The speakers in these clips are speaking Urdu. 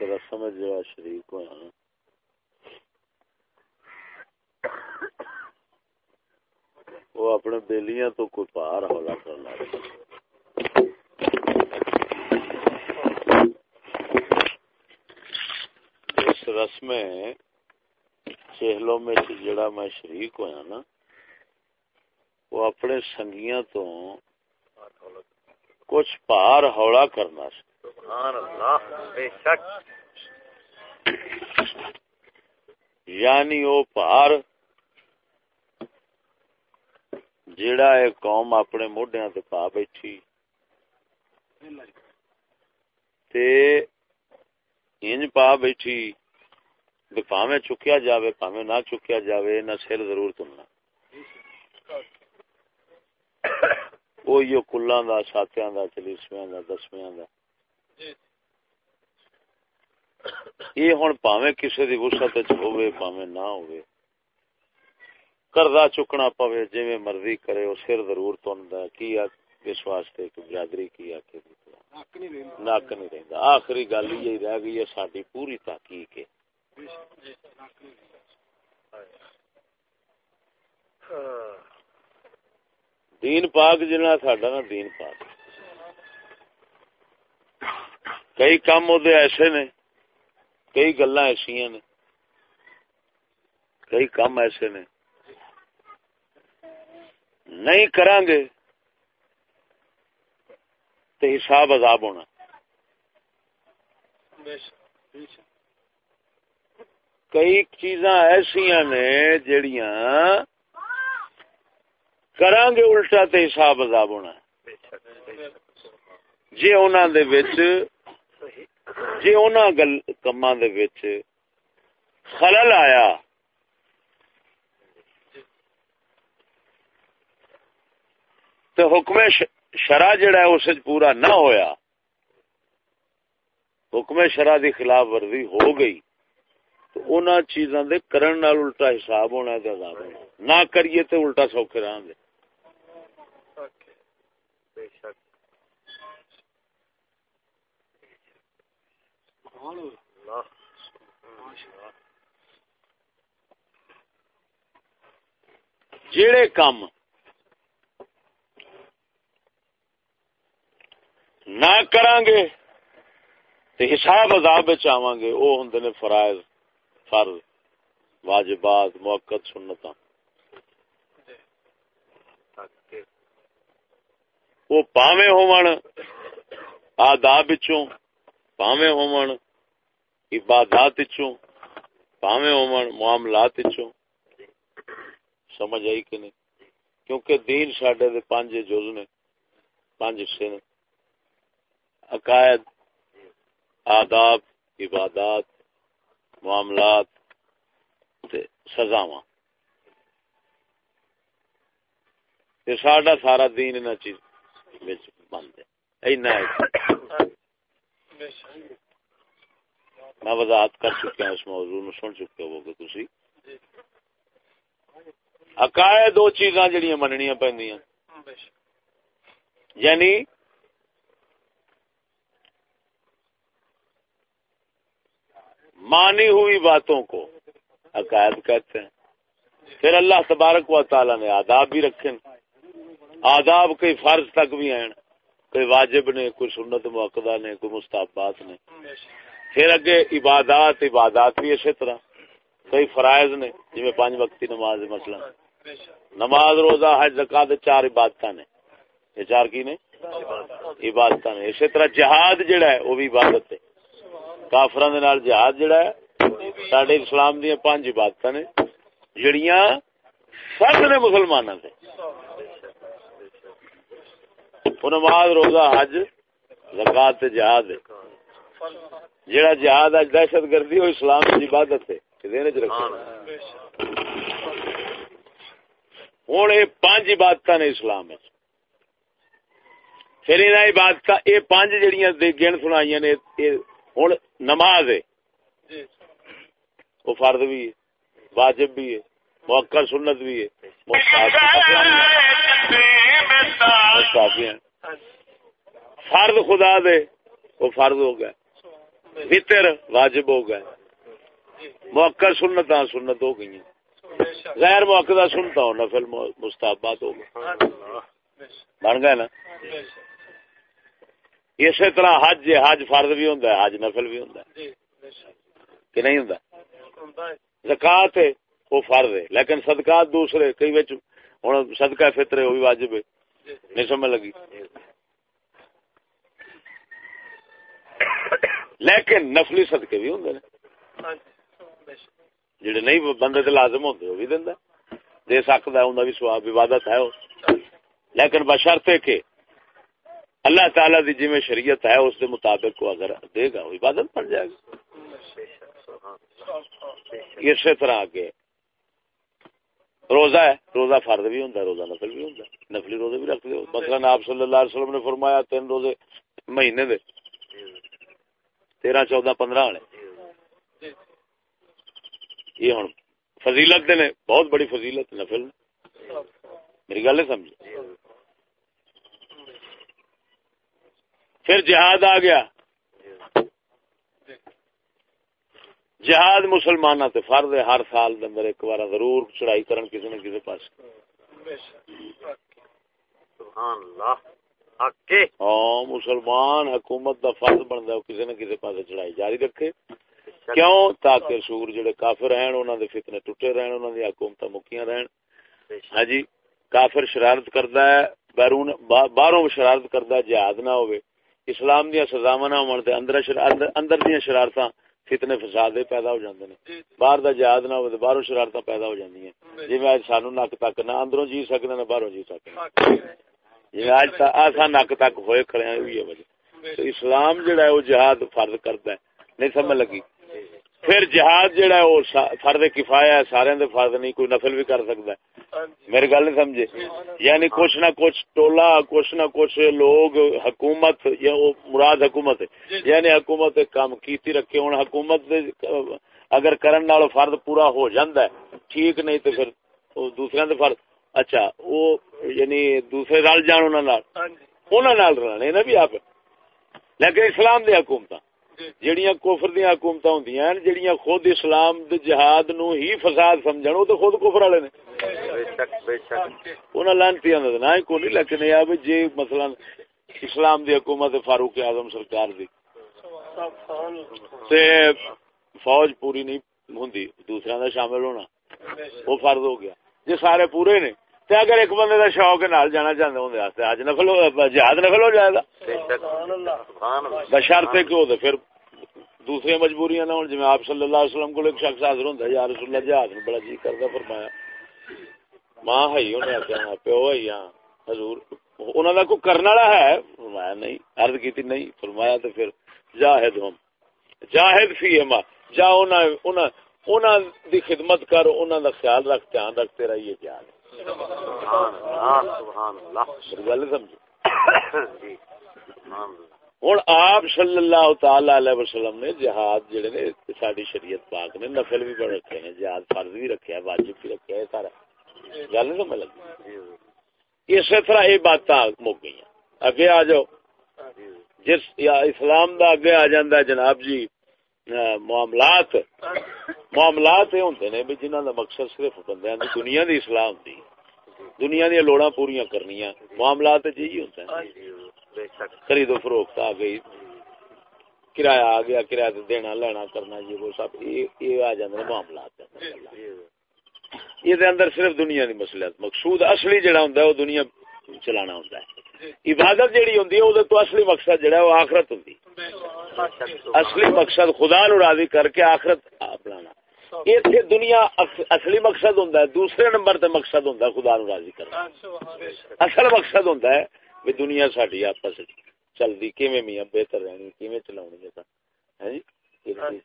ایک رسم جو شریک ہوا وہ اپنے بیلیاں تو کوئی پار ہولا کرنا اس رسم چہلوں میں جڑا میں شریک ہوا نا وہ اپنے سنگیاں تو کچھ پار ہولا کرنا سبحان اللہ، بے شک۔ یعنی وہ پار جیڑا ہے قوم اپنے موڈیاں تے پا بیٹھی۔ تے انج پا بیٹھی۔ پاویں چکیا جاوے، پاویں نہ چکیا جاوے، نہ سر ضرور تمنا وہ کلاں دا ساتیاں دا چلیسویاں دا، دسویاں دا۔ یہ ہن پاویں کسے دی وسعت ہوے پاویں نہ ہوے قرضہ چکنا پوے جی مرضی کرے وہ سر ضرور تندا کی اس واسطے کہ برادری کی آ کے نک نہیں رہندا۔ آخری گل یہ رہ گئی ہے ساری پوری تحقیق ہے۔ دین پاک جنا ساڈا نا دین پاک۔ کئی کام وہ ایسے نے کئی گلا ایسا نے۔ کئی کام ایسے نے۔ نہیں کریں گے تو حساب عذاب ہونا۔ کئی چیزاں ایسا نے جڑیاں کران گے الٹا تو حساب عذاب ہونا۔ جی انہوں دے وچ جی انہوں گل کما دے وچ خلل آیا۔ تو حکم شرع جڑا ہے اس پورا نہ ہویا۔ حکم شرع دی خلاف ورزی ہو گئی۔ تو انہاں چیزاں دے کرن نال الٹا حساب ہونا ہے عذاب ہونا نہ کریے تے الٹا سوکھے رہاں جیڑے کام نہ کران گے تو حساب عذاب آواں گے وہ ہوں نے فرائض، فرض، واجبات موقع سنتا وہ پاوے ہون، آداب پاوے ہون عبادات پاوے ہون معاملات چوں؟ سمجھ آئی کہ نہیں؟ کیونکہ دین ساڈے دے پانچ جز نے پانچ حصے نے۔ عقائد، آداب، عبادات، معاملات سزاواں۔ ساڈا سارا دین ان چیز بند ہے۔ میں وضاحت کر چکا اس موضوع نو، سن چکے ہو گے تسی۔ عقائد دو چیزاں جڑیاں مننیاں پیندیاں یعنی مانی ہوئی باتوں کو عقائد کہتے ہیں۔ پھر اللہ تبارک و تعالی نے آداب بھی رکھے آداب کئی فرض تک بھی ہیں۔ کوئی واجب نے کوئی سنت موقع نے کوئی مستحبات نے۔ پھر اگے عبادات عبادات بھی اسی طرح۔ کئی فرائض نے جی پانچ وقتی نماز مثلا۔ نماز، روزہ، حج، زکات چار عبادت نے۔ یہ چار کی نے؟ عبادت نے۔ اسی طرح جہاد جڑا ہے، وہ بھی عبادت ہے۔ کافران دے نال جہاد جڑا ہے، ساڈے اسلام دی پانچ عبادت نے۔ جڑیاں فرض نے مسلماناں دے۔ نماز، روزہ، حج، زکات، جہاد جڑا جہاد اج دہشت گردی وہ اسلام کی عبادت ہے ہوں یہ پانچ عبادت نے اسلام پھر عبادت یہ پانچ جہاں گن سنائی نے ہوں نماز ہے۔ جی۔ وہ فرد بھی ہے واجب بھی ہے موقع سنت بھی ہے۔ فرد خدا دے وہ فرد ہو گیا وطر واجب ہو گئے۔ موقع سنت سنت ہو گئی غیر موقع سنتا ہوں نفل مستحبات ہو گئے۔ بن گئے نا؟ اسی طرح حج حج فرد بھی ہوں حج نفل بھی ہوں کہ نہیں ہوں زکات وہ فرد ہے۔ لیکن صدقات دوسرے، کئی بچ ہوں صدقہ فطر وہ بھی واجب ہے۔ نہیں سمجھ لگی؟ لیکن نفلی صدقے بھی ہوں جڑے نہیں بندے تے لازم ہوندے وہ بھی دیندا دے۔ سکدا ہے اوندا بھی ثواب عبادت ہے لیکن بشرطے کہ اللہ تعالی دی جویں شریعت ہے اس دے مطابق کو اگر دے گا وہ عبادت بن جائے گا۔ اسی طرح آگے روزہ ہے روزہ فرد بھی ہوں روزہ نفل بھی ہوں نفلی روزے بھی رکھ دو مثلا آپ صلی اللہ علیہ وسلم نے فرمایا تین روزے مہینے دے۔ تیرہ، چودہ، پندرہ والے۔ یہ ہوں۔ فضیلت نے، بہت بڑی فضیلت نفل۔ میری گل سمجھ پھر جہاد آ گیا۔ جہاد مسلمان تے فرد ہے، ہر سال دے اندر ایک بار ضرور چڑھائی کرن کسی نہ کسی پاس۔ سبحان اللہ۔ ہاں مسلمان حکومت دا فرض بندا ہے کسی نہ کسی پاس چڑھائی جاری رکھے۔ کیوں؟ تاکہ سور جڑے کافر ہیں انہاں دے فتنے ٹوٹے رہن انہاں دی حکومتاں مکیاں رہن۔ ہاں جی کافر شرارت کردا ہے بیرون باہروں شرارت کردا ہے جہاد نہ ہوے اسلام دیا سزاواں نہ ہون تے اندر اندر دیا شرارتاں فتنے فساد پیدا ہو جاندے نے۔ جی، جی۔ باہر دا جہاد نہ ہوے تے باہروں شرارتاں پیدا ہو جاندیاں۔ جی میں سانو نک تک نہ اندروں جی سکدے نہ باہروں جی سکدے۔ جی تا نک تک ہوئے کھڑے ہیں ہوئی اسلام جڑا ہے، وہ جہاد فرض کردا ہے۔ نہیں سمجھ لگی؟ پھر جہاد جڑا ہے، وہ فرد کفایا ہے، سارے دے فرد نہیں، کوئی نفل بھی کر سکتا ہے۔ میری گل نہیں سمجھے؟ یعنی کچھ نہ کچھ ٹولا، کچھ نہ کچھ لوگ، حکومت، یا وہ مراد حکومت یعنی حکومت کام کیتی رکھے ہوں حکومت اگر کرن نال فرد پورا ہو جاندا ہے، ٹھیک نہیں تو پھر دوسرے دے فرد اچھا وہ یعنی دوسرے رل جان انہاں نال؟ انہاں نال رلنے نا بھی آپ؟ لیکن اسلام دی حکومتاں۔ جڑیاں کفر دیا حکومت ہوں جڑیاں خود اسلام دے جہاد نو ہی فساد سمجھن تو خود کفر والے نے۔ انہاں لانتی نہ ہی کوئی لیکن یہ جی مثلا اسلام دی حکومت فاروق اعظم سرکار دی۔ تے فوج پوری نہیں ہوندی دوسرا دا شامل ہونا وہ فرض ہو گیا۔ جی سارے پورے نے تے اگر ایک بندے دا شوق نال جانا چاہندے ہوندے واسطے اج نفل جہاد نفل ہو جائے گا۔ بشرطے کیوں تے پھر دوسری مجبوریاں نہ ہون جویں آپ صلی اللہ علیہ وسلم کو ایک شخص حاضر ہوندا یا رسول اللہ جہاد بڑا جی کردا فرمایا ماں ہے انہاں کہا پیو ہے یا حضور انہاں دا کوئی کرن والا ہے؟ فرمایا نہیں عرض کیتی نہیں فرمایا تے پھر جاہد ہم۔ جاہد فی ما جا انہاں دی خدمت کر انہاں دا خیال رکھ دھیان رکھ تیرا یہ جہاد ہوں آپ صلی اللہ تعالی علیہ وسلم نے جہاد جڑے نے ساری شریعت پاک نے نفل بھی بڑے رکھے ہیں، جہاد فرض بھی رکھے واجب بھی رکھے سارا۔ گل نہیں سمجھ لگی؟ اسی طرح یہ بات مک گئی اگے آ جاؤ۔ جس یا اسلام دا اگے آ جاندہ جناب جی معاملات۔ معاملات یہ ہوندے نے جنہاں دا مقصد صرف بندیاں دی، دنیا دی اسلام دی دنیا دی لوڑاں پوریاں کرنیاں معاملات جی ہی ہوندے ہیں۔ خرید و فروخت آ گئی کرایہ آ گیا کرایہ دینا لینا کرنا یہ وہ سب یہ آ جاندے معاملات یہ اندر صرف دنیا دی مسئلہ مقصود اصلی جڑا ہوندا ہے وہ دنیا چلانا ہوندا ہے۔ عبادت جڑی ہوندی ہے تو اصلی مقصد جڑا ہے وہ آخرت ہوندی۔ اصلی مقصد خدا نو راضی کر کے آخرت اپنانا ایتھے دنیا اصلی مقصد ہوندا ہے دوسرے نمبر تے مقصد ہوندا ہے خدا نو راضی کرنا۔ اصل مقصد ہوندا ہے بھی دنیا ساری آپس چلتی کیویں میاں بہتر رہنی کیویں چلاونی ہے۔ جی؟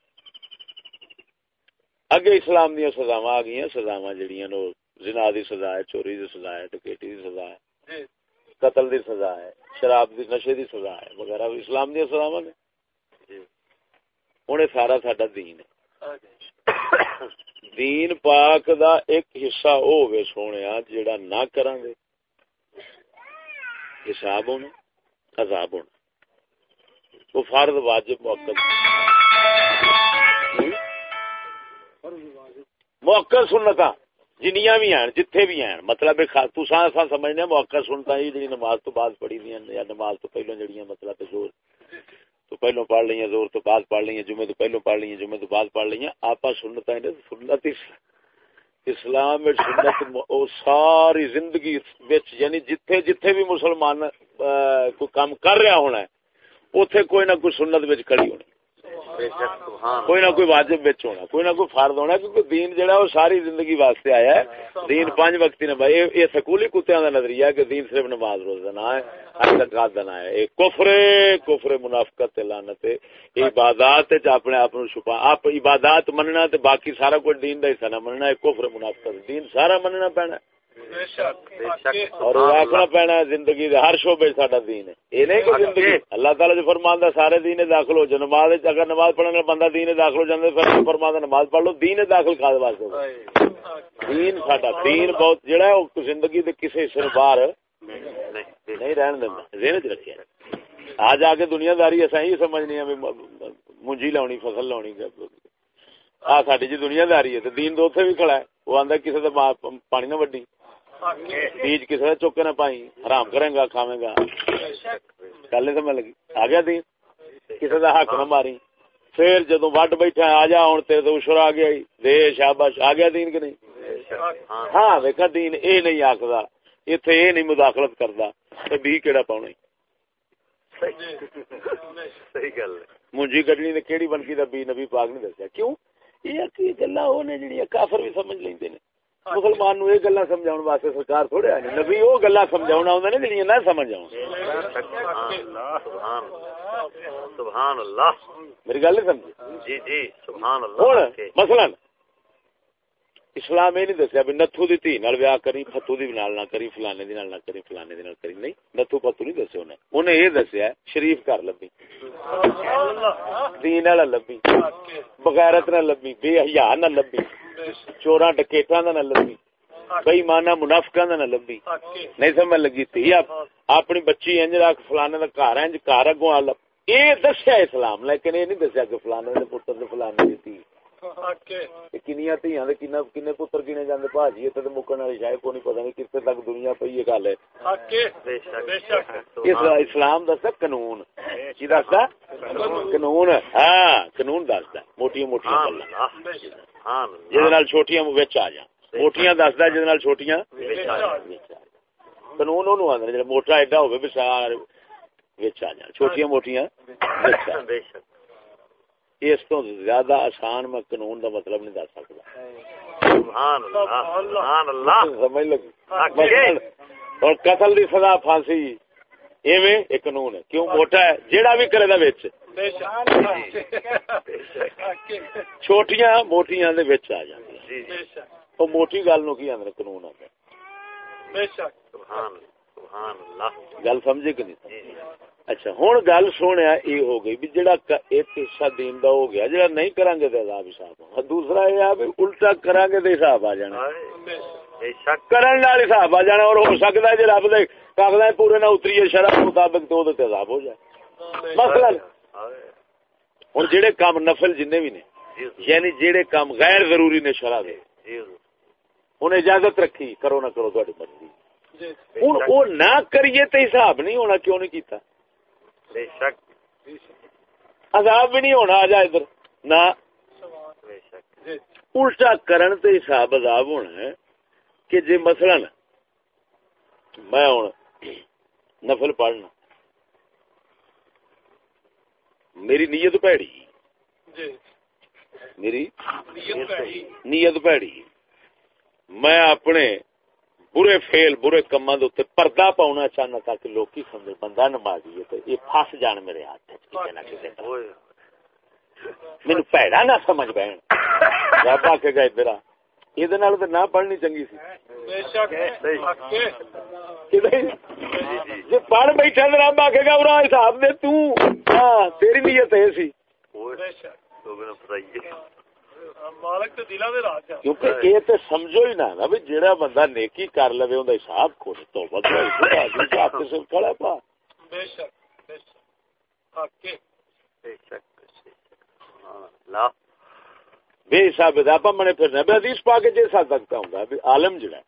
اگے اسلام دیا سزاوا آ گئی سزاوا جہاں نو زنا دی سزا ہے چوری دی سزا ہے ڈکیٹی دی سزا ہے جی۔ قتل دی سزا ہے شراب دی نشے دی سزا ہے وغیرہ۔ اسلام دیا سزاوا نے۔ جی۔ ہوں سارا ساڈا دین ہے۔ ہاں جی۔ دین پاک دا ایک حصہ ہوے سونے جڑا نہ کران گے حساب ہونا، عذاب ہونا۔ وہ فرض واجب موقع۔ موقع سنتا جنیاں بھی ہیں، جتھے بھی ہیں۔ مطلب تساں اساں سمجھنے موقع سنتا ہی جڑی نماز تو بعد پڑھی دی یا نماز تو پہلو جڑیاں مطلب زور۔ تو پہلو پڑھ لئیاں زور تو بعد پڑھ لئیاں جمعے تو پہلو پڑھ لئیاں جمعے تو بعد پڑھ لئیاں آپ سنت سنت اسلام سنت ساری زندگی وچ یعنی جتھے جتھے بھی مسلمان کوئی کام کر رہا ہونا ہے، اوتھے کوئی نہ کوئی سنت وچ کھڑی ہونی۔ کوئی نہ کوئی واجب بچ ہونا، کوئی نہ کوئی فرد ہونا، کیونکہ دین جڑا وہ ساری زندگی واسطے آیا ہے۔ دین پانچ وقتی نے بھائی یہ سکولی کتوں کا نظریہ کہ دین صرف نماز روز دینا ہے حرکت دینا ہے۔ ایک کفر کفر منافقت لانت عبادات اپنے آپ چھپا، آپ عبادات مننا تے باقی سارا کچھ دین کا حصہ نہ مننا ہے کفر منافقت۔ دین سارا مننا پینا ہے۔ اور آخنا پینا زندگی دے ہر شعبے ساڈا دین ہے۔ یہ نہیں کہ زندگی۔ اللہ تعالی جو فرماندا سارے دین داخل ہو جائے نماز اگر نماز پڑھنے بندہ دین داخل ہو جاندے پھر فرماندا نماز پڑھ لو دین داخل کھاد واسطے دین ساڈا دین بہت جڑا ہے او زندگی دے کسے حصے باہر نہیں رہن دیندا۔ ذہن وچ رکھیا آ جا کے دنیا داری اساں ہی سمجھنی ہے مونجی لاونی فصل لاونی۔ آ ساڈی جی دنیا داری ہے تے دین تو اوتھے بھی کھڑا ہے۔ وہ آندا کسے دا پانی نہ وڈی۔ بیج کسی نے چوکے نہ پائی حرام کرے گا کھاوے گا۔ گل نہیں سمجھ لگی۔ آ گیا دین؟ کسی کا حق نہ ماری۔ پھر جدو وڈ بیٹھا آ جا ہوں تیرے تو اشر آ گیا دے شاباش آ گیا دین کہ نہیں؟ ہاں ویکا دین اے نہیں آخر اتنے اے نہیں مداخلت کرتا تو بھی کہڑا پاؤنا مونجی کٹنی نے کہڑی بنکی دا بی نبی پاک نے دسیا؟ کیوں؟ یہ گلا وہ نے جڑی کافر بھی سمجھ لیندے نے۔ مسلمان نو یہ گلا سمجھاؤ واسطے سرکار تھوڑے آئے نبی وہ گلا سمجھاؤ آدھے جڑی نہ سمجھ آؤ سبحان اللہ میری گل نہیں سمجھ جی جی سبحان اللہ مثلا اسلام یہ نہیں دسیا بھی نتھو دی تھی نال ویاہ کری فتو دی نال نہ کری، فلانے دی نال نہ کری، فلانے دی نال کری۔ نہیں، نتھو پتو نہیں دسیا انہیں۔ انہیں یہ دسیا شریف کر لبی دین والا لبی بغیرت نہ لبی بے حیا نہ لبی چورا ڈکیٹا نہ لبی بئی مانا منافقا نہ لبی نہیں سمجھ لگی تھی۔ اپنی بچی انج رکھ فلانے کا گھر انج، گھر اگوں یہ دسیا اسلام، لیکن یہ نہیں دسیا کہ فلانے دے پتر فلانے دی تھی۔ کنیا تیاں کنے پتر گنے جاندے بھاجی تے مکن والی شاید کو نہیں پتہ نہیں کتنے تک دنیا پئی گل ہے اسلام دستا قانون کی دستا قانون ہاں قانون دستا موٹیاں موٹیاں گلاں جے چھوٹیاں وچ آ جان موٹیاں دسدا جے چھوٹیاں قانون اونوں آندے جڑا موٹا ایڈا ہوے بسار وچ آ جان چھوٹیاں موٹیاں بے شک اس تو زیادہ آسان میں قانون دا مطلب نہیں دس سکتا۔ اور قتل دی سزا پھانسی۔ ایویں ایک قانون ہے۔ کیوں؟ موٹا ہے۔ جیڑا بھی کرے دا وچ چھوٹیاں موٹیاں دے وچ آ جاندی او موٹی گل نو کی اندر قانون آندا بے شک۔ سبحان سبحان اللہ۔ گل سمجھے کہ نہیں؟ اچھا ہوں گل سونے یہ ہو گئی بھی جڑا ایک حصہ دین دا ہو گیا جڑا نہیں کریں گے عذاب حساب دوسرا یہ ہے الٹا کریں گے حساب آ جانا۔ کرن نال حساب آ جانا اور ہو سکتا ہے جی رب دے کاغذ پورے نہ اتری شرح مطابق تو عذاب ہو جائے۔ مثلا ہوں جڑے کام نفل جن بھی نے یعنی جڑے کام غیر ضروری نے شرح دے انہیں اجازت رکھی کرو نہ کرو تھوڑی مرضی۔ ہوں وہ نہ کریے تو حساب نہیں ہونا کیوں نہیں کیتا؟ بے شک۔ عذاب بھی نہیں ہونا آ جا ادھر۔ نہ۔ الٹا کرن تے حساب عذاب ہونا ہے کہ جے مثلا میں ہوں نفل پڑھنا۔ میری نیت پیڑی۔ میری نیت پیڑی۔ میں اپنے برے فیل برے کما پردہ پاؤنا چاہنا تاکہ لوگ سمجھ بندہ نمازی ہے تو یہ پھس جان میرے ہاتھ مین پیڑا نہ سمجھ بہن۔ رب آ کے گئے ادھر یہ نہ پڑھنی چنگی سی۔ جی پڑھ بیٹھا تو رب آ کے گا حساب دے ہاں تیری نیت ہے سی کیونکہ یہ تو سمجھو ہی نہ بھی جہاں بندہ نیکی کر لے ان حساب کو تو کھڑا پا۔ بے حساب آپ منے پھرنا بے حدیث پا کے جس حد تک ہوں گا عالم جڑا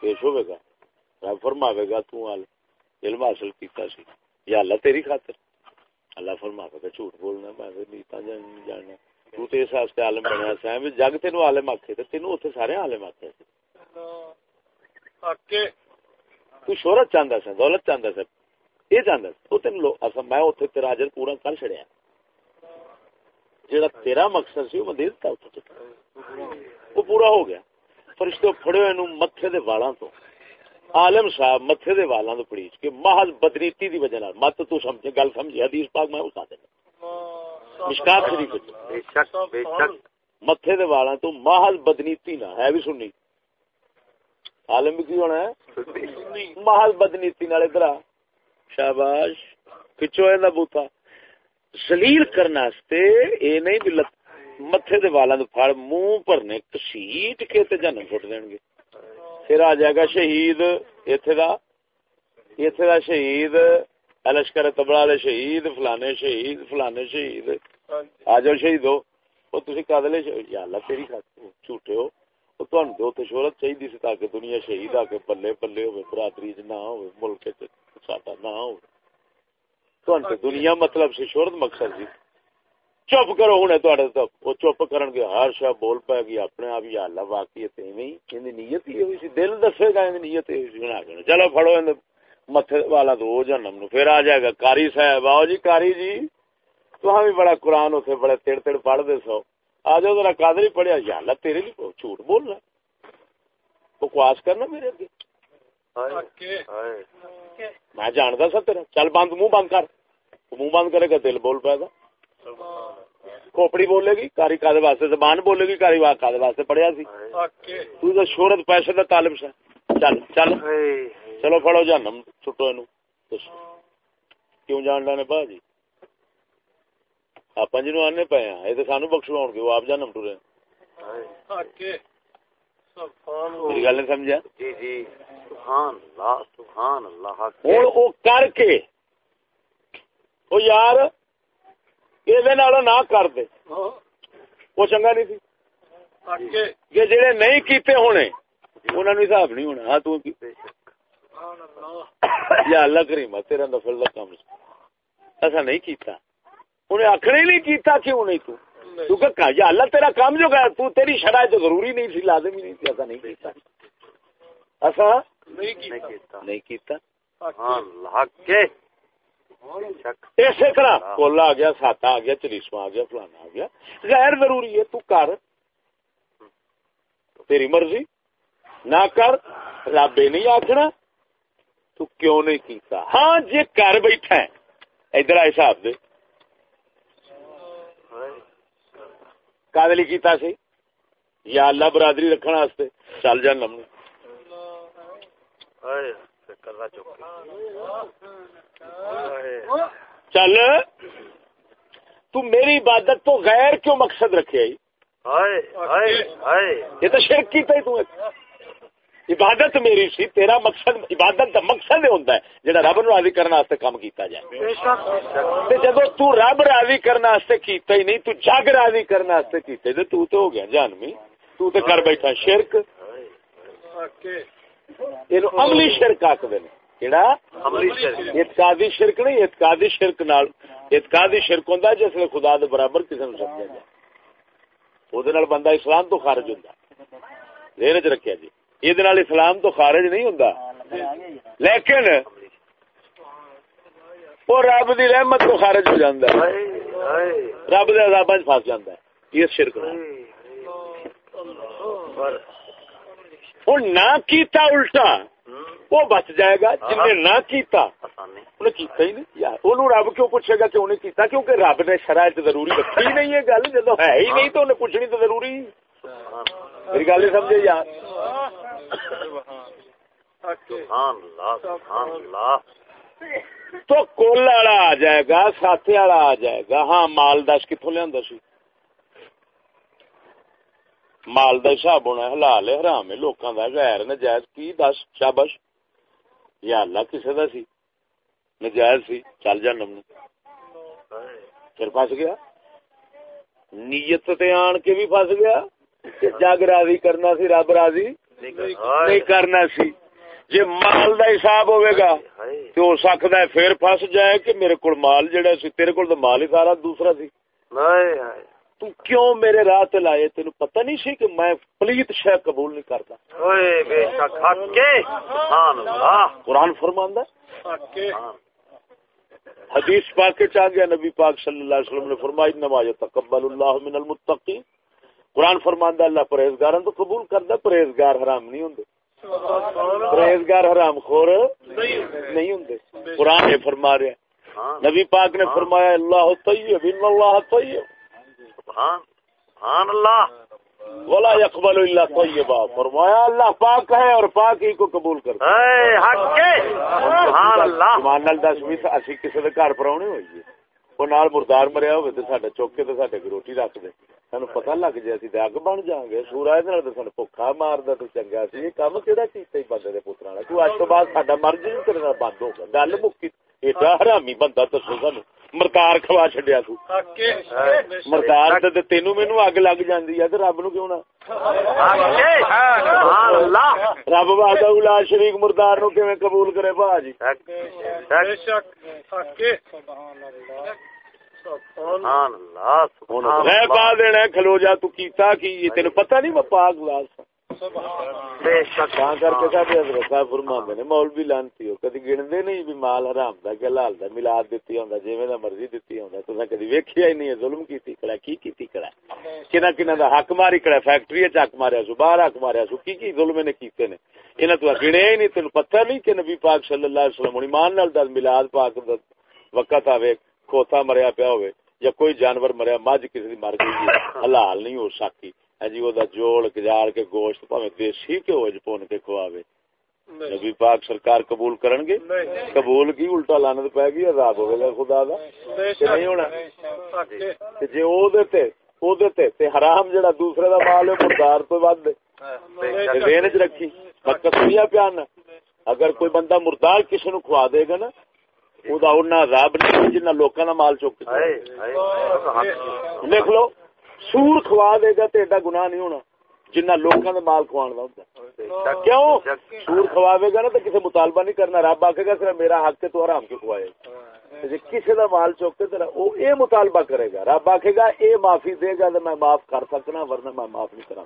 پیش ہوئے گا۔ رب فرماوے گا تو عالم۔ علم حاصل کیتا سی۔ یا اللہ تیری خاطر۔ اللہ فرماوے گا جھوٹ بولنا میں جاننا تو تے اس واسطے عالم بنیا سا ہے جگ تینو عالم آکھے تے تینو اوتھے سارے عالم آکھے سی تو شہرت چاہندا دولت چاہندا سا یہ چاہندا او تینو اصل میں اوتھے تیرا اجر پورا کر چھڑیا جڑا تیرا مقصد سی وہ دے دتا اوتھے پورا ہو گیا فرشتے پھڑے ہوئے متھے دے والاں تو عالم صاحب متھے دے والاں تو پڑیچ کے محض بدنیتی دی وجہ نال مت تو سمجھے گل سمجھے حدیث پاک میں اٹھا دینا مشکات شریف بے شک بے شک۔ متھے دے والاں تو محض بدنیتی نہ ہے بھی سنی۔ عالم بھی کی ہونا ہے؟ محض بدنیتی نال ادھر شاباش کچو اے بوتا ذلیل کرنا واسطے اے نہیں بھی متھے دے والاں پھڑ منہ بھرنے کسیٹ کے تے جنم فٹ دین گے۔ پھر آ جائے گا شہید۔ ایتھے دا ایتھے دا شہید لشکر تبڑا والے شہید فلانے شہید فلانے شہید۔ آ جاؤ شہید ہو۔ وہ تسی کدلے یا اللہ تیری جھوٹے ہو۔ وہ دو شہرت چاہیے سی تاکہ دنیا شہید آ کے ہوے برادری چ نہ ملک ساڈا نہ ہوے تانوں دنیا مطلب سی شہرت مقصد سی۔ چپ کرو ہوں وہ چپ کرن گے ہر شا بول پائے گی اپنے آپ یا اللہ واقعی نیت ہی ہوئی سی دل دسے گا نیت ہی بنا کے۔ چلو فڑو متے والا تو ہو جنم نو پھر آ جائے گا کاری صاحب آؤ جی کاری جی تو بھی بڑا قرآن اتنے بڑے تڑ تڑ پڑھ دے سو آ جاؤ ذرا قادر ہی پڑھیا یا اللہ تیرے لیے جھوٹ بول رہا بکواس کرنا میرے اگے میں جانتا سا تیرا چل بند منہ بند کر منہ بند کرے گا دل بول پائے گا کھوپڑی بولے گی کاری کا واسطے زبان بولے گی کاری کا واسطے پڑھیا سی تو تو شہرت پیسے کا طالب سا چل چل چلو پڑھو جانم چھٹو کیوں جان لانے پا جی آپ جنوب آنے پے ہیں یہ تو سانو بخشو گے وہ آپ جانم ٹورے میری گل نہیں سمجھا جی جی سبحان اللہ سبحان اللہ ہوں کر کے وہ یار نہ کر دے وہ چنگا نہیں سی جڑے نہیں کیتے ہونے انہوں نے حساب نہیں ہونا ہاں تو یا اللہ کریم تیرا نفل کا کام ایسا نہیں کیتا۔ انہیں آخر ہی نہیں کیتا کیوں نہیں تو۔ کیونکہ یا اللہ تیرا کام جو گیا تو تیری شرائط ضروری نہیں تھی لازم ہی نہیں تھی۔ ایسا نہیں کیتا۔ ایسا نہیں کیتا۔ اللہ کے۔ کل آ گیا ساتا آ گیا چلیسواں آ گیا فلانا آ گیا۔ غیر ضروری ہے تو کر۔ تیری مرضی۔ نہ کر رب نہیں آخنا تو کیوں نہیں کیتا؟ ہاں جی کر بیٹھا ہے۔ ادھر آئے صاحب دے۔ کادلی کیتا سی؟ یا اللہ برادری رکھنے واسطے۔ چل جان نمنے۔ چل۔ تو میری عبادت تو غیر کیوں مقصد رکھے یہ تو شرک کی تو عبادت میری سی تیرا مقصد عبادت دا مقصد ہے جہاں رب نو راضی کرنے واسطے کام کیتا جائے۔ جدو تو رب راضی کرنے واسطے کیتا ہی نہیں تو جگ راضی کرنے واسطے ہی تو تو ہو گیا جانمی تو تے کر بیٹھا شرک۔ یہ عملی شرک آخر اعتقادی شرک نہیں اعتقادی شرک نال اعتقادی شرک ہوں جس نے خدا دے برابر نے جائے۔ بندہ اسلام تو خارج ہوں دیر چ رکھا جی۔ یہ اسلام تو خارج نہیں ہوں لیکن وہ رب دی رحمت تو خارج ہو جاتا ہے۔ رب دے عذاب پھس جاتا ہے۔ یہ شرک ہوں نہ کیتا الٹا، وہ بچ جائے گا۔ جن نے نہ کیتا، انہیں کیتا ہی نہیں۔ یار، انہوں رب کیوں پوچھے گا کہ انہیں کیتا؟ کیونکہ رب نے شرائط ضروری رکھی نہیں ہے۔ گل جدو ہے ہی نہیں تو انہیں پوچھنی تو ضروری۔ میری گل نہیں سمجھے یار۔ تو کل والا آ جائے گا ساتھی والا آ جائے گا۔ ہاں مال دس کتوں لیا سی؟ مال کا حساب ہونا حلال ہے حرام ہے لوکاں دا غیر نجائز۔ کی دس؟ شابش؟ یا اللہ کسے دا سی؟ نجائز سی۔ چل جا نم پھر پس گیا؟ نیت تے آن کے بھی پھس گیا؟ جگ راضی کرنا سی رب راضی نہیں کرنا سی۔ جی مال دا حساب ہوئے گا تو ہو سکتا ہے پھر پھس جائے کہ میرے کو مال جڑا سی تیرے کو مال ہی سارا دوسرا سی۔ تو کیوں میرے راہ تے لائے؟ تین پتہ نہیں سی کہ میں پلیت شہ قبول نہیں کرتا قرآن فرماندہ حدیث پاک کے چاہ گیا نبی پاک صلی اللہ علیہ وسلم نے فرمائی نماز تقبل اللہ من المتقین. قرآن فرماندہ اللہ پرہیزگار تو قبول کرتا پرہیزگار حرام نہیں ہوں پرہیزگار حرام خور نہیں ہوں قرآن فرما رہا نبی پاک نے فرمایا اللہ طیب ان اللہ طیب۔ سبحان اللہ۔ ولا يقبل الا طیبا۔ فرمایا اللہ پاک ہے اور پاک ہی کو قبول کرتا ہے۔ حق سبحان اللہ۔ مان نال دس بھی اسی کسی دے گھر پراونے ہوئیے۔ وہ نال مردار مریا ہوگا چوکے ساڈا چوک کے ساڈے کو روٹی رکھ دے سانو پتہ لگ جائے اسی تے اگ بن جاں گے سورا اے نال تے سانو بھوکا ماردا تو چنگا سی یہ کام کیڑا کیتا ہی بندے دے پتراں والا تو اج تو بعد ساڈا مرض نہیں کرنا بند ہوگا گل مکی ایڈا حرامی بندہ دسو سانو مرکار کھوا چڈیا تو مرکار تے تینو مینو اگ لگ جاندی ہے تے رب نو کیوں نہ رب بہاد الا شریک مردار نو کیویں قبول کرے با جی دینا کھلو جا تو کیتا کی تین پتہ نہیں میں پاک لاس ہاں، کر کے حضرت صاحب فرماندے نے، مولوی لانتی ہو، کدی گنتے نہیں بھی مال حرام دا کہ لال دا ملاد دتی ہوندا، جویں دا مرضی دتی ہوندا، تساں کدی ویکھیا ہی نہیں ظلم کیتی کڑا، کی کیتی کڑا؟ کنا کنا دا حق ماری کڑا، فیکٹری وچ حق ماریا سو، باہر حق ماریا سو، کی کی ظلم نے کیتے نے؟ انہاں تو گنے ہی نہیں، تینوں پتہ نہیں کہ نبی پاک صلی اللہ علیہ وسلم ایمان نال دا ملاد پاک دا وقت آوے کھوتا مریا پیا ہوئے یا کوئی جانور مریا، مجھ کسی مر گئی حلال نہیں ہو سکتی جی وہ جوڑ گجاڑ کے گوشت دیسی کے ہو پون کے کھواوے نبی پاک سرکار قبول کرن گے قبول کی الٹا لانت پے گی عذاب ہوے گا خدا دا نہیں ہونا تے جے او دے تے او دے تے تے حرام جڑا دوسرے دا مال ہے مردار تو ود دے ذہن وچ رکھی مقصدیا پیان اگر کوئی بندہ مردار کسی نو کھوا دے گا نا او دا اوناں عذاب نہیں جنہ لوکاں دا مال چوک لکھ لو سور کھوا دے گا تو ایڈا گناہ نہیں ہونا جنہ لوگوں کا مال کھوان کا ہوتا کیوں؟ سور کھواوے گا نا تو کسی مطالبہ نہیں کرنا رب آکے گا صرف میرا حق ہے تو آرام کے کھوائے؟ کسی کا مال چوک کے وہ اے مطالبہ کرے گا۔ رب آکے گا اے معافی دے گا تو میں معاف کر سکنا ورنہ میں معاف نہیں کرا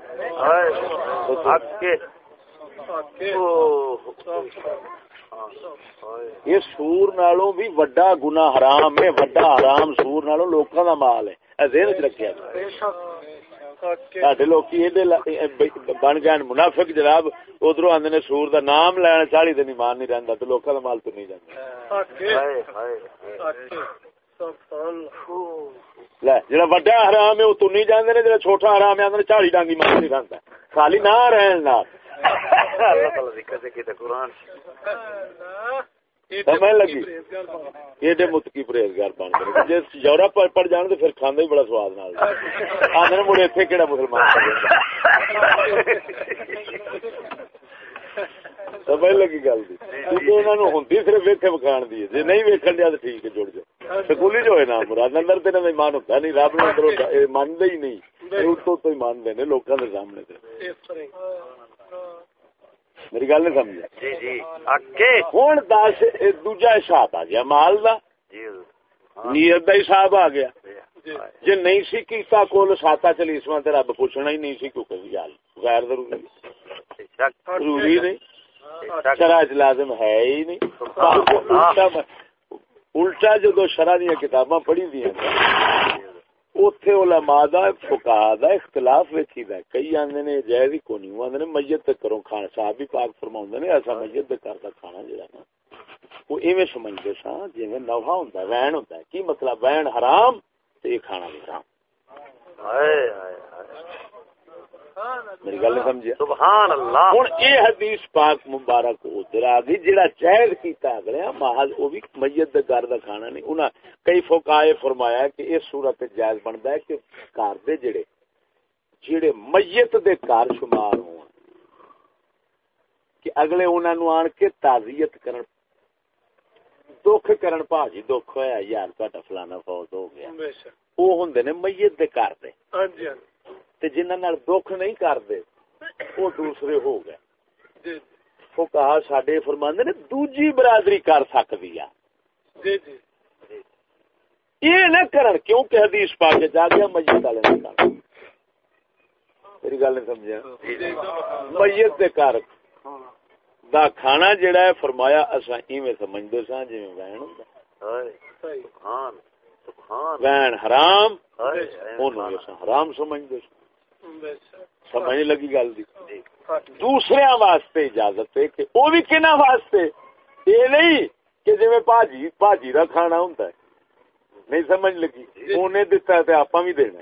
یہ سور نالوں بھی وڈا گنا حرام ہے وڈا حرام سور نالوں لوکاں دا مال ہے۔ ذہن چ رکھا بن گئے منافق جناب ادھر آدھے نے سور دا نام لینا چالی دن ایمان نہیں رہتا تو لوکاں دا مال تو نہیں جانا جڑا وڈا حرام ہے وہ تو نہیں جانے جڑا چھوٹا حرام ہے آدھے چالی ڈانگی مان نہیں رہتا خالی نہ رہن اللہ تعالی ذکر سے قرآن سمجھ لگی؟ ایڈے متکی پرہیزگار بن گئے۔ جورا پڑ جان تو پھر کھانا ہی بڑا سواد نال۔ آدھے مڑے اتنے کہڑا مسلمان سمجھ لگی گل ہوں صرف ویکے وکھان دی جی نہیں ویکن دیا تو ٹھیک ہے جڑ جاؤ۔ سکولی جو ہے نا مراد اندر تین ایمان ہوتا نہیں رب نے مانتے ہی نہیں۔ اتوں تو لوگوں کے سامنے میری گل نہیں سمجھا جی جی ہوں دس دوجا حساب آ گیا مال کا جی، نیت کا حساب آ گیا۔ جی نہیں سی کیتا کول ساتا چلیسواں تے رب پوچھنا ہی نہیں سی کیونکہ گل غیر ضروری۔ ضروری نہیں۔ شرح لازم ہے ہی نہیں۔ الٹا جدو شرح دیا کتاباں پڑھی دیا۔ اوتھے علماء دا، فقہا دا اختلاف ویکھی دا کئی آندے نے جائز ہی کوئی نہیں آندے نے میت تے کرو کھانا۔ صاحب بھی پاک فرماوندے نے، ایسا میت دے کر دا کھانا جڑا نا۔ او ایویں سمجھدے سا جویں نوحا ہوندا وین ہوندا ہے۔ کی مطلب؟ وین حرام تے کھانا بھی حرام ہائے ہائے۔ میری گل سمجھیا سبحان اللہ ہن اے حدیث پاک مبارک ادھر آ گئی جڑا جائز کیتا اگلے محض او بھی میت دے گھر دا کھانا نہیں۔ انہاں کئی فقہائے فرمایا کہ اس صورت جائز بندا ہے کہ گھر دے جڑے جڑے میت دے گھر شمار ہون۔ کہ اگلے انہاں نو آن کے تعزیت کرن دکھ کرن پاجی دکھ ہویا یار تہاڈا فلانا فوت ہو گیا۔ او ہوندے نے میت دے گھر دے۔ ہاں جی ہاں تے جنہاں نال دکھ نہیں کردے او دوسرے ہو گئے۔ جی وہ کہا ساڈے فرماندے نے دوجی برادری کر سکدی آ جی جی۔ یہ نہ کرن کیونکہ حدیث پاک کے جا گیا میت والے نے کر۔ میری گل نہیں سمجھا میت دے گھر دا کھانا جڑا ہے فرمایا اساں ایویں سمجھدے ساں جویں وین ہوندا۔ ہائے صحیح سبحان سبحان۔ وین حرام ہائے اونوں اساں حرام سمجھدے ساں۔ سمجھ نہیں لگی گل دی۔ ہاں دوسرے واسطے اجازت ہے کہ وہ بھی کنا واسطے؟ یہ نہیں کہ جی بھاجی بھاجی کا کھانا ہوں نہیں سمجھ لگی۔ انہیں دتا ہے آپ بھی دینا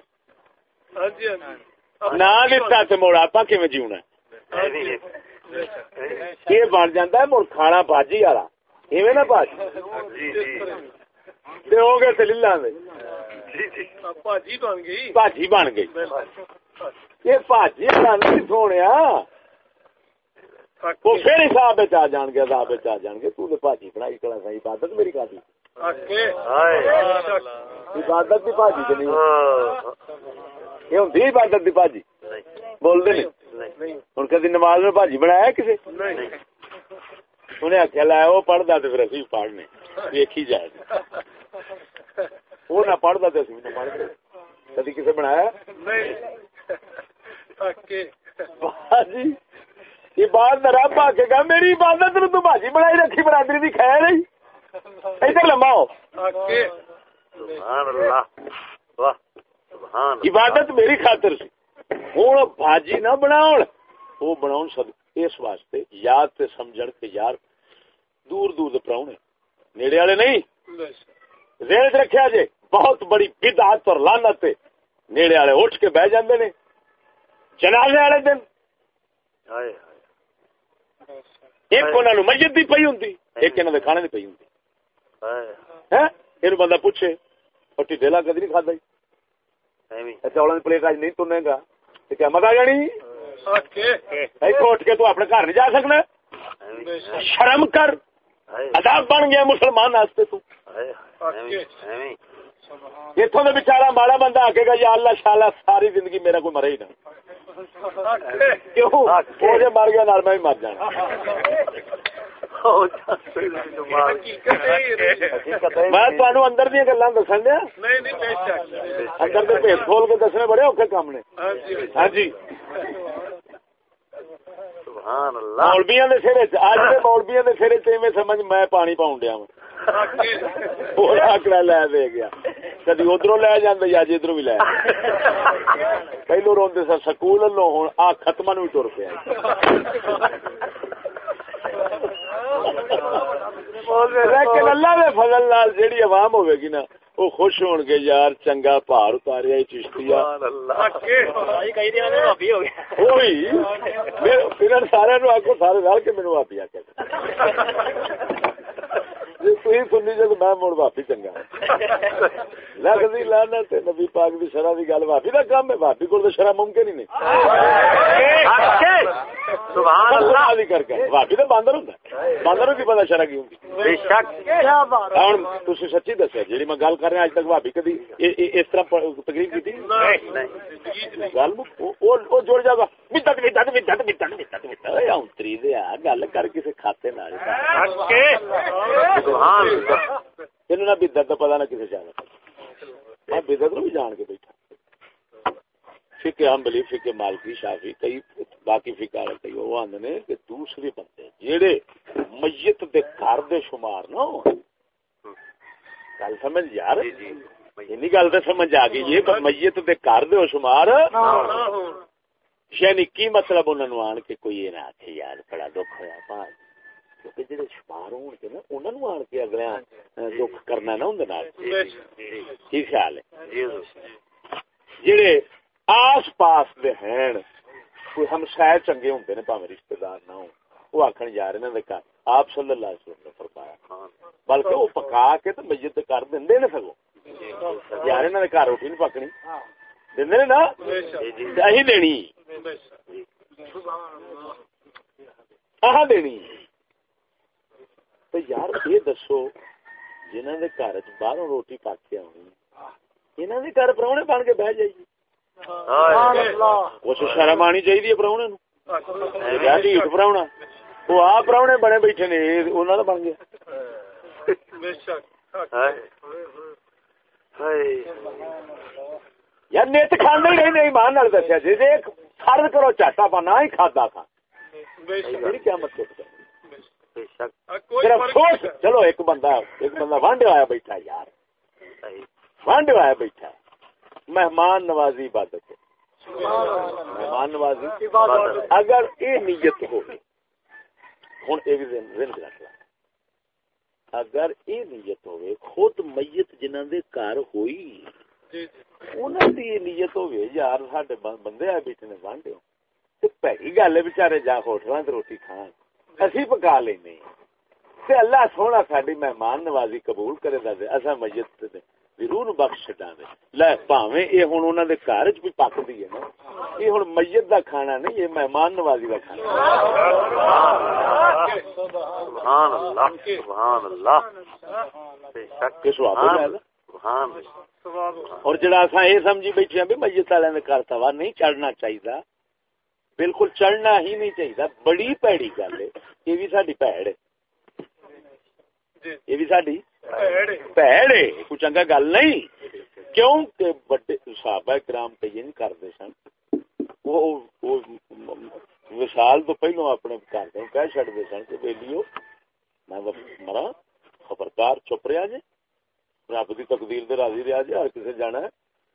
ہاں جی ہاں جی۔ نہ دتا تو مڑ آپ کی جیونا ہاں جی۔ یہ بن جاتا ہے مڑ کھانا بھاجی والا۔ ایویں نا بھاجی جی جی۔ دے ہو گئے دلیل جی جی پاجی بن گئی۔ بھاجی بن گئی۔ یہ سونے وہ پھر حساب آ جان گے عذاب آ جان گے۔ تو بھاجی بنائی کلا سی عبادت میری کا ہائے۔ عبادت تو نہیں؟ ہاں۔ یہ ہوندی عبادت کی بھاجی نہیں۔ بولتے نہیں؟ ہوں کدی نماز میں بھاجی بنایا کسی نہیں۔ انہیں آخیا لایا وہ پڑھتا تو پھر اسی پڑھنے۔ ویکھی جائے۔ وہ نہ پڑھتا تو اسی نہ پڑھتے کدی کسی بنایا؟ نہیں۔ عبادت رب آ کے گا میری عبادت نو تو بھاجی بنائی رکھی برادری دی خیر نہیں ادھر لما ہو۔ اوکے سبحان اللہ واہ سبحان اللہ۔ عبادت میری خاطر سی۔ ہوں بھاجی نہ بناؤ وہ بناؤ سب اس واسطے یاد تے سمجھن کے یار دور دور دے پراؤنے۔ نیڑے والے نہیں؟ ذہن رکھیا جے بہت بڑی بدعت اور لعنت ہے نیڑے والے اٹھ کے بہ جاندے نے۔ جنازے والے دن۔ ایک انہاں نو مسجد دی پئی ہوندی ایک انہاں دے کھانے ہوندی۔ ہائے۔ ہیں یہ بندہ پوچھے اور ٹھیلا کدی نہیں کھادا دی پلیٹ اج نہیں تنے گا تے کیا مت آ جانی۔ اٹھ کے تو اپنے گھر نہیں جا سکنا۔ شرم کر۔ اداب بن گیا مسلمان واسطے تو۔ اتوں کا بچارا ماڑا بندہ آ کے گا یا اللہ شالا ساری زندگی میرا کوئی مرے ہی نہ۔ مر گیا میں مر جانا میں اندر دیا گلا دسن دیا اندر کے کھول کے دسنے بڑے اوکھے کام نے ہاں جی مولبیاں دے اج دے مولبیاں دے تے میں سمجھ میں پانی پاؤں ڈیا ہوں۔ آکڑا لے دے گیا کدی ادھروں لے جاندے یا ادھروں بھی لے پہلو روندے سر سکول لو آ ختمہ نو ٹر پیا لیکن اللہ دے فضل نال جیڑی عوام ہوے گی نا وہ خوش ہون گے یار چنگا پہاڑ اتاریا چشتیا سبحان اللہ اوکے کئی دن میں ابھی ہو گیا وہی میرے سارے آکو سارے رل کے آکے جی تھی سنی جب میں مڑ واپی چنگا لگتی لانا تے نبی پاک دی شرح دی گل واپی دا کام ہے واپی کو تو شرح ممکن ہی نہیں سبحان اللہ اللہ کر کے واپی تو باندر ہوں باندر کی پتا شرح کی ہوں بے شک ہوں تھی سچی دسیا جی میں گل کر رہا اج تک بھابی کدی اس طرح تقریر کی گل گا اونتری دیا گل کر کسی کھاتے سبحان نہ نہ کسی جانا میں نو بھی جان کے بیٹھا۔ مالکی کئی باقی والے کئی وہ نے کہ دوسرے بندے جیڑے میت دے گھر دے شمار نہ ہون۔ گل سمجھ یار؟ جی جی۔ اینی گل سمجھ آ گئی۔ یہ پر میت دے گھر دے شمار۔ یعنی کی مطلب انہوں نے آن کے کوئی یہ نہ آخے یار بڑا دکھ ہوا جڑے شمار ہون کے نا انہوں نے آن کے اگلے دکھ کرنا نا نال کی خیال ہے جڑے آس پاس دے ہیں کوئی ہمسائے چنگے ہوندے نے پاویں رشتہ دار نہ ہون وہ آکھن یار انہاں دے گھر آپ صلی اللہ علیہ وسلم نے فرمایا بلکہ وہ پکا کے تے میت کر دیندے نے سگو یار انہاں دے گھر روٹی نہیں پکنی دیندے نے نا تے اہیں دینی اہاں دینی تے یار یہ دسو جنہوں نے گھر چ باہر روٹی پک کے آنی انہوں نے گھر پراؤنے بن کے بہ جائیے۔ کچھ شرم آنی چاہیے پراؤنے نو ڈھیٹ پراؤنا وہ آ پراؤنے بنے بیٹھے نے انہوں کا بن گیا۔ بے شک۔ یار نیت کھانے ہی نہیں نہیں مان دسیا جی فرض کرو چاٹا پا نہ ہی کھادا کھا۔ بے شک۔ میری کیا مطلب نہیں۔ چلو ایک بندہ ایک بندہ وانڈ آیا بیٹھا یار۔ وانڈ آیا بیٹھا مہمان نوازی عبادت ہے۔ مہمان نوازی۔ اگر یہ نیت ہو ہوں بھی ذہن رکھ لا اگر یہ نیت ہوئے خود میت جنہاں دے گھر ہوئی جی جی۔ انہاں دی یہ نیت ہوئے یار ساڈے بن- بندے بیٹھے نے وانڈے تے گل ہے بیچارے جا ہوٹلاں تے روٹی کھان۔ اسی پکا لینے تے اللہ سونا ساڈی مہمان نوازی قبول کرے دا تے اساں میت دی روح نو بخش چھڈاویں لے بھاویں اے ہن انہاں دے گھر وچ بھی پکدی ہے نا۔ یہ ہن میت دا کھانا نہیں یہ مہمان نوازی دا کھانا۔ سبحان اللہ سبحان اللہ۔ بے شک۔ کہ سواب ہو جائے گا سبحان سواب اور جڑا اساں اے سمجھی بیٹھے ہیں بھی میت والے نے گھر توا نہیں چڑھنا چاہیے بالکل چڑھنا ہی نہیں چاہیے۔ بڑی پیڑی گل ہے۔ یہ بھی ساڈی پیڑ ہے۔ جی۔ یہ بھی ساڈی پیڑ ہے۔ کوئی چنگا گل نہیں۔ کیوں کہ بڑے صحابہ کرام کئی نہیں کرتے سن۔ وہ وصال تو پہلو اپنے گھر دے کہہ چھڑتے سن کہ بیلیو میں مرا خبردار چپ رہا جی۔ رب کی تقدیر دے راضی رہا جی ہر کسی جانا ہے۔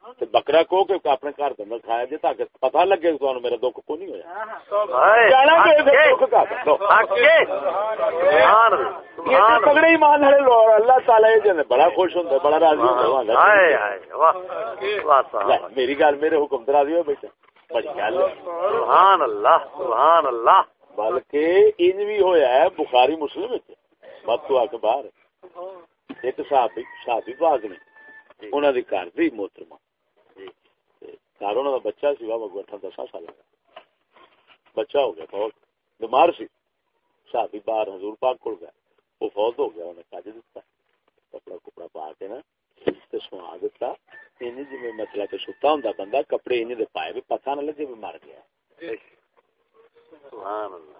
بکرا کو کہ اپنے گھر اندر کھایا جی تاکہ پتہ لگے میرا دکھ کو نہیں تے پگڑے ایمان والے لوگ اللہ تعالی بڑا خوش ہے، بڑا راضی میری گل میرے حکم تے راضی ہو بیٹھا بڑی گل سبحان اللہ سبحان اللہ۔ بلکہ انج بھی ہویا ہے بخاری مسلم وچ۔ بد تو آ کے باہر۔ ایک صحابی صحابی پاک نے انہاں دی گھر دی محترمہ۔ جی گھر انہاں دا بچہ سی، بابا کو اٹھا دساں سال کا بچہ ہو گیا بہت بیمار سی۔ صحابی باہر حضور پاک کول گئے۔ وہ فوت ہو گیا انہیں کج دیتا کپڑا کپڑا پا کے نا، تے سوا دیتا انج جویں مسئلہ کہ ستا ہوندا بندہ، کپڑے انج دے پائے بھی پتہ نہ لگے بھی مر گیا۔ سبحان اللہ۔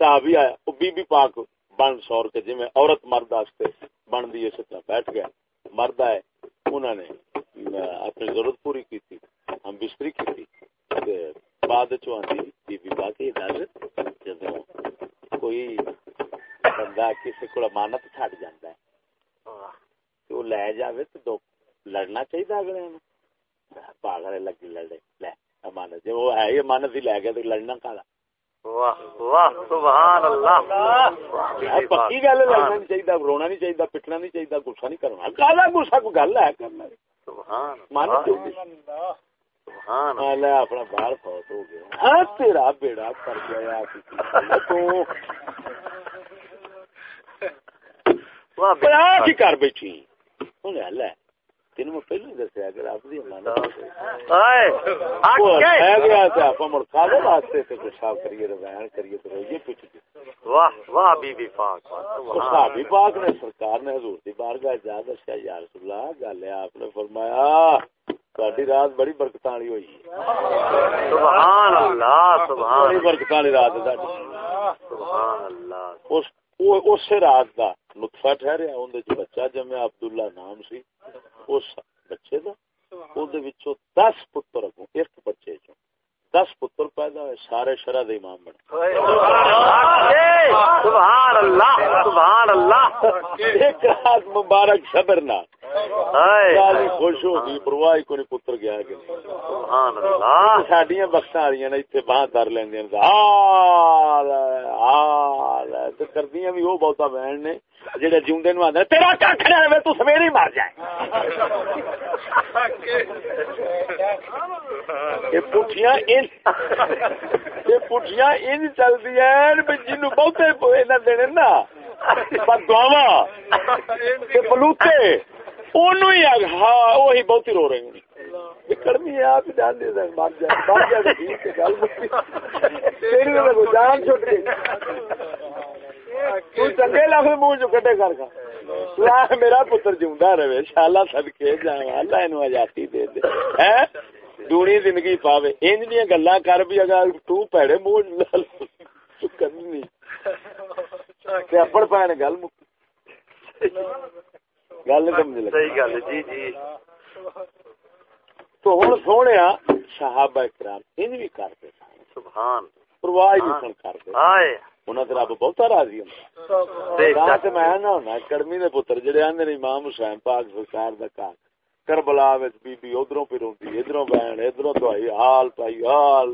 صحابی آیا، وہ بی بی پاک بن سور کے جی میں عورت مرد واسطے بن دی، اسی طرح بیٹھ گیا۔ مرد آئے انہوں نے اپنی ضرورت پوری کی تھی ہم بستری کی تھی بعد چاہتی بی بی پاک یہ دس جدو کوئی بندہ کسی کو امانت چھڈ جاتا ہے۔ تو لے جاوے تو دو لڑنا چاہیے اگلے نو پاگل لگی لڑے لے امانت جی وہ ہے ہی امانت ہی لے گیا تو لڑنا کالا۔ واہ واہ سبحان اللہ۔ یار پکی گل لڑنا نہیں چاہیے رونا نہیں چاہیے پٹنا نہیں چاہیے گسا نہیں کرنا۔ کالا گسا کوئی گل ہے۔ کرنا ہاں اپنا باہر فوت ہو گیا. ہاں تیرا بیڑا کر گیا تو. کر بیٹھی؟ لے. تین میں پہلے ہی دسیا کہ رب دی امانت ہائے وہ آگے ہے گیا تے آپ مڑ کالے واسطے تے پیشاب کریے روایت کریے تو روئیے پیچھے واہ واہ بی بی پاک صحابی پاک نے سرکار نے حضور دی بارگاہ جا دسیا یا رسول اللہ گل ہے آپ نے فرمایا رات بڑی برکتاں والی ہوئی۔ ہے سبحان اللہ سبحان بڑی برکتاں والی رات ہے تہاڈی سبحان اللہ۔ اس اسی اس رات دا نطفہ ٹھہریا، اون دے بچہ جمع عبداللہ نام سی، اس بچے دا، اون دے وچوں 10 پتر اگوں، ایک بچے چوں۔ 10 پتر پیدا ہوئے سارے شرع دے امام آگے سبحان اللہ سبحان اللہ۔ ایک رات مبارک صبر نہ خوش ہو گئی پرواہ کو نہیں پتر گیا کہ سبحان اللہ۔ ساڈیاں بخشاں والیاں نے ایتھے باہ در لیندیاں حال حال تے کردیاں بھی وہ بہتا بہن نے جڑے جیوندے نو آندے تیرا ککھ نہ ہوے تو سویرے ہی مر جائے یہ پٹھیاں یہ پٹھیاں ان چلدیاں ہیں جنوں بہتے انہاں دینے نا دعوا تے بلوتے اونوں ہی ہاں بہتی رو رہے ہیں کرنی ہے آپ دے جائے جائے ٹھیک ہے گل تیری جان چھٹ گئی تو چنگے لفظ منہ چ کٹے کر کا لا میرا پتر جوندا رہے شالا صدکے جاواں اللہ اینو آزادی دے دے ہیں دونی زندگی پاوے۔ انج دی گلاں کر بھی اگر تو پیڑے منہ کرنی اپڑ پائے گل گل سمجھ لگی۔ صحیح گل جی جی۔ تو ہن سونے صحابہ کرام انج بھی کرتے سبحان۔ پرواہ ہی نہیں سن کرتے۔ انہاں تے رب بہتا راضی ہوندا۔ تے میں نہ ہونا کڑمی دے پتر جڑے آندے نے امام حسین پاک سرکار دا کربلا وچ بی بی ادھروں پہ روندی ادھروں بہن ادھروں دوائی حال پائی حال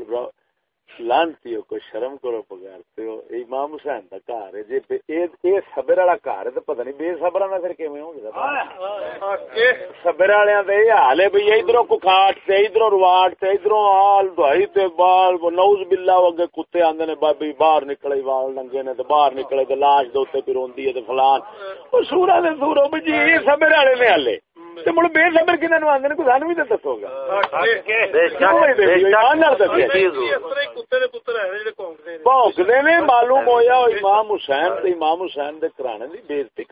لانتی ہو کوئی شرم کرو بغیر تے امام حسین دا گھر ہے۔ جے اے اے صبر والا گھر ہے تے پتہ نہیں بے صبراں دا پھر کیویں ہوں گے صبر والےاں دے یہ حال ہے بھئی ادھروں کو کھاٹ تے ادھروں رواٹ تے ادھروں حال دوائی تے بال نوز باللہ وگے کتے آندے نے بابی باہر نکلے وال ننگے نے تے باہر نکلے تے لاش دے اوتے پہ روندی ہے تے فلان۔ او سورا دے سورو جی یہ صبر والے نے حالے۔ مڑ بے معلوم ہویا امام حسین امام حسین کرانے دی بے عزتی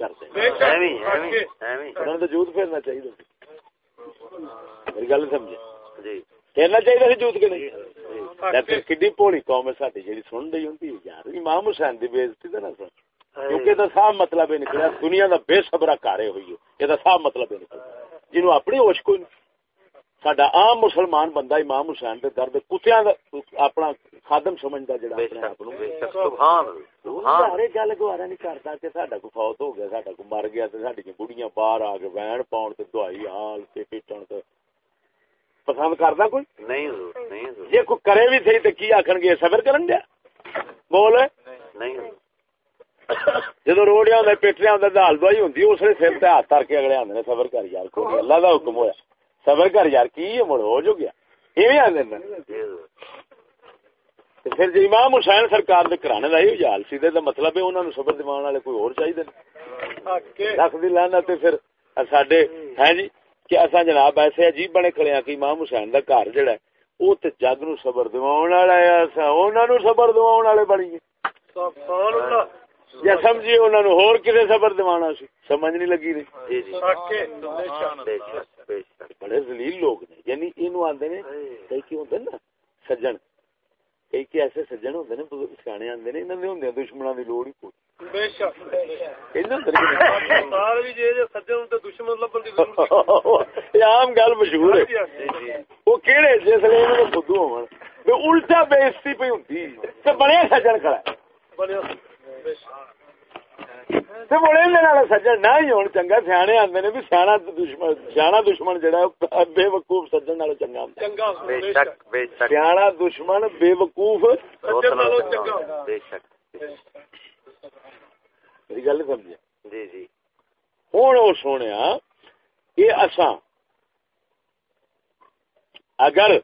جوت پھیرنا چاہیے میری گل سمجھے؟ پھیرنا چاہیے جوت کے نہیں؟ کڈی پولی قوم ہے ساڈی جڑی سن رہی ہوندی یار امام حسین کی بے عزتی نہ سن۔ کیونکہ دا صاحب مطلب نکلا دنیا دا بے صبرہ کارے ہوئی ہے۔ دا صاحب مطلب نکلا۔ جنوں اپنی ہوش کوئی نہیں عام مسلمان بندہ امام حسین دے درد کتیاں اپنا خادم سمجھدا جڑا سبحان گل گوارا نہیں کردا کہ ساڈا کو فوت ہو گیا ساڈا کو مر گیا تے ساڈی جی بڑیاں باہر آ کے وین پاون تے دوائی حال تے پیٹن تے۔ پسند کردا کوئی؟ نہیں نہیں جے کوئی کرے بھی صحیح تے کی آکھن گے صبر کرن دیا بول نہیں جدو روڑیا ہوں دال دوائی ہوں اس نے سر ہاتھ کے اگلے آدھے صبر کر یار ہاں۔ اللہ دا حکم ہویا۔ صبر کر یار کی مڑ ہو جو گیا؟ پھر جی امام حسین سرکار دے کرانے دا ہی حال سی دے مطلب ہے انہاں نو صبر دیوان والے کوئی اور چاہیے لکھ دی لانا تے پھر ساڈے ہیں جی؟ کہ اساں جناب ایسے عجیب بنے کھڑے ہاں کہ امام حسین دا گھر جڑا ہے او تے جگ نو صبر دیوان والا ہے اساں انہاں نو صبر دیوان والے بنیے سبحان اللہ۔ یا سمجھیے انہوں نے ہور کسے صبر دیوانا سی؟ سمجھ نہیں لگی رہی۔ جی، جی۔ ہاں، ہاں، ہاں، بڑے ذلیل لوگ نے۔ یعنی اینو آندے نے کئی کی ہوندے نا؟ سجن۔ کئی کی ایسے سجن ہوندے نے سیاںے آندے نے انہاں دے ہوندے دشمناں دی لوڑ ہی عام گل مشہور ہے۔ جی، او کیڑے جس لے خود ہون تے الٹا بے عزتی سجن کھڑا سیانے آدھے سیاح دشمن سیاح دشمن جہا بے وقوف سجن نالو سیاح دشمن بے وقوف میری گل سمجھے ہوں سونے یہ اساں اگر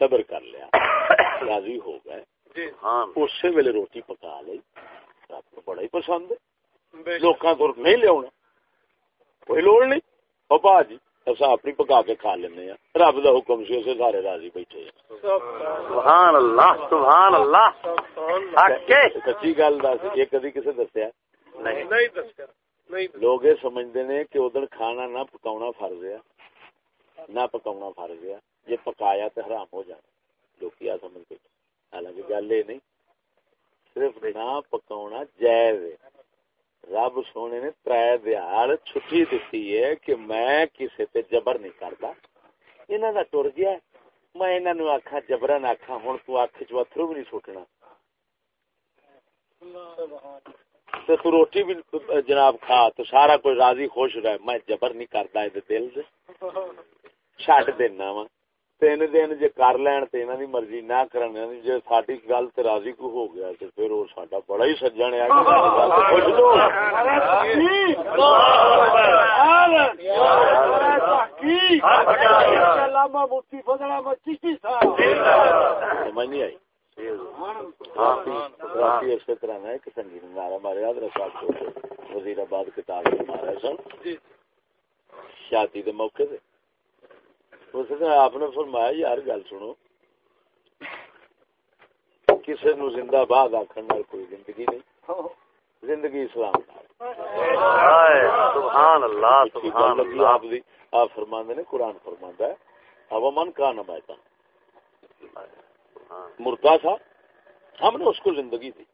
صبر کر لیا راضی ہو گئے جی۔ ہاں، اسی ویل روٹی پکا لی۔ بڑا ہی پسند نہیں لیا کوئی لوڑ نہیں۔ اور با جی اصا اپنی پکا کے کھا لینے رب کا حکم سے اسے سارے راضی بیٹھے ہیں۔ سبحان اللہ سبحان اللہ۔ سچی گل دس یہ کدی کسی دسیا؟ نہیں۔ لوگ یہ سمجھتے ہیں کہ ادھر کھانا نہ پکاونا فرض ہے۔ نہ پکاونا فرض ہے۔ یہ پکایا تو حرام ہو جانا۔ لوگ کیا سمجھ حالانکہ گل یہ نہیں صرف نہ پکاونا جائز رب سونے نے ترائے دیال چھٹی دیتی ہے کہ میں کسی تے جبر نہیں کرتا انہاں دا ٹر گیا میں انہاں نو جبرن آکھا ہن تو اکھ بھی نہیں سوٹنا تے روٹی بھی جناب کھا تو سارا کوئی راضی خوش رہے میں جبر نہیں کرتا دل دے دینا وا تین دن جی کر لین تو انہوں کی مرضی نہ کرنے جی ساری گل تو راضی کو ہو گیا تو پھر وہ ساڈا بڑا ہی سجن ہے وزیر آباد کتاب مارا سن شادی کے موقع سے اس نے آپ نے فرمایا یار گل سنو کسی نو زندہ باد آخر کوئی زندگی نہیں زندگی اسلام نال ہائے، سبحان اللہ اچھی سبحان گل لگی اللہ آپ دی آپ فرماندے نے قرآن فرماندا ہے اب من کا مردہ تھا ہم نے اس کو زندگی دی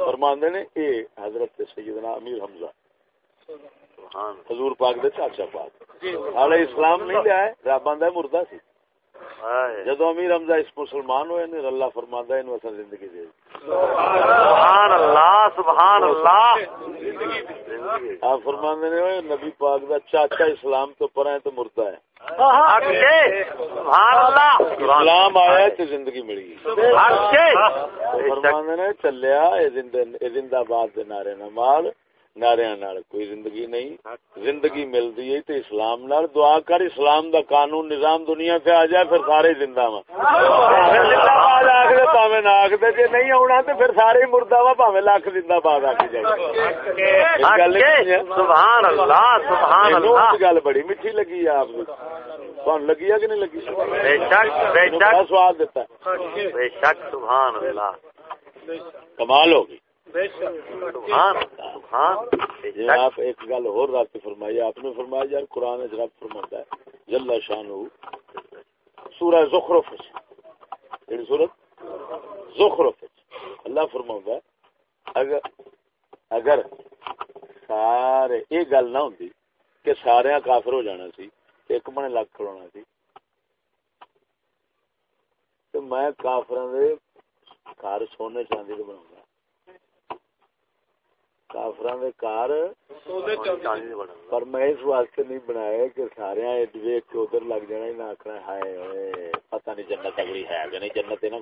فرماندے نے اے حضرت سیدنا امیر حمزہ حضور پاک دے چاچا پاک۔ حالے اسلام نہیں لیا ہے رب آندا مردہ سی۔ جدو امیر حمزہ اس مسلمان ہوئے نے اللہ فرماندا ہے انہوں اساں زندگی دے سبحان اللہ سبحان اللہ۔ زندگی آپ فرماندے نے اوے نبی پاک دا چاچا اسلام تو پر ہے تو مردہ ہے۔ سبحان اللہ۔ اسلام آیا تو زندگی ملی۔ فرماندے نے چلیا اے زندہ اے زندہ باد دے نعرے نہ نعریاں نال کوئی زندگی نہیں زندگی ملدی ہے تے اسلام نال۔ دعا کر اسلام دا قانون نظام دنیا تے آ جائے پھر سارے زندہ وا پاویں نہ آکھ دے جے نہیں آونا تے پھر سارے مردہ وا پاویں لاکھ زندہ باد آکھ جائے۔ نہیں ہے؟ سبحان اللہ سبحان اللہ۔ گل بڑی میٹھی لگی ہے آپ کو لگی ہے کہ نہیں لگی؟ بے شک بے شک۔ سواد دیتا ہے۔ بے شک سبحان اللہ۔ کمال ہوگی جی آپ ایک گل اور رات فرمائی آپ نے فرمایا یار قرآن رب فرماتا ہے جل شان سورہ زخرف جڑی سورت؟ زخرف اللہ فرماوندا ہے اگر اگر سارے یہ گل نہ ہوندی کہ سارے کافر ہو جانا سی ایک من لگ کھڑونا سی۔ تے میں کافراں دے گھر سونے چاندی دے بناؤں کافران پر میں اس واسطے نہیں بنایا کہ سارے ادھر لگ جانا نہ آکھنا ہائے پتہ نہیں جنت اگلی ہے نہیں جنت ہے نا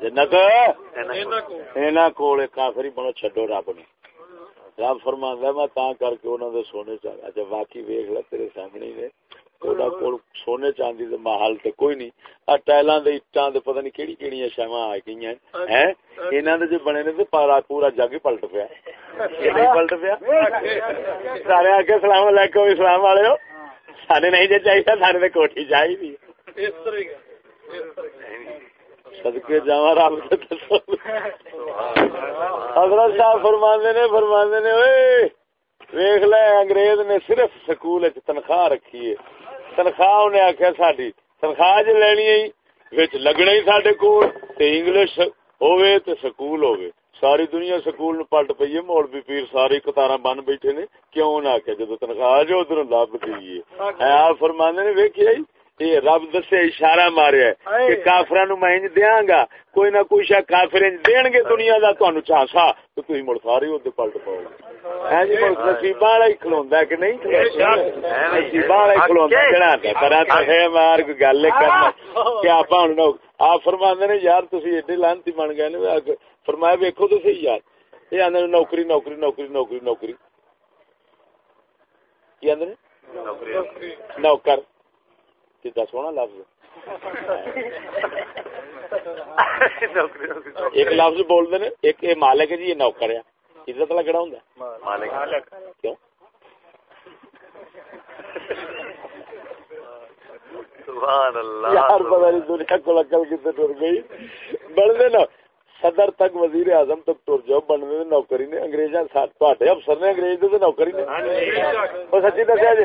جنت اینا کافری بنو چھڈو رب نے رب فرماندا میں سونے چا اچھا واقعی لے سامنے نے سونے چاندی دے محل تے کوئی نہیں آ ٹائلاں دے دے پتہ نہیں کیڑی کیڑیاں شیواں آ گئیاں ہیں دے جو بنے نے تے پارا پورا جگ ہی پلٹ پیا پلٹ پیا سارے آ کے السلام علیکم اسلام والے ہو نہیں جے چاہیے ساڈے کوٹھی چاہیے اس طرح رب حضرت صاحب فرماندے نے فرماندے نے اوئے لے انگریز نے صرف سکول وچ تنخواہ رکھی ہے تنخواہ انہیں آکھیا ساڈی تنخواہ ج لینی وچ لگنا ہی ساڈے کول تے انگلش ہووے تے سکول ہووے ساری دنیا سکول نو پلٹ پئی ہے مولوی پیر ساری قطاراں بن بیٹھے نے کیوں نہ آکھیا جدوں تنخواہ جو ادھر لب گئی ہے آپ فرماندے نے ویکھیا جی یہ رب دسے اشارہ ماریا ہے کہ کافراں نو میں انج دیاں گا کوئی نہ کوئی شے کافر انج دین گے دنیا دا تانوں چانسا تو تسی مڑ سارے اودے پلٹ پاؤ ہے جی مڑ نصیباں والا ہی کھلوندا ہے کہ نہیں نصیباں والا ہی کھلوندا ہے۔ جڑا تے کرا تے ہے مار کوئی گل ہے کرنا۔ کہ آپ ہن نو آپ فرماندے نے یار تسی ایڈے لانتی بن گئے نے فرمایا ویکھو تو صحیح یار۔ یہ نے نوکری نوکری نوکری نوکری نوکری۔ نے؟ نوکر۔ سونا لفظ ایک لفظ بول دے نے ایک یہ مالک ہے جی یہ نوکر ہے عزت لگڑا ہوں مالک کیوں سبحان اللہ یار پتہ نہیں دنیا کو لکل کتنے ٹر گئی بن دے نا صدر تک وزیر اعظم تک ٹر جاؤ بن دے نوکری نے انگریزاں ساتھ افسر نے انگریز دے نوکری نے سچی دسیا جی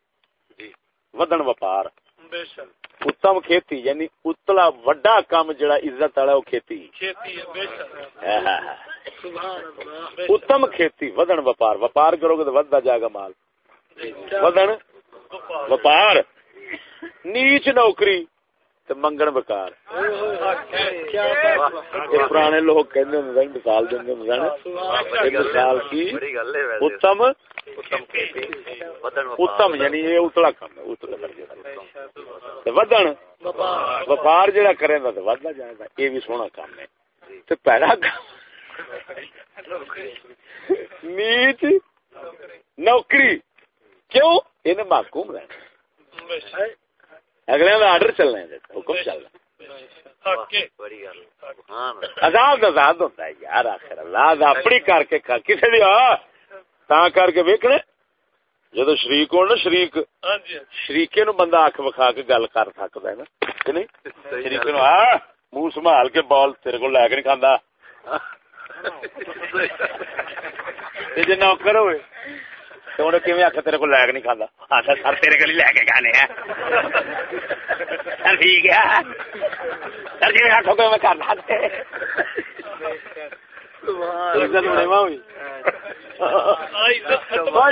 ودن وپار۔ اتم کھیتی یعنی اتلا وڈا کام جڑا عزت والا وہ کھیتی۔ ہاں، ہاں، ہاں۔ اتم کھیتی ودن وپار۔ وپار کرو گے تو ودتا جائے گا مال۔ ودن وپار۔ نیچ نوکری منگن بکار پرانے لوگ کہ مثال دیں مثال کی اتم اتم یعنی یہ اتلا کام ہے ودن وپار جڑا کرے گا تے وددا جائے گا یہ بھی سونا کام ہے۔ تے پیڑا نیچ نوکری۔ کیوں؟ انہیں محکوم رہنا۔ اگلے کا آرڈر چلنا ہے حکم چلنا آزاد آزاد ہوتا ہے۔ یار آخر اللہ اپنی کر کے کسی دی تا کر کے ویکنے جدو شریک ہونا شریک شریقے نو بندہ اکھ وکھا کے گل کر سکتا ہے نا کہ نہیں؟ نو ہاں منہ سنبھال کے بال تیرے کو لے کے نہیں کھانا جی نوکر ہوئے کیویں تیرے کو لے کے نہیں کھانا آخر سر تیرے کو لے کے کھانے ہیں۔ سر ٹھیک ہے۔ سر جی آخو کہ میں کرنا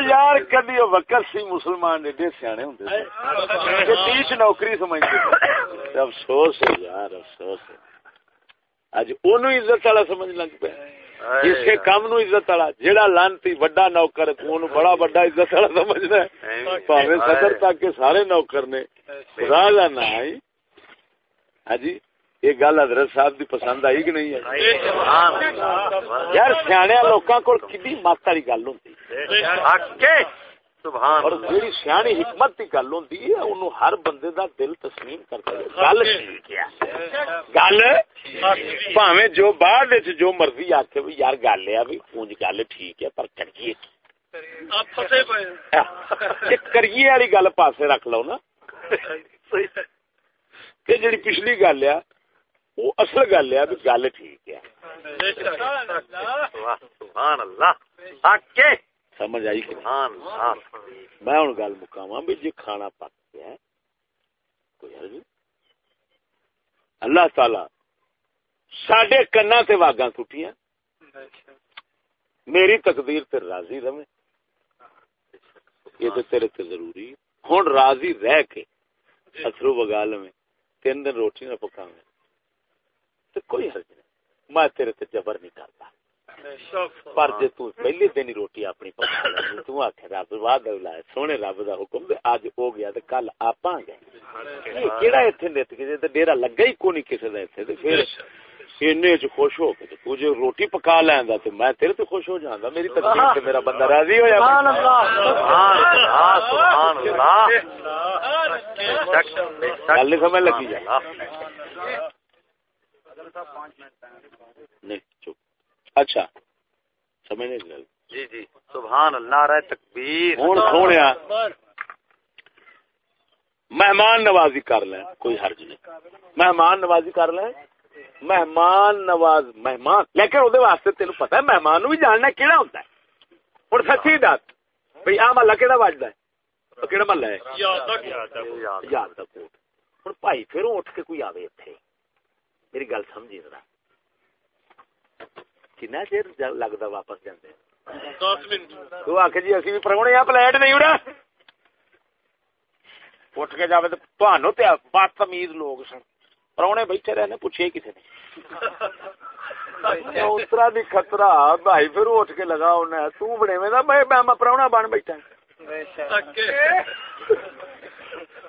یار کدی وقت سی مسلمان ایڈے سیانے ہوں تیس نوکری سمجھتے افسوس ہے یار افسوس ہے۔ اج اونو عزت والا سمجھ لگ پیا۔ جس کے کام نو عزت والا جیڑا لانتی وڈا نوکر اونو بڑا بڑا عزت والا سمجھنا ہے۔ پاوے صدر تک کے سارے نوکر نے۔ دا نا ہے ہاں جی؟ یہ گل حضرت صاحب دی پسند آئی کہ نہیں ہے یار سیاح لوکاں کول کڈی مت والی گل ہوندی۔ سبحان اور جیڑی سیانی حکمت کی گل ہوندی ہے اونوں ہر بندے دا دل تسلیم کرتا ہے۔ گل ٹھیک ہے۔ گل بھاویں جو بعد وچ جو مرضی آکھے بھی یار گل ہے بھی اونج گل ٹھیک ہے پر کریے۔ کی کریے والی گل پاسے رکھ لو نا۔ کہ جیڑی پچھلی گل ہے وہ اصل گل ہے گل ٹھیک ہے۔ سمجھ آئی میں ہوں گل مکاوا بھی جی کھانا پک گیا کوئی اللہ تعالی سڈے کنا تے واگاں ٹوٹیاں میری تقدیر تے راضی رہے۔ یہ تو تیرے تے ضروری۔ ہوں راضی رہ کے اثرو وگا لو تین دن روٹی نہ پکاویں تو کوئی حرج نہیں۔ میں تیرے تے جبر نہیں کرتا۔ پر جے تو پہلے دن ہی روٹی اپنی پکا لے تو آکھے رب وعد لائے سونے رب دا حکم اج ہو گیا تے کل آپاں گئے۔ یہ کیڑا ایتھے نت کے تے ڈیرا لگا ہی کوئی نہیں کسے دا ایتھے تے پھر سینے چ خوش ہو کے تو جو روٹی پکا لیندا تے میں تیرے تے خوش ہو جاندا۔ میری تقدیر تے میرا بندہ راضی ہو جائے سبحان اللہ سبحان اللہ گل سمجھ لگی جا۔ نہیں چپ۔ اچھا سمجھ نہیں گل جی جی۔ سبحان اللہ تکبیر۔ سونے مہمان نوازی کر لیں کوئی حرج نہیں۔ مہمان نوازی کر لیں۔ مہمان نواز مہمان۔ لیکن وہ واسطے تین پتا ہے مہمان بھی جاننا کہڑا ہوتا ہے؟ ہوں سچی دس۔ بھائی آ محلہ کہڑا وجد ہے؟ کہڑا محلہ ہے؟ یاد کا کوٹ ہوں بھائی پھر اٹھ کے کوئی آوے اتنے میری گل سمجھی ذرا۔ کنا چیر لگتا واپس جانے تو آخ جی اسی بھی پرونے آ پلیٹ نہیں اڑا۔ اٹھ کے جائے تو بدتمیز لوگ سن۔ پرونے بیٹھے رہنے پوچھے کسی نے۔ اترا دی خطرہ بھائی پھر اٹھ کے لگا انہیں۔ تو بنے میں میں پرونا بن بیٹھا سبحان اللہ سبحان اللہ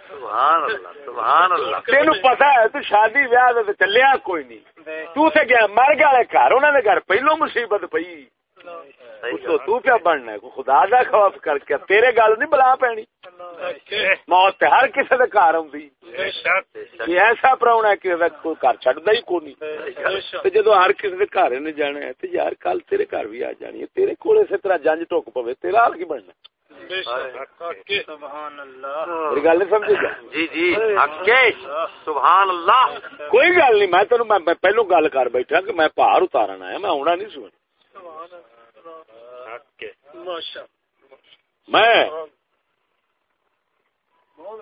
تین پتا ہے تو شادی ویاہ تو چلیا کوئی نہیں۔ تو تے گیا، مر گیا گھر انہوں نے گھر پہلو مصیبت پئی۔ تو تو کیا بننا ہے؟ خدا دا خوف کر کے تیرے گل نہیں بلا پینی۔ موت تے ہر کسی دے گھر آوندی۔ یہ ایسا پراؤنا ہے کہ کوئی گھر چڈتا ہی تے جدو ہر کسی دے گھر نے جانا ہے تے یار کل تیرے گھر بھی آ جانی ہے تیرے کول اسی طرح جنج ٹوک پوے تیرا حال کی بننا؟ میری گل نہیں سمجھی؟ گا جی جی۔ سبحان اللہ کوئی گل نہیں میں تینوں میں پہلو گل کر بیٹھا کہ میں پہاڑ اتارن آیا میں آنا نہیں سن میں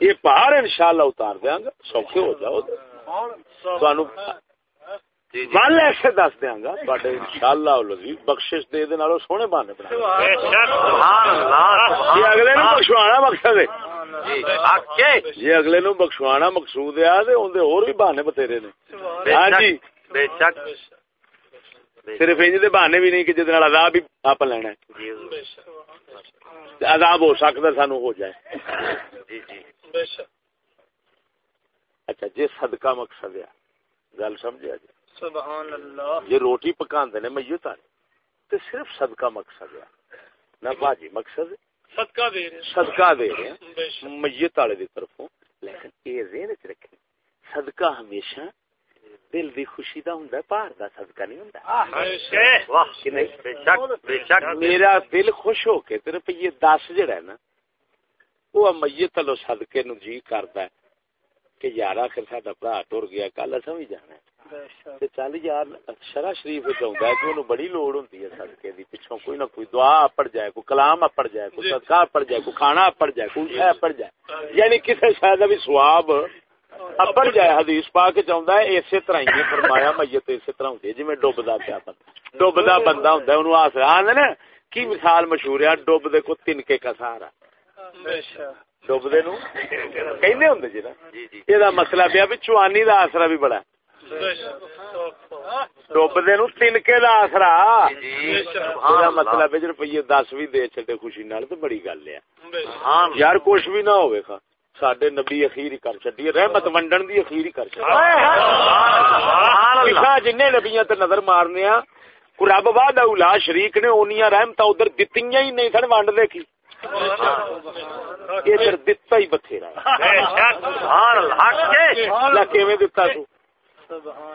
یہ پہاڑ انشاءاللہ اتار دیا گا سوکھے ہو جاؤ تھانو جی جی. گل ایسے دس دیا گا بڑے انشاءاللہ لذیذ بخشش دے دے سونے بانے بنا سبحان اللہ. یہ اگلے نو بخشوانا مقصد ہے. جی. یہ اگلے نو بخشوانا مقصود ہے تے اون دے اور بھی بہانے بتیرے نے. ہاں جی. بے شک. صرف انج دے بہانے بھی نہیں کہ جدے نال عذاب بھی آپ لینا ہے۔ جی عذاب ہو سکدا سانو ہو جائے۔ جی جی۔ اچھا جی صدقہ مقصد ہے گل سمجھا جی سبحان اللہ۔ یہ روٹی پکاندے نے میت والے تے صرف صدقہ مقصد ہے۔ نہ باجی مقصد؟ صدقہ دے رہے صدقہ دے رہے میت والے دی طرفوں۔ لیکن اے ذہن وچ رکھیں صدقہ ہمیشہ دل دی خوشی دا ہوندا ہے باہر دا صدقہ نہیں ہوندا۔ شک میرا دل خوش ہو کے تے روپیے 10 جڑا ہے نا وہ میت والو صدقے نو جی کردا ہے کہ یار آخر ساڈا بھرا ٹر گیا کل اساں بھی جانا ہے۔ تے چل یار شرع شریف وچ ہوندا ہے کہ اونوں بڑی لوڑ ہوندی ہے صدقے دی پچھوں کوئی نہ کوئی دعا اپڑ جائے کوئی کلام اپڑ جائے کوئی جی۔ صدقہ اپڑ جائے کوئی کھانا اپڑ جائے کوئی شے اپڑ جائے۔ یعنی کسی شاید بھی ثواب اپڑ جائے حدیث پاک چاہتا ہے اسی طرح ہی فرمایا میت اسی طرح ہوتی ہے جی ڈبدا پیا بندہ ڈبدا بندہ ہوں انہوں آسرا آدھے نا کی مثال مشہور ہے ڈبدے کو تنکے کا سہارا۔ نو کہنے ہوں جی نا؟ جی جی۔ مطلب بھی چوانی دا آسرا بھی بڑا بے شک ڈبدے نو تنکے دا آسرا۔ جی مطلب ہے جی روپیے دس بھی دے چڈے خوشی نال تو بڑی گل ہے۔ یار کچھ بھی نہ ہوئے خا سڈے نبی اخیر ہی کر چڈی رحمت ونڈن دی اخیر ہی کر چڈی جن نبیاں تے نظر مارنے رب وا اولا شریک نے اونیاں رحمت ادھر دتیاں ہی نہیں سن ونڈ دے کی ادھر دتا ہی بتھیرا کیویں دتا تو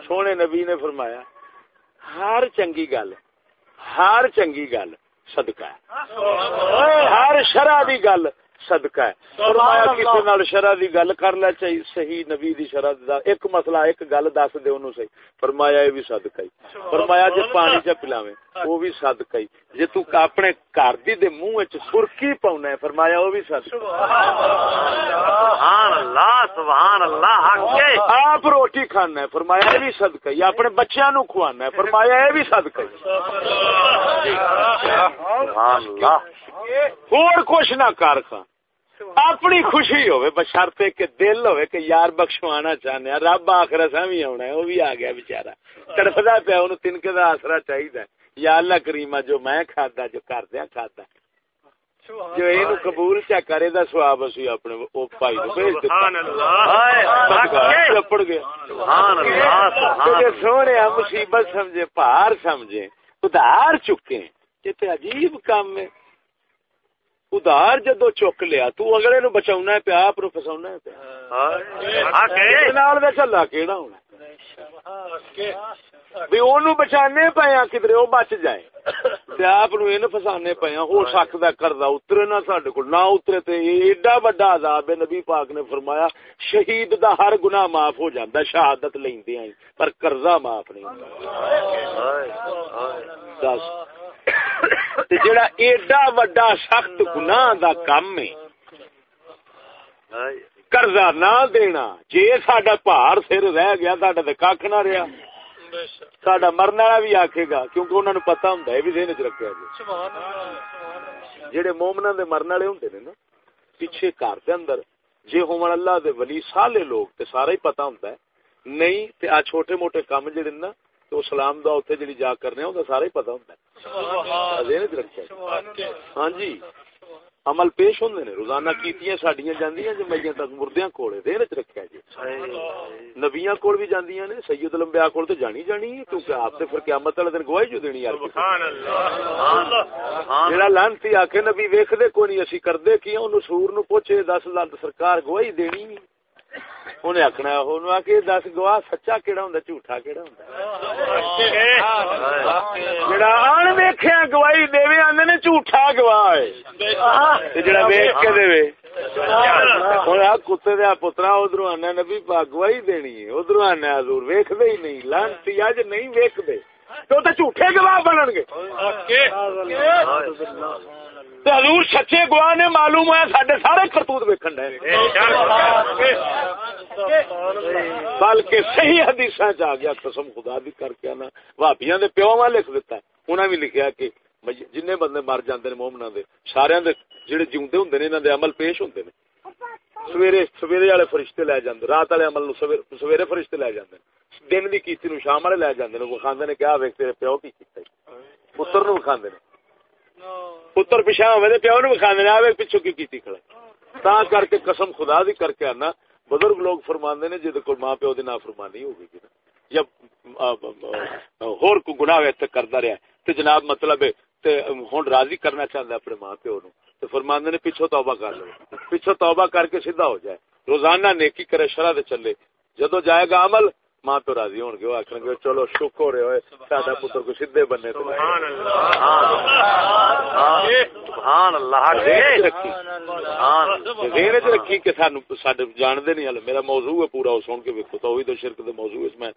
سونے نبی نے فرمایا ہر چنگی گل ہر چنگی گل صدقہ ہے ہر شرع دی گل صدقہ ہے۔ فرمایا کسی نال شرع دی گل کر لے چاہیے صحیح نبی دی شرع دا۔ ایک مسئلہ ایک گل دس دے اونوں صحیح فرمایا اے بھی صدقہ ہی۔ فرمایا جے پانی چ پلاویں وہ بھی صدقہ ہی۔ جے تو اپنے گھر دی دے منہ وچ سرخی پاونا ہے فرمایا وہ بھی صدقہ۔ سبحان اللہ سبحان اللہ حق کے آپ روٹی کھانا ہے فرمایا یہ بھی صدقہ ہی۔ اپنے بچیاں نو کھوانا ہے فرمایا یہ بھی صدقہ ہی۔ سبحان اللہ۔ اور کچھ نہ کر کھا۔ اپنی خوشی ہوے بشرتے کہ دل ہوے کہ یار بخشوانا چاہنے رب آخر اساں بھی آنا ہے وہ بھی آ گیا بیچارہ۔ تڑپدا پیا اونوں تنکے دا آسرا چاہیدا یا اللہ کریمہ جو میں کھادا جو کردیا کھادا جو اینو قبول چا کرے دا ثواب اسی اپنے او بھائی نو بھیج سبحان دتا اللہ۔ ہائے حق کے چپڑ گیا سبحان اللہ سبحان اللہ۔ سونے مصیبت سمجھے پار سمجھے ادھار چکے یہ تے عجیب کام ہے۔ ادھار جدو چک لیا تو اگلے نو بچاؤنا ہے پیا آپ نو ہے پیا۔ نال کیڑا ہونا بھی اونوں بچانے پے ہاں کدھر او بچ جائے تے آپ نو فسانے پے ہاں ہو سکدا کردا اترے نہ ساڈے کول نہ اترے تے ایڈا بڑا عذاب ہے۔ نبی پاک نے فرمایا شہید دا ہر گناہ معاف ہو جاندا شہادت لیندے ہیں پر قرضہ معاف نہیں ہوندا دس۔ جڑا ایڈا وڈا سخت گناہ دا کام ہے ہائے قرضہ نہ دینا جے ساڈا بھار سر رہ گیا ساڈا تے کھ نہ رہیا ساڈا مرن والا بھی آکھے گا کیونکہ انہاں نوں پتہ ہوندا ہے بھی ذہن وچ رکھیا جی سبحان اللہ جڑے مومناں دے مرن والے ہوندے نے نا پیچھے گھر دے اندر جے ہون اللہ دے ولی سالے لوگ تے سارا ہی پتہ ہوندا ہے نہیں تے آ چھوٹے موٹے کام جڑے نا تو سلام دا اوتھے جڑی جا کرنے ہوندا سارا ہی پتہ ہوندا ہے۔ ذہن وچ رکھیا ہاں جی۔ عمل پیش ہوندے نے روزانہ کیتیاں ساڈیاں جاندیاں جے میاں تک مردیاں کولے ذہن وچ رکھیا جی۔ نبیاں کول بھی جاندیاں نے سید الانبیاء کول تے جانی جانی ہے کیونکہ آپ تے پھر قیامت والے دن گواہی جو دینی یار۔ سبحان اللہ۔ اللہ جڑا لانتی آکھے نبی ویکھدے کوئی نہیں اسی کردے کی اونوں سور نو پوچھے دس لال سرکار گواہی دینی نہیں اونے آکھنا اونوں آ کے دس گواہ سچا کیڑا ہوندا جھوٹا کیڑا ہوندا جڑا آن ویکھیا گواہی دیوے آندے نے جھوٹا گواہ ہے جڑا ویکھ کے دے ہوں کتے دیا پترا ادھر آنا نبی گواہی دینی ہے ادھر آنا حضور ویکھدے ہی نہیں لانتی اج نہیں ویکھدے تو جھوٹے گواہ بنن گے تے حضور سچے گواہ نے معلوم ہوا سڈے سارے کرتوت ویکھن ڈے بلکہ صحیح حدیث آ گیا، قسم خدا بھی کر کے آنا۔ بھابیاں دے پیو ماں لکھ دیتا ہے۔ انہاں بھی لکھیا کہ جن بندے مر جاندے نے مومناں دے، سارے دے جڑے جیوندے ہوندے نے، انہاں دے عمل پیش ہوندے نے۔ سویرے سویرے والے فرشتے لے جاندے، رات والے عمل نو سویرے فرشتے لے جاندے دن دی کیتی نو شام والے لے جاندے نے، وہ کھاندے نے کیا ویکھ تیرے پیو کی کیتا پتر نو کھاندے نے۔ پتر پیچھا ہوے تے پیو نو کھاندے نے آوے پیچھے کی کیتی کھڑا تا کر کے قسم خدا دی کر کے آنا، بزرگ لوگ فرماندے نے جے کول ماں پیو دی نافرمانی ہو گئی جی یا ہور کو گناہ وے تے کردا رہیا۔ تے جناب مطلب ہے، تے ہن راضی کرنا چاہندا اپنے ماں پیو نو۔ تے فرماندے نے پیچھے توبہ کر لو۔ پیچھے توبہ کر کے سیدھا ہو جائے۔ روزانہ نیکی کرے شرع دے چلے۔ جدو جائے گا عمل ماں تو راضی ہون گے آخر گے چلو شکر ہوئے ساڈا پتر کو سیدھے بننے تو سبحان اللہ ذہن چ رکھی کہ سانو ساڈے جاندے نہیں ہل میرا موضوع ہے پورا سن کے ویکھو توحید و شرک دے موضوع اس میں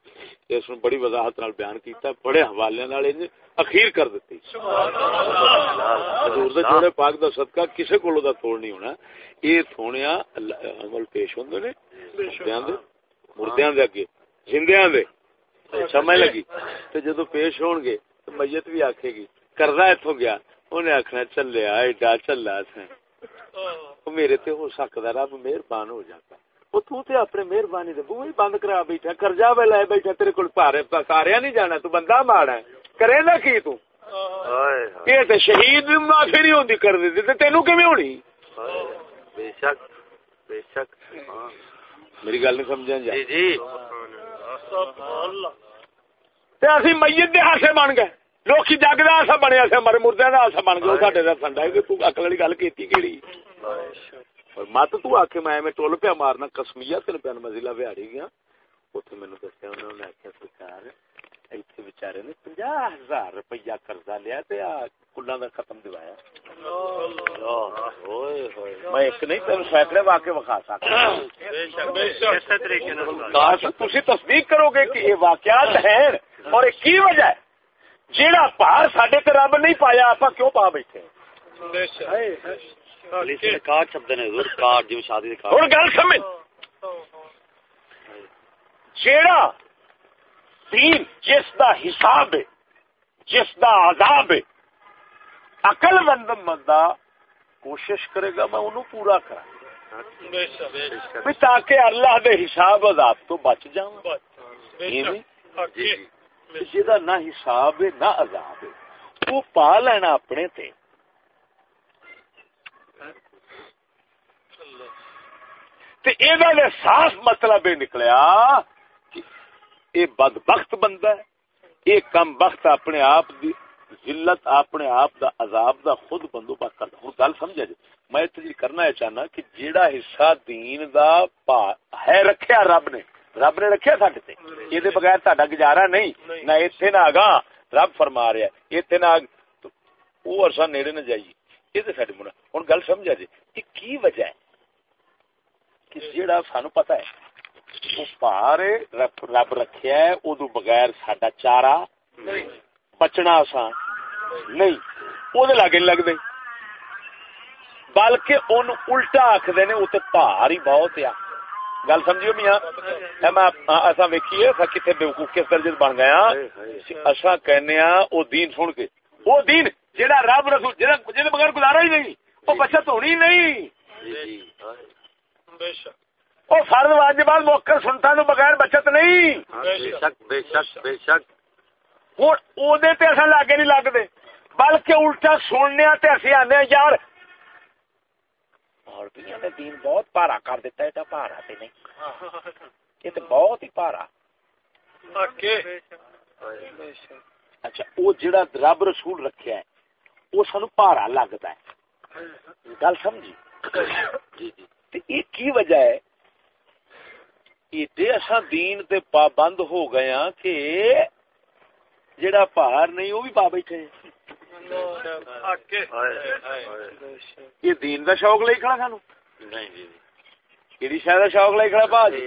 اس نو بڑی وضاحت نال بیان کیتا بڑے حوالے نال انج اخیر کر دتی حضور دے جوڑے پاک دا صدقہ کسے کولو دا توڑ نہیں ہونا اے تھونیا عمل پیش ہوندے نے مردیاں دے مردیاں دے اگے زندیاں دے۔ سمجھ لگی؟ تے جدو پیش ہون گے تو میت بھی آکھے گی۔ کردا ایتھوں گیا انہیں آخنا چلیا ایڈا چلا سا میرے تے ہو سکتا رب مہربان ہو جاتا۔ وہ تو تے اپنے مہربانی دے بوئی بند کرا بیٹھا۔ کرجا وے لے بیٹھا تیرے کول پارے سارے نہیں جانا تو بندہ ماڑا ہے۔ کرے نا کی تو؟ یہ تے شہید معافی نہیں ہوندی کر دی تے تینوں کیویں ہونی؟ بے شک بے شک۔ میری گل نہیں سمجھا جی جی۔ تے اسی میت دے ہاسے بن گئے۔ لوکی جگ دا ہاسا بنیا سی، مر مردے دا ہاسا بن گیا۔ ساڈے دا سنڈا کہ تو اکل والی گل کیتی کیڑی؟ اور مت تو آ میں میں ٹول پیا مارنا کسمیا تین میں ضلع بہاڑی گیا۔ اتنے مینو دسیا، انہوں نے آخیا سرکار اتنے بچارے نے پنجا ہزار روپیہ قرضہ لیا کلا کا ختم دوایا میں ایک نہیں تین سینکڑے واقع وکھا سکتا تھی تصدیق کرو گے کہ یہ واقعات ہیں اور کی وجہ ہے جیڑا پار سڈے تے رب نہیں پایا آپ کیوں پا بیٹھے کارڈ کارڈ شادی گل سمجھ جیڑا دین جس دا حساب ہے جس دا عذاب ہے۔ عقل مند بندہ کوشش کرے گا میں انہوں پورا کرا تاکہ اللہ دے حساب عذاب تو بچ جاؤں جا نہ حساب ہے نہ عذاب ہے۔ وہ پا لینا اپنے تے۔ صاف مطلب یہ نکلیا یہ بد بخت بندہ ہے، یہ کم بخت اپنے آپ دی ذلت، اپنے آپ دا عذاب دا خود بندوبست کرتا ہوں، گل سمجھا جی؟ میں اتنی جی کرنا یہ چاہنا کہ جیڑا حصہ دین دا پا ہے، رکھیا رب نے۔ رب نے رکھیا سڈے تے۔ یہ بغیر تا گزارا نہیں۔ نہ اتنے نہ آگاہ رب فرما رہا اتنے نہ وہ ارسا نیڑے نہ جائیے۔ یہ تو ساری منا ہوں، گل سمجھا جی؟ یہ کی وجہ ہے؟ کہ جیڑا سانو پتا ہے پار رب رکھیا ہے ادو بغیر سڈا چارا بچنا آسان نہیں وہ لاگے نہیں لگتے بلکہ ان الٹا آخر نے اتنے پار ہی بہت آ گل سمجھو میاں اصا ویکھیے کتنے بےوقوف کس درجے بن گیا اصا کہنے او دین سن کے وہ دین جہاں رب رسول جہاں بغیر گزارا ہی نہیں وہ بچت ہونی نہیں وہ فرد واجبات موقع سنتا تو بغیر بچت نہیں بے شک بے شک ہوں اصا لاگے نہیں لگتے بلکہ الٹا سننے اسی آنے یار مولویاں نے دین بہت پارا کر دیتا ہے پارا تے نہیں یہ تو بہت ہی پارا اچھا وہ جڑا رب رسول رکھیا ہے وہ سانو پارا لگتا ہے گل سمجھی یہ کی وجہ ہے ایڈے اصا دین تے پابند ہو گئے ہاں کہ جڑا پہاڑ نہیں وہ بھی پا بیٹھے یہ دین دا شوق لے کھڑا سانو کیڑی شاید دا شوق لے کھڑا پا جی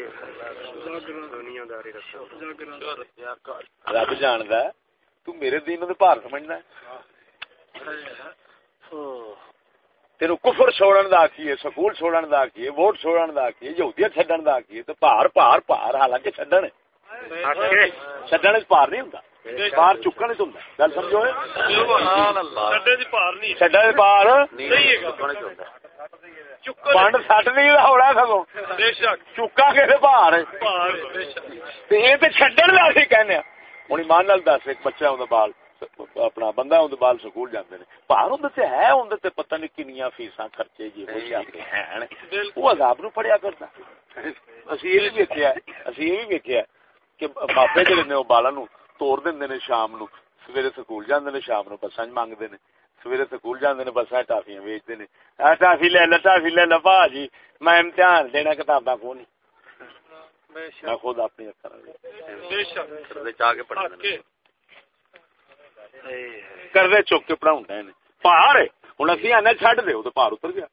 رب جاندا تو میرے دین بھار سمجھنا تیرو کفر چھوڑن دا کی سکول چھوڑن دا کی ووٹ چھوڑن دا کی یہودیت چھڈن دا کی تے بھار بھار بھار حالانکہ چھڈن چھڈن پار نہیں ہوندا۔ پار چکن چ گل سمجھو پار پنڈ سٹ نہیں ہونا سگو چکا کسی پار یہ تو چڈن کا اسی کہنے ہوں ایمان نال دس ایک بچہ ہوں بال۔ اپنا بندہ ہوں بال سکول جاتے ہیں باہر ہوں ہے اندر پتہ نہیں کنیا فیسا خرچے جی ہیں۔ وہ عذاب نو پڑیا کرتا اسی یہ بھی ویکیا اسی یہ بھی ویکیا کہ ماپے جڑے نے بالا نو توڑ دیں نے شام نو۔ سویرے سکول جاندے نے شام نو بساں منگدے نے۔ سویرے سکول جاندے نے بساں ٹافیاں ویچدے نے۔ آ ٹافی لے لے ٹافی لے لے جی میں امتحان دینا کتاباں کو نہیں۔ میں خود اپنی اکھاں کردے چاہ کے پڑھا کردے چوک کے نے پہاڑ ہن اسی آنے چھڈ دے تے پہاڑ اتر گیا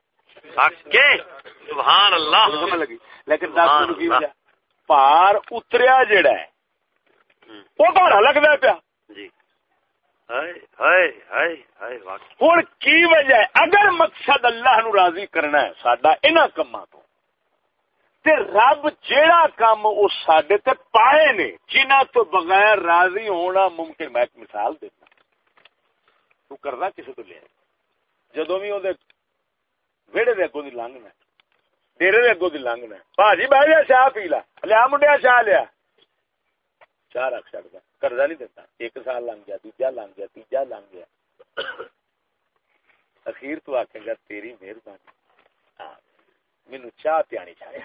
سبحان اللہ لگی لیکن دس کی پہاڑ اتریا جڑا ہے وہ بھاڑا لگتا پیا ہوں کی وجہ ہے اگر مقصد اللہ نو راضی کرنا ہے سڈا کما تو تے رب جیڑا کام وہ سڈے تے پائے نے جنہ تو بغیر راضی ہونا ممکن میں ایک مثال دینا تو کرنا کسی تو لیا جدو بھی وہ ویڑے دے اگوں دی لنگنا ڈیرے دے اگوں دی لنگنا بھاجی بہ جا چاہ پی لا۔ لیا منڈیا چاہ لیا۔ چاہ رکھ چڑتا کرزا نہیں دیتا ایک سال لنگ گیا، دوجا لنگ گیا، تیجا لنگ گیا۔ اخیر تو آخے گا، تیری مہربانی۔ ہاں، مینو چاہ پیانی چاہیے۔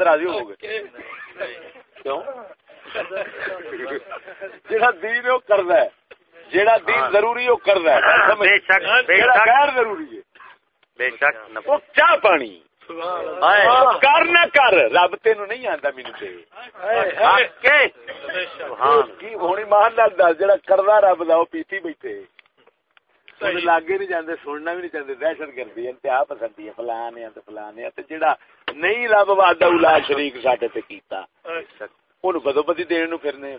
راضی ہو گئے۔ کیوں؟ جہاں دین وہ کرد ہے۔ جہاں دین ہاں۔ ضروری وہ کرد ہے۔ غیر ضروری ہے۔ بے شک وہ چاہ پانی کر نہ کر رب تین نہیں آتا مینو ہونی مان لال دس جا کردا رب دا پیتی بیٹھے۔ لاگے نہیں جانے سننا بھی نہیں چاہتے دہشت گردی انتہا پسندی ہے فلانے فلانے جہاں نہیں رب وا شریک سڈے کیتا بدو بدی دین نو پھرنے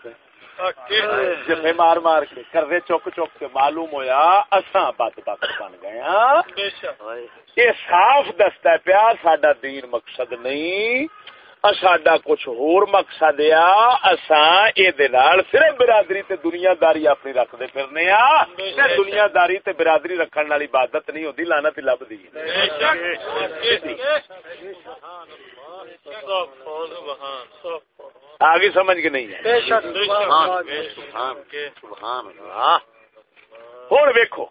جفے مار مار کے کردے چک چک کے معلوم ہویا اساں بد بخت بن گئے ہاں یہ صاف دستا پیا ساڈا دین مقصد نہیں ساڈا کچھ ہور مقصد آ اساں اے دے نال صرف برادری تے دنیا داری اپنی رکھ دے پھرنے آ۔ تے دنیا داری تے برادری رکھن والی عبادت نہیں ہوندی، لعنت لبدی۔ آگے سمجھ کے نہیں ہوں ویکو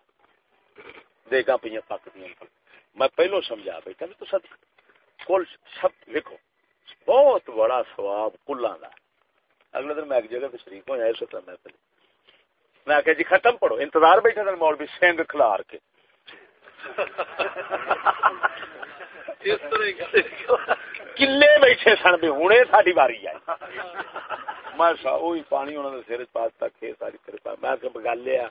دیکھا پہ پک دیا۔ میں پہلو سمجھا بیٹھا تو سب کل سب ویکو بہت بڑا سواب کلا کا اگلے دن میں ایک جگہ پہ ہوا اس وقت میں پہلے۔ میں آخیا جی ختم پڑھو انتظار بیٹھا تھا مولوی سنگ کھلار کے۔ کلے بیٹھے سن بھی ہوں ساری باری آئی۔ میں وہی پانی انہوں نے سر پاس تک ساری پاس میں کہ گل لیا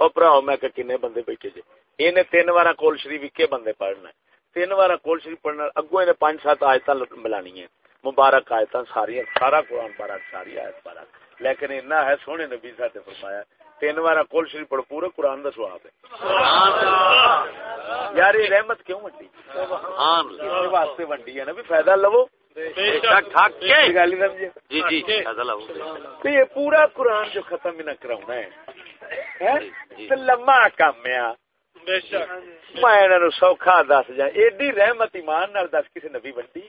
او بھراؤ میں کہ کنے بندے بیٹھے جی یہ تین بار کول شریف اکے بندے پڑھنا تین بار کول شریف پڑھنا اگو نے پانچ سات آیت ملانی ہے مبارک آیت ساری سارا قرآن بارک ساری آیت بارک لیکن اتنا ہے سونے نبی صاحب فرمایا تین بار کول شریف پڑھ پورا قرآن کا سواب ہے۔ یار یہ رحمت کیوں ونڈی واسطے ونڈی ہے نا بھی فائدہ لو جی جی پورا قرآن جو ختم نہ کراؤنا ہے لما کام ہے۔ میں سوکھا دس جا ایڈی رحمت ایمان نال دس کسی نبی ونڈی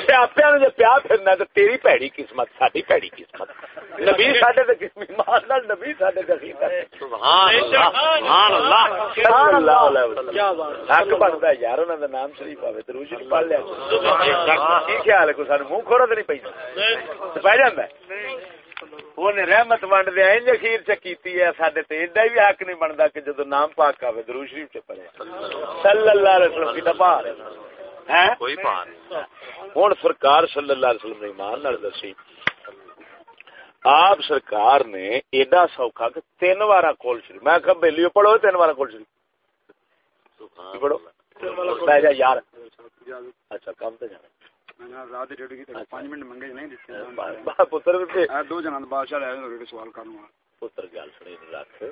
سیاپیا نے پیا پھرنا تو تیری پیڑی قسمت ساری پیڑی قسمت۔ نبی سڈے ایمان نال نبی سڈے حق بنتا ہے یار انہوں کا نام شریف آئے تو روشنی پڑھ لیا۔ خیال ہے کوئی سان منہ کھوڑا تو نہیں پہ پہ جانا رحمت ونڈ دیا انج اخیر ہے سڈے تے ایڈا بھی حق نہیں بنتا کہ جدو نام پاک آئے درو شریف چ صلی اللہ علیہ وسلم کی ڈبا ہوں سرکار صلی اللہ علیہ وسلم نے ایمان نال دسی آپ سرکار نے ایڈا سوکھا کہ تین بار کول شریف میں کہ بہلی پڑھو تین بار کول شریف پڑھو یار اچھا کام تو جانا نہیں دو جنا بادشاہ سوال کرنا پتر گل سنی رکھ۔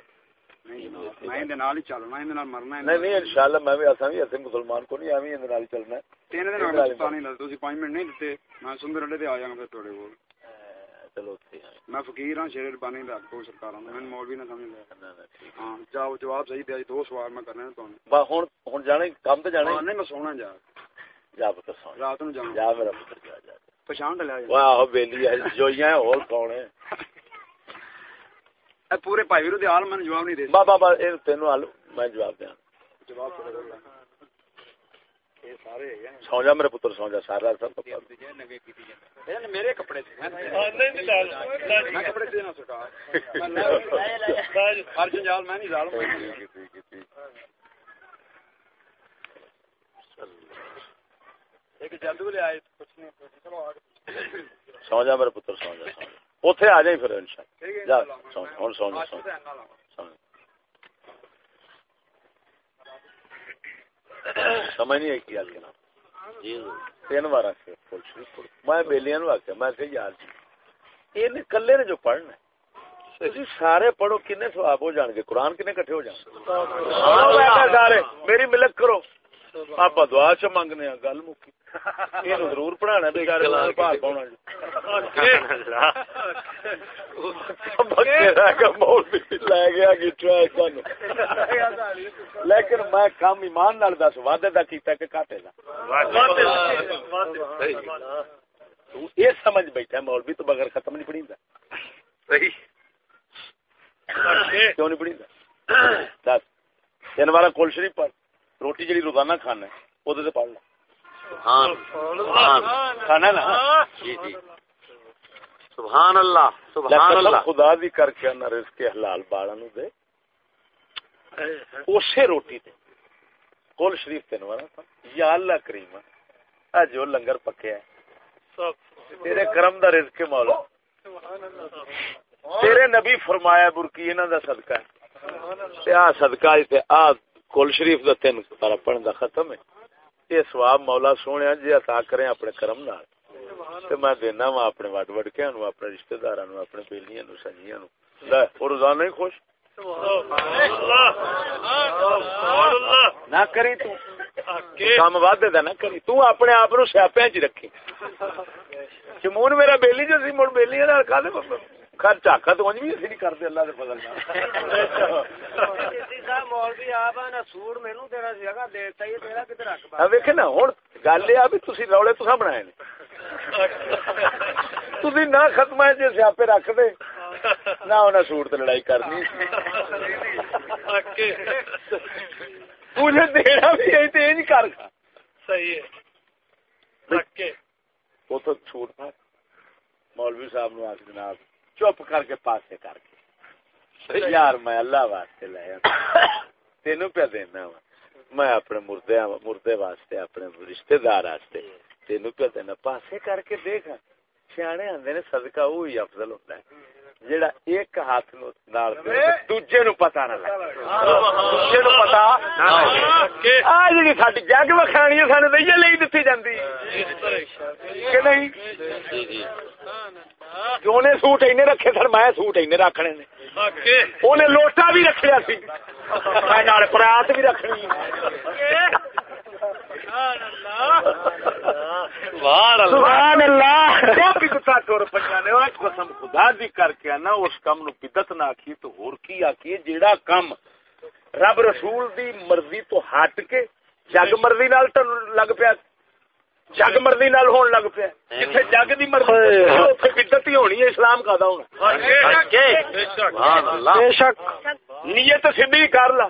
مسلمان کو نہیں چلنا تین دن پانچ منٹ نہیں دیتے میں سندر اڈے آ جاگا تھوڑے کول۔ چلو میں فقیر ہاں شیر بانی دا کو سرکار ہوں میں مولوی نہ سمجھ لیا ہاں جاؤ جواب صحیح دیا دو سوال میں کرنے تو ہن ہن جانے کم تے جانے نہیں میں سونا جا۔ جا پتر سو رات نو جا جا میرا پتر جا جا پہچان لیا واہ بیلی ہے جوئیاں اور کون ہے اے پورے بھائی ویرو دے حال میں جواب نہیں دے بابا بابا اے تینو حال میں جواب دیاں جواب سو جا میرے پتر سو جا سارا سب میرے کپڑے میں کپڑے دینا سکا ہر جنجال میں نہیں ڈال ایک جلد لے آئے کچھ نہیں سو جا میرے پتر سو جا سو جا۔ اوتھے آ جائیں پھر انشاءاللہ۔ جا سو ہن سو جا سو جا۔ سو جا سمجھ نہیں آئی کی گل کنا جی تین بار میں بیلیاں نو آخیا میں کہ یار جی کلے نے جو پڑھنا تسی سارے پڑھو کنے ثواب ہو جان گے؟ قرآن کنے کٹھے ہو جان سارے میری ملک کرو۔ آپ دعا چ منگنے گل مکی یہ ضرور پڑھانا بیچارے بھار پاؤنا لے گیا لیکن میں کام ایمان نال دس وعدے دا کیتا کہ کاٹے دا یہ سمجھ بیٹھا مولوی تو بغیر ختم نہیں صحیح کیوں نہیں پڑھی دس تین بار کول شریف پڑھ روٹی جی روزانہ کھانا ہے وہ پڑھ لو کھانا نا جی جی سبحان اللہ سبحان اللہ خدا دی کر کے نہ رزق حلال بالا نو دے اسے روٹی تے کول شریف تھا یا اللہ کریم اج جو لنگر پکیا ہے تیرے کرم دا رزق مولا تیرے نبی فرمایا برکی انہاں دا صدقہ ہے تے آ صدقہ تے آ کول شریف دا تین پارا پڑھن دا ختم ہے۔ یہ سواب مولا سونے جی عطا کریں اپنے کرم نال۔ تے میں دینا وا اپنے وڈ وڈ کے نو اپنے رشتہ داراں نو اپنے بیلیاں نو سنجیاں نو لے او روزانہ ہی خوش۔ نہ کری تو۔ کام وعدے دا نہ کری۔ تو اپنے آپ نو سیاپیاں چ رکھی چمون میرا بیلی جو سی، مڑ بیلی نال کا دے۔ خیر چاکا تو بھی اسی نہیں کرتے اللہ دے فضل ویک نا ہوں گل یہ بھی تھی روڑے تو بنائے تھی نہ ختم ہے جی سیاپے رکھ دے نہ انہیں سوٹ تو لڑائی کرنی تجھے دینا بھی ہے تو کر صحیح ہے وہ تو تھا مولوی صاحب نو آ جناب چپ کر کے پاسے کر کے۔ یار میں اللہ واسطے لیا تینو پہ دینا وا۔ میں اپنے مردے مردے واسطے اپنے رشتے دار واسطے تینو پہ دینا۔ پاسے کر کے دیکھ سیانے آدھے نے صدقہ وہی افضل ہوتا ہے۔ جیڑا ایک ہاتھ نال دوجے نو پتہ نہ لگے۔ دوجے نو پتہ آ جڑی ساڈی جگ وکھانی ہے سانو دئیے لئی دتی جاندی۔ کہ نہیں؟ جو نے سوٹ اینے رکھے سر میں سوٹ اینے رکھنے نے۔ اونے لوٹا بھی رکھیا سی۔ میں نال پرات بھی رکھنی سبحان اللہ. قسم خدا دی کر کے نا اس کم نو بدت نہ آکھی تو ہور کی آکھی جیڑا کم رب رسول دی مرضی تو ہٹ کے جگ مرضی نال لگ پیا جگ مرضی نال ہون لگ پیا۔ جتھے جگ دی مرضی اوتھے بدت ہی ہونی ہے اسلام کا دا ہونا بے شک نیت سیدھی کر لا۔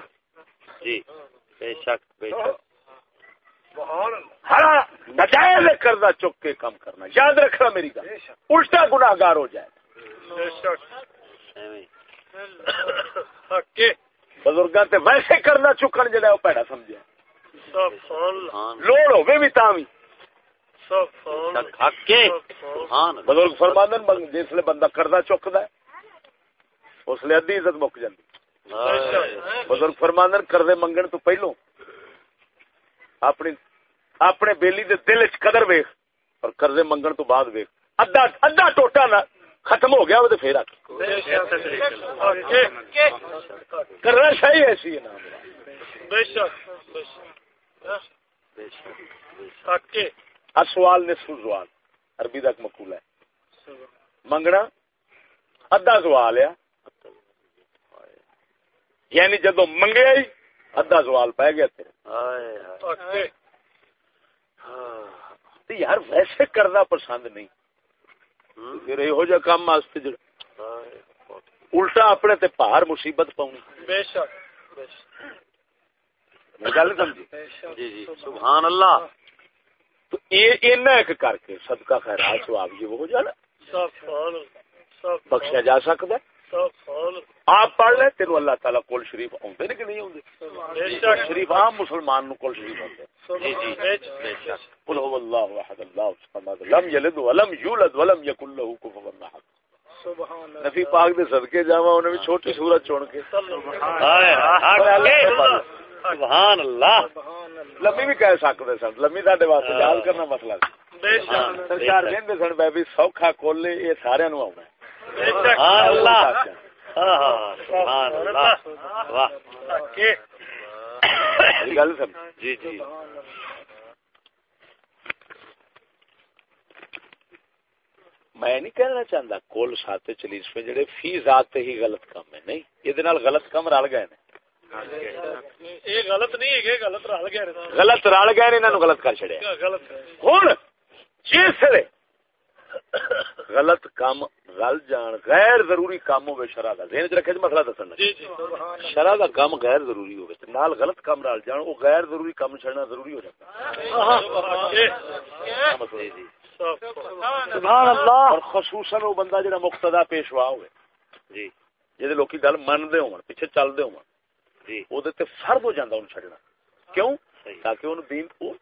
جی بے شک بے شک۔ ہر نجائز کردہ چک کے کام کرنا۔ یاد رکھنا میری گل۔ الٹا گناہ گار ہو جائے۔ بزرگ ویسے کرنا چکن جڑا وہ پیڑا سمجھا لوڑ ہوگی بھی تا بھی بزرگ فرماندن جس لیے بندہ کردہ چکتا ہے اس لیے ادھی عزت مک جاتی بزرگ فرماندن کردے منگن تو پہلو۔ اپنی اپنے بیلی دے دل چ قدر ویخ اور قرضے منگن تو بعد ویخ ادھا ادھا ٹوٹا نہ ختم ہو گیا وہ تو پھر آ کرنا صحیح ایسی ہے سوال نے سوال۔ عربی تک مقول ہے۔ منگنا، ادھا سوال ہے۔ یعنی جدو منگیا ہی ادھا سوال پہ گیا تیرے یار ویسے کرنا پسند نہیں پھر یہ کام واسطے الٹا اپنے تے پہاڑ مصیبت پاؤنی بے شک گل سمجھی جی جی سبحان اللہ تو ایک کر کے صدقہ خیرات ثواب یہ وہ ہو جانا بخشیا جا سکتا ہے آپ پڑھ لیں تینوں اللہ تعالیٰ کول شریف آتے نے کہ نہیں آتے شریف عام مسلمان نو کول شریف آتے جی جی احد لم ولم ولم له احد۔ نبی پاک دے صدقے جاواں چھوٹی سورت چن کے۔ سبحان اللہ۔ لمبی بھی کہہ سکتے سن لمبی ساڈے واسطے یاد کرنا مسئلہ سی۔ سرکار کہندے سن بے سوکھا کھولے یہ سارے نو آونا سبحان اللہ۔ ہاں ہاں سبحان اللہ۔ واہ۔ میری گل سمجھ جی جی۔ میں نہیں کہنا چاہتا کول سات چلیس پہ جڑے فی ذات ہی غلط کام ہے۔ نہیں یہ غلط کام رل گئے غلط نہیں ہے غلط رل گیا غلط رل گئے انہوں غلط کر چڑیا غلط۔ ہوں جسے غلط کام رل جان غیر ضروری کام ہوے شرع دا۔ ذہن چ رکھے مسئلہ دسنا جی جی شرع دا کام غیر ضروری ہوے تے نال غلط کام رل جان او غیر ضروری کام چھڑنا ضروری ہو جاتا۔ جی جی سبحان اللہ۔ اور خصوصاً وہ بندہ جڑا مقتدا پیشوا ہوے جی۔ جے لوکی گل مندے ہون پیچھے چلدے ہون جی۔ او دے تے فرض ہو جاندا اون چھڑنا۔ کیوں؟ تاکہ اون دین او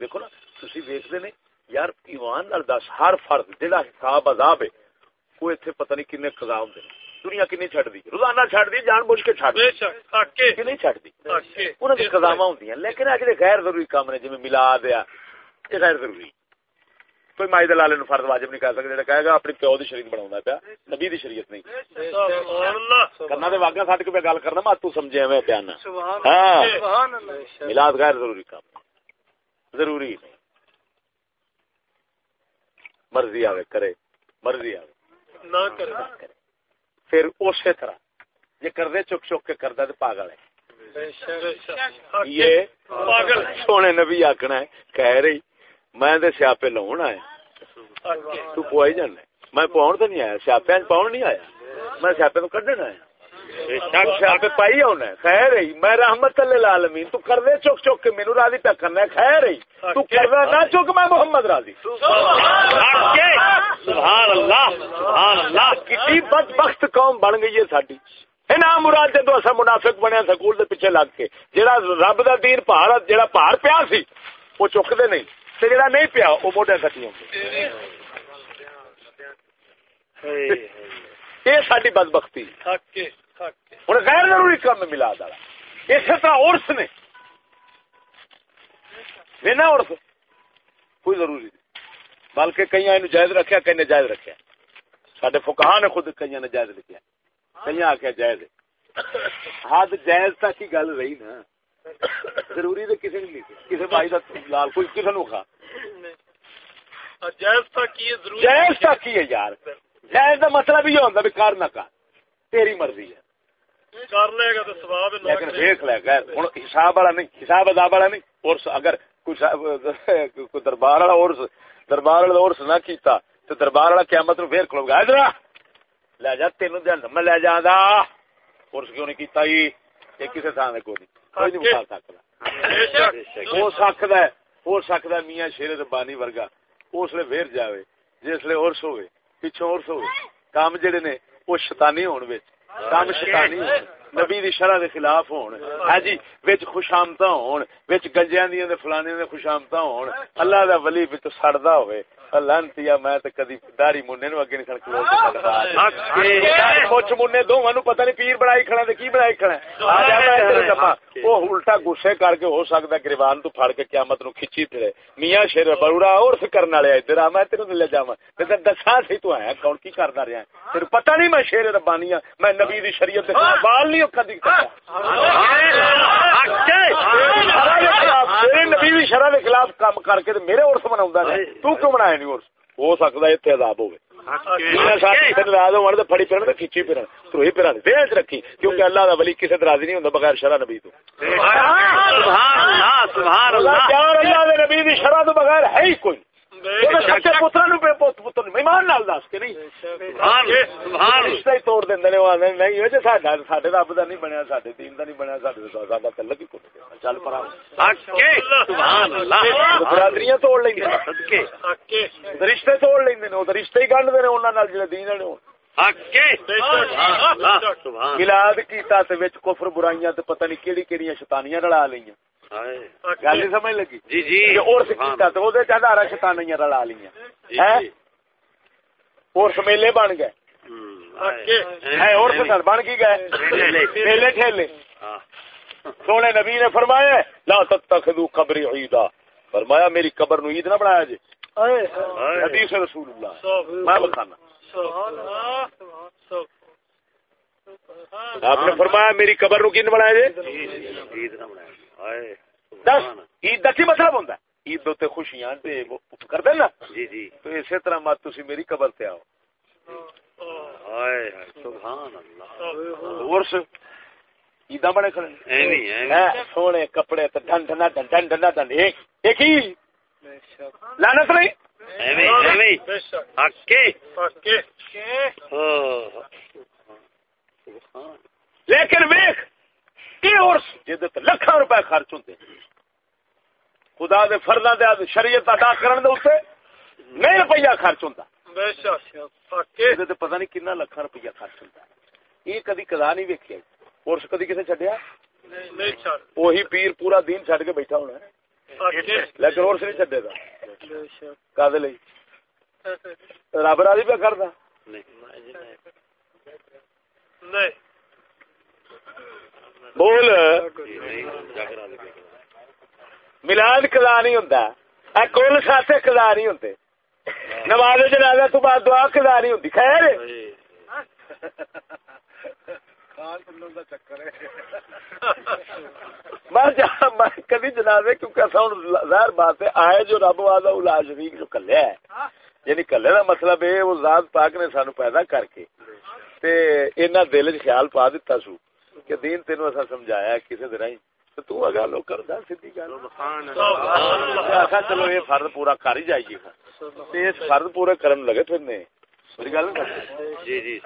دیکھو نا تسی ویکھدے نے یار ایمان نال دس ہر فرد جہاں حساب عذاب ہے وہ اتنے پتہ نہیں کنے قضا ہوندے دنیا کنی چھڈ دی۔ روزانہ چھڈ دی جان بوجھ کے چھڈ دی۔ کہ نہیں چھڈ دی۔ انہاں دی قضاواں ہوندیاں لیکن اج دے غیر ضروری کام نے جویں میلاد ہے یہ غیر ضروری۔ کوئی مائی دلال نو فرض واجب نہیں کہہ سکدا جڑا کہے گا اپنی پیو دی شریعت بناوندا پیا نبی دی شریعت نہیں۔ سبحان اللہ۔ کرنا دے واقعہ سٹ کے میں گل کرنا میں تو سمجھے میں بیان سبحان ہاں۔ اللہ۔ میلاد غیر ضروری کام۔ ضروری نہیں۔ مرضی آوے کرے مرضی آوے۔ نہ کرے۔ پھر اسی طرح یہ کردے چک چک کے کردا تے پاگل ہے۔ یہ پاگل سونے نبی آکھنا ہے کہہ رہی میں دے سیاپے لاؤن آیا۔ تو پوائی جانا میں پاؤن تو نہیں آیا سیاپے پاؤن نہیں آیا۔ میں سیاپے تو کڈن آیا۔ شک پائی ہونا خیر میں رحمت للعالمین تو کر دے چک چک کے مینوں راضی پہ کرنا ہے۔ خیر تو کر دے نہ چک میں محمد راضی۔ سبحان اللہ۔ سبحان اللہ کتنی بدبخت قوم بن گئی ہے ساڈی۔ اے نا مراد جدو اسا منافق بنیا سکول دے پیچھے لگ کے۔ جڑا رب دا دین پہاڑ جڑا پہاڑ پیا سی وہ چکدے نہیں۔ تے جڑا نہیں پیا وہ موڈے ہوندے یہ ساڈی بدبختی۔ ہن غیر ضروری کام ملا دالا اسی طرح عرس نے۔ بنا عرس کوئی ضروری نہیں۔ بلکہ کئی اینو جائز رکھیا کئی نے جائز رکھیا۔ ساڈے فقہا نے خود کئی نے جائز لکھیا۔ کئی آخیا جائز حد جائز تک ہی گل رہی نا۔ ضروری تو کسی نے کسی بھائی کا لال کوئی کسی نو کھا۔ یہ ضرور جائز تک ہی ہے یار۔ جائز کا مطلب یہ ہوتا بھی کر نہ کر۔ تیری مرضی ہے۔ کر لے گا تو ثواب ہے نہ لیکن دیکھ لے ہوں حساب والا نہیں حساب عذاب والا نہیں اور اگر کوئی دربار والا اور دربار والا اور نہ کیتا تو دربار والا قیامت نو پھر کھلو گا ادھر لے جا تینوں جہنم میں لے جانا۔ اور کیوں نہیں کیتا ہی یہ کسی تھان سے کوئی کوئی نہیں بے شک۔ ہو سکتا ہے ہو سکتا ہے میاں شیر ربانی ورگا۔ اس لیے ویر جاوے جس لیے ارس ہوئے پچھوں ارس ہوئے۔ کام جڑے نے وہ شیطانی ہون وچ۔ کام شیطانی۔ نبی دی شرع دے خلاف ہون۔ ہاں جی وچ خوشامتا ہون وچ گنجیاں دی تے فلانے دے خوشامتا ہون۔ اللہ دا ولی وچ سڑدا ہوئے۔ لانتیا میں تے کدی داڑھی مننے نو اگے نہیں سڑ کے مچ مننے دوواں نو پتہ نہیں پیر بنائی کھڑا تے کی بنائی کھڑا آ جا میں تیرے جمع وہ الٹا غصے کر کے ہو سکدا گریبان تو پھڑ کے قیامت نو کھچی پھرے۔ میاں شیر بڑوڑا اور فکرن والے ادھر آ میں لے جاواں۔ تے دساں سی تو ہے کون کی کردا رہیا تینوں پتہ نہیں میں شیر ربانی ہاں میں نبی دی شریعت دے بال نہیں نبی شرع دے خلاف کام کر کے میرے عرس ہے۔ تو کیوں منایا نہیں عرس ہو عذاب کسی ناراض پھرن کھچی پھرن۔ تروہی پھرن۔ دل وچ رکھی۔ کیونکہ اللہ دا ولی تے راضی نہیں ہوندا بغیر شرع نبی تو۔ سبحان اللہ سبحان اللہ اللہ۔ پیار اللہ دے نبی دی شرع تو بغیر ہے ہی کوئی۔ پترا نو پوت پتر مہمان نال دس کے نہیں؟ سبحان سبحان رشتہ ہی توڑ دیں نے وہ آدھے نہیں ہو ساڈا ساڈے رب دا نہیں بنیا ساڈے دین دا نہیں بنیا ساڈے ساڈا تعلق ہی کوئی نہیں چل پرا۔ حقے سبحان اللہ۔ برادریاں توڑ لیں صدقے رشتے توڑ لیں وہ رشتے ہی گنڈ دے نے جڑے دین والے ہون۔ ملاد کیتا تے وچ کفر برائیاں تے پتہ نہیں کیڑی کیڑی شیطانیاں رلا ہائے گل نہیں سمجھ لگی؟ جی جی۔ عرس کیتا تے شیطانیاں رلا جی، جی۔ عرس میلے بن گئے۔ ہے عرس گھر بن کی گئے۔ میلے۔ میلے ٹھیلے۔ ہاں۔ سونے نبی نے فرمایا لا تتخذوا قبری عیدا۔ فرمایا میری قبر نو عید نہ بنایا جی ہائے۔ حدیث رسول اللہ۔ میں آپ نے فرمایا میری قبر نو کن بنایا جی عید نہ منائے۔ دس سبحان۔ عید کا کی مطلب ہوتا ہے؟ عید دے خوشیاں کر دیں نا؟ جی جی۔ تو اسی طرح مت تسی میری قبر تے آؤ۔ سبحان اللہ۔ ورس عیداں بنے کھڑے۔ ایویں ایویں۔ ہیں سونے کپڑے تے ڈن ڈنا ڈن ڈن ڈنا ڈن ایک ایک ہی۔ لعنت نہیں؟ ایویں ایویں۔ حقے۔ ہاں۔ سبحان لیکن ویخ یہ لکھاں روپے خرچ ہوندے خدا دے فرضاں دے شریعت ادا کرن دے اوتے نہیں روپیہ خرچ ہوندا۔ پتہ نہیں کنا لکھاں روپیہ خرچ ہوندا۔ یہ کدی کدا نہیں ویکھیا۔ عرس کدی کسے چھڈیا؟ وہی پیر پورا دین چھڈ کے بیٹھا ہونا ہے۔ لیکن عرس نہیں چھڈے گا۔ کدے لئی؟ رب راضی پہ کردا؟ بول۔ ملاد کلا نہیں ہوندا۔ اے کل ساسے کلا نہیں ہوندے نماز جنازہ تو بعد دعا کلا نہیں ہوندی خیر۔ میں جہاں جنازے کیونکہ ہوں، ظاہر بات ہے، آئے جو رب والا الا جو کلیا ہے۔ یعنی کلے کا مطلب ہے وہ ذات پاک نے سانو پیدا کر کے تے انہاں دل وچ خیال پا دیتا سو۔ کہ دین تینوں اسا سمجھایا دے رہی تو اگر لوگ سیدھی گل آخا چلو یہ فرض پورا کر ہی جائیے۔ گا تے اس فرض پورے کرن لگے پھرنے میری گل جی جی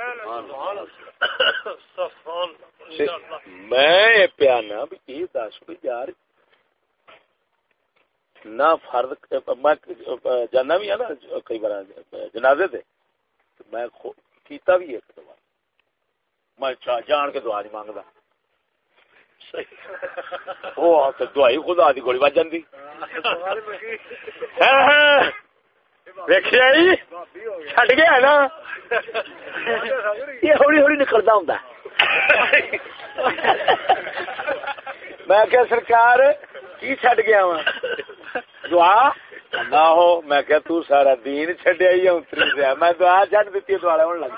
میں پیانا بھی یہ دس بھی یار نہ فرد میں جانا بھی ہے نا کئی بار جنازے تے میں کیتا بھی ایک دفعہ۔ میں جان کے دعا نہیں مانگدا وہ خدا دی گولی بج جاندی۔ ہاں ہاں۔ ویکھیا جی؟ چھڈ گیا نا۔ یہ ہولی ہولی نکلدا ہوندا میں کہ سرکار کی چھڈ گیا وا دعا؟ نہ ہو میں کہ تو سارا دین چھڈیا ہی اتری سے میں دعا چھڈ دیتی ہے دوالے ہون لگ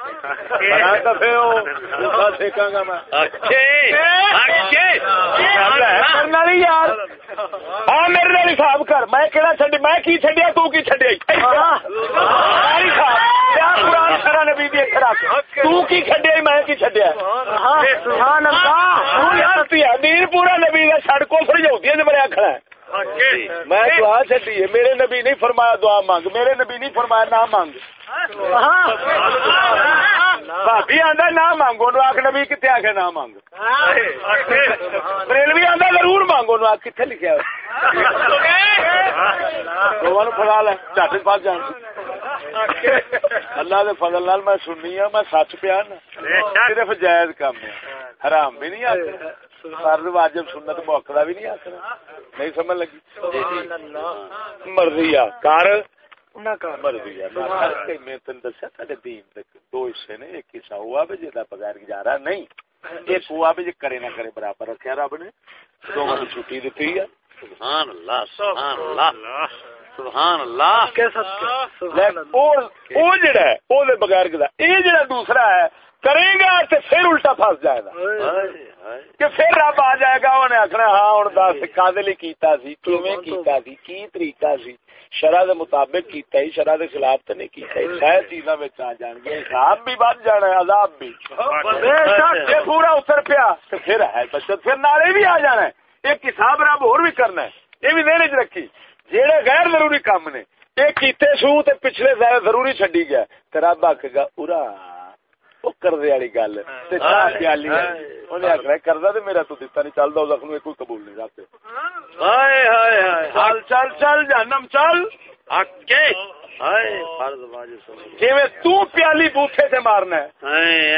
بڑا دفے ہو دوسرا سیکاں گا میں حقے حقے گل ہے کرن والی یار ہاں میرے نال حساب کر میں کہڑا چھڈ میں کی چھڈیا تو کی چھڈیا حساب کیا قرآن سارا نبی دی رکھ تو کی چھڈیا میں کی چھڈیا سبحان اللہ تو یار دین پورا نبی دا چھڑ کو پھر جوتی نے بڑا کھڑا ہے میں دعا چڈی ہے۔ میرے نبی نہیں فرمایا دعا مانگ۔ میرے نبی نہیں فرمایا نہ مانگ۔ بھابی آندا نہ مانگو نو آخ نبی کتنے آ کے نہ مانگ۔ ریلوی آندا ضرور مانگو نو آخ کتنے لکھا دونوں پڑا لے۔ جٹ پاس جان۔ اللہ دے فضل نال میں سننی ہوں میں سچ پیا نا صرف جائز کام ہے۔ حرام بھی نہیں آخر فرض واجب سنت موقع بھی نہیں آخر نہیں سمجھ لگی؟ مرضی آ۔ کر۔ مرضی آ۔ میں تین دسیا سارے دین دے دو حصے نے ایک حصہ ہوا بھی جہاں بغیر گزارا نہیں ایک ہوا بھی کرے نہ کرے برابر رکھا رب نے۔ کو چھٹی دیتی ہے۔ سبحان اللہ سبحان اللہ۔ سبحان اللہ۔ وہ جڑا ہے وہ بغیر گزارا۔ یہ جڑا دوسرا ہے کرے گا تو پھر الٹا پھنس جائے گا۔ کہ پھر رب آ جائے گا انہیں آخنا ہاں ہوں دس کدے لی کیتا سی کیویں کیتا سی کی طریقہ سی؟ شرع دے مطابق کیتا ہی شرع دے خلاف تے نہیں کیتا ہی۔ سہ چیزاں وچ آ جان گے حساب بھی بن جانا ہے عذاب بھی۔ بے شک یہ پورا اتر پیا تے پھر ہے بچت پھر نالے بھی آ جانا ہے۔ ایک حساب رب اور بھی کرنا ہے یہ بھی دینے رکھی۔ جہے غیر ضروری کام نے یہ کیتے سو تے پچھلے ضروری چڈی گیا تے رب آکھے گا ارا۔ والی گل. تے چاہ پیالی انہیں آخر کردا تے میرا تو دتا نہیں چلدا اس اخنو کوئی قبول نہیں رب ہائے ہائے ہائے. چل چل چل جہنم چل. اکے ہائے فرض واجب سمجھ جویں تو پیالی بوٹھے تے مارنا ہے.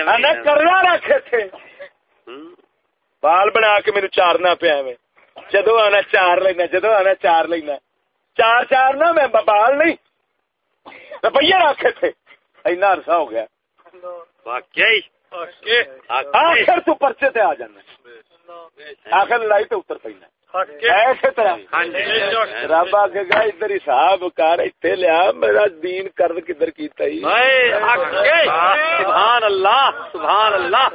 انا رکھے تھے. بال بنا کے میرے چارنا پیا جدو آنا چار لینا جدو آنا چار لینا. چار چار نا میں بال نہیں. روپیے رکھے تھے. اینا عرصہ ہو گیا. آخر تو پرچے تے آ جانا آخر لڑائی تے اتر پینا ایسے طرح۔ رب آ کے گا ادھر حساب کر اتنے لیا میرا دین کرد کدھر کیتا ہی۔ سبحان اللہ سبحان اللہ۔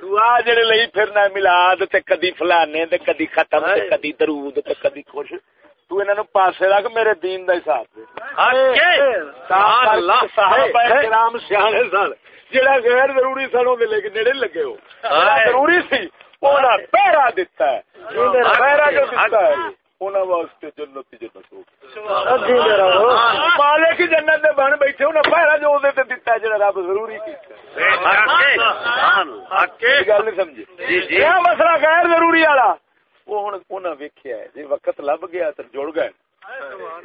تو آ جڑے لئی پھرنا ملاد تے کدی فلانے تے کدی ختم تے کدی درود تے کدی خوش تو پاسے رکھ میرے دین دا حساب صحابہ کرام سیانے سن۔ جڑا غیر ضروری سن کے نیڑے لگے ہو۔ جڑا ضروری سی پہرا دیتا ہے۔ پہرا جو دیتا ہے واسطے جنت جنت ہو۔ مالک جنت دے بن بیٹھے انہاں پہرا جو دے تے دیتا ہے جڑا رب ضروری کیتا ہے گل نہیں سمجھی۔ یہ مسئلہ غیر ضروری والا۔ وہ ہے جے وقت لب گیا تے جڑ گئے۔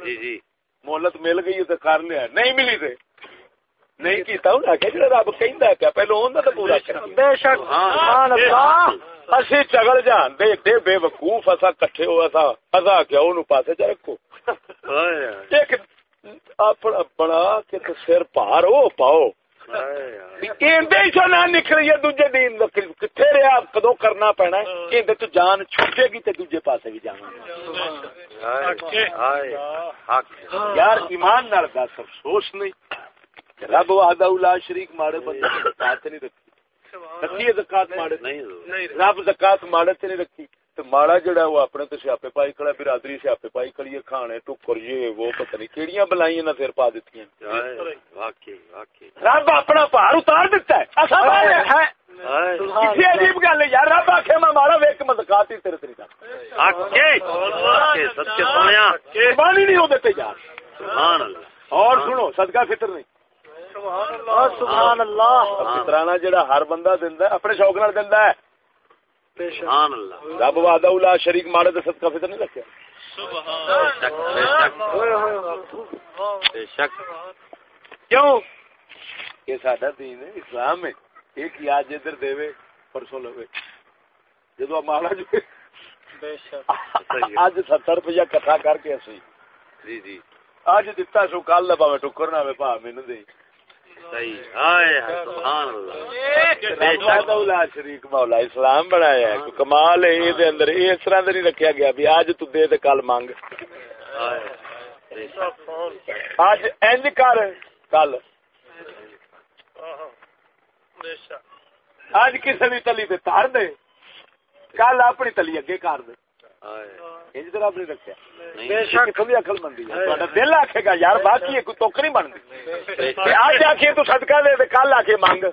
جی جی۔ مہلت مل گئی تے کر لیا۔ نہیں ملی تے۔ نہیں کیتا انہاں آخیا جڑا رب کہندا پہلو اوندا پورا کر۔ بے شک۔ سبحان اللہ۔ اسی چگل جان دے دے بے وقوف اسا کٹھے ہو اسا اسا کیا اونوں پاسے چ رکھو۔ ایک اپنا بنا کے تے سر پار ہو پاؤ۔ نہ نکلیے دوجے دین کتنے رہا کدو کرنا پینا کہ تو جان چھوٹے گی تے دوجے پاسے بھی جانا یار ایمان نال دس افسوس نہیں۔ رب وحدہ لا شریک ماڑے بندے زکات نہیں رکھی۔ رکھی ہے زکات ماڑے؟ نہیں رب زکات ماڑے تے نہیں رکھی۔ تو ماڑا جڑا وہ اپنے تے سیاپے پائی کھڑا برادری سیاپے پائی کھڑی ہے کھانے ٹکر یہ وہ پتہ نہیں کیڑیاں بلائیاں نہ پھر پا دتیاں۔ واقعی واقعی۔ رب اپنا بھار اتار دیتا ہے۔ کسی عجیب گل ہے یار رب آکھے میں ماڑا کے مزکات ہی تیرے سونیا قربانی نہیں ہو دیتے یار۔ اور سنو صدقہ فطر نہیں۔ سبحان اللہ فطرانہ جڑا ہر بندہ دیندا ہے اپنے شوق نال دیندا ہے۔ سبحان اللہ۔ رب وعدہ الا شریک ماڑے تے صدقہ فطر نہیں رکھیا بے شک۔ کیوں؟ یہ ساڈا دین ہے اسلام ہے۔ ایک ہی آج ادھر دے پرسوں لوے جدو مالا جو اج ستر روپیہ کٹھا کر کے اسی۔ جی جی۔ اج دتا سو کل ٹکر نہ ہوے مینوں دے صحیح ہائے ہائے سبحان اللہ۔ مولا شریک مولا اسلام بنایا ہے۔ کمال ہے یہ دے اندر۔ یہ اس طرح دے نہیں رکھیا گیا بھی۔ اج تو دے تے کل مانگ اج انج کر۔ کل۔ اج کسی تلی تے تار دے۔ کل اپنی تلی اگے کر دے۔ تے رب نہیں۔ رکھیا بے شک کبھی عقل مندی ہے۔ تہاڈا دل آکھے گا یار باقی کوئی توک نہیں بنتی۔ اج آکھے تو صدقہ دے تے کل آکھے مانگ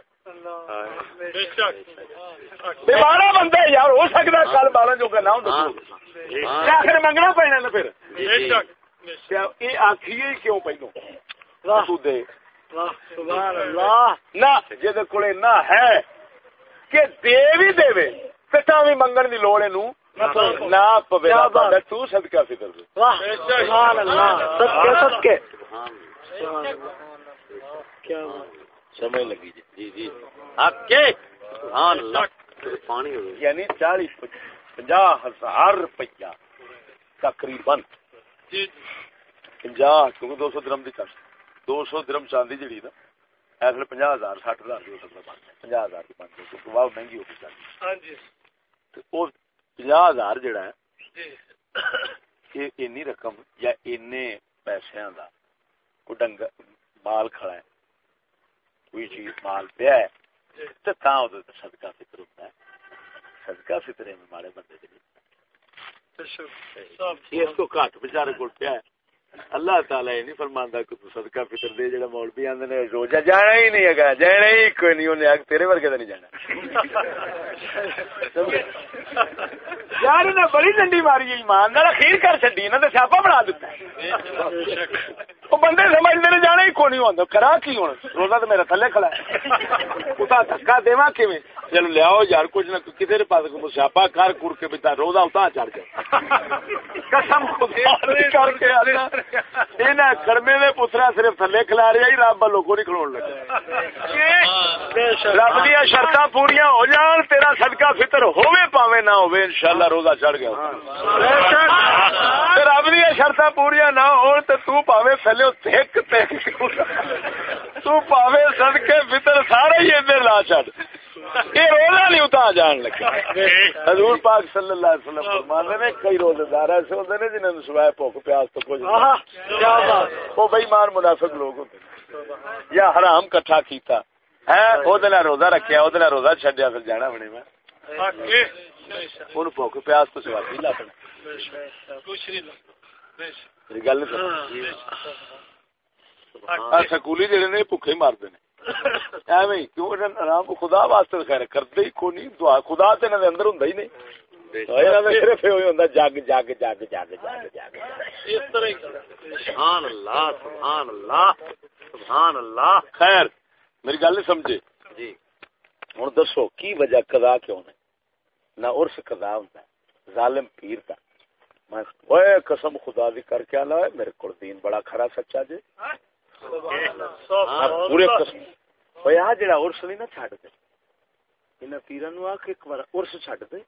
بارہ بندے یار ہو سکتا کل بارہ جو نہ ہوں آخر منگنا پینا نا پھر۔ یہ آخیے کیوں پہلو؟ دے۔ نہ جی کو ہے کہ دے بھی دے پتا بھی منگن کی لوڑ نہ پوے تو صدقہ فکر سمجھ لگی جی۔ جی پانی یعنی چالیس پنجا ہزار روپیہ تقریباً۔ پنجا کیونکہ دو سو درم کی کر دو سو درم چاندی جڑی نا اس لیے پنجا ہزار سٹھ ہزار کی ہو سکتا بن پنجا ہزار کی بن کیونکہ واہ مہنگی ہو گئی پنجا ہزار جڑا ہے یہ اینی رقم یا اینے پیسے کوئی ڈنگ مال کھڑا ہے۔ کوئی چیز مال پیا ہے۔ تو تا صدقہ فطر ہوتا ہے۔ صدقہ فطرے میں مارے بندے کے لیے اس کو گھٹ بچارے کو پیا ہے۔ اللہ تعالی نہیں فرماندا کہ تو صدقہ فطر دے جڑا مولوی آندے نے روزہ جانا ہی نہیں ہے جانا ہی کوئی نہیں انہیں تیرے ورگے تے نہیں جانا۔ یار انہیں بڑی ڈنڈی ماری ایمان نال اخیر کر چڈی انہوں نے سیاپا بنا دیتا بندے سمجھتے نے جانا ہی کون ہوں کرا کی ہوں؟ روزہ تو میرا تھلے کھلا ہے۔ اتنا دھکا کیویں؟ چلو لیاؤ یار کچھ نہ کسی پاس سیاپا کر کر کے بتا روزہ اتنا چڑھ گیا۔ قسم کر کے انہیں کڑمے نے پترا صرف تھلے کھلا رہا ہی رب کو نہیں کھلو لگا۔ رب دیا شرط پوریا ہو جان تیرا صدقہ فطر ہوے پاوے نہ ہوے انشاءاللہ روزہ چڑھ گیا۔ رب دیا شرط پوریا نہ ہو تو پاوے تھلے تھک تو پاوے صدقے فطر سارے ہی لا چڑھ یہ روزہ نہیں جان لگا۔ حضور پاک صلی اللہ علیہ وسلم کئی روزے دار ایسے ہوتے ہیں جنہوں نے سوائے بھوک پیاس تو کچھ وہ بے منافق لوگ ہوتے یا حرام کٹھا کیتا۔ ہے روزہ رکھیا روزہ چڈیا پھر جانا بنے میں۔ بھوک پیاس تو سوا کی گل سکولی جڑے نے بھوکے مارتے ہیں آرام خدا واسطے خیر کرتے ہی کونی دعا خدا تے انہاں دے اندر ہوندا ہی نہیں۔ صرف ہوندا جگ جگ جگ جگ جگ جگ اس طرح سبحان اللہ سبحان اللہ سبحان اللہ۔ خیر میری گل نہیں سمجھے۔ جی۔ ہن دسو کی وجہ قضا کیوں ہے نہ عرس قضا ہوندا ظالم پیر دا۔ میں قسم خدا دی کر کے آلا میرے کول دین بڑا کھڑا سچا جی پورے قسم۔ آ جڑا ارس نہیں نا چڈ دے۔ ان پیرا نو آ ایک بار ارس چڈ دے۔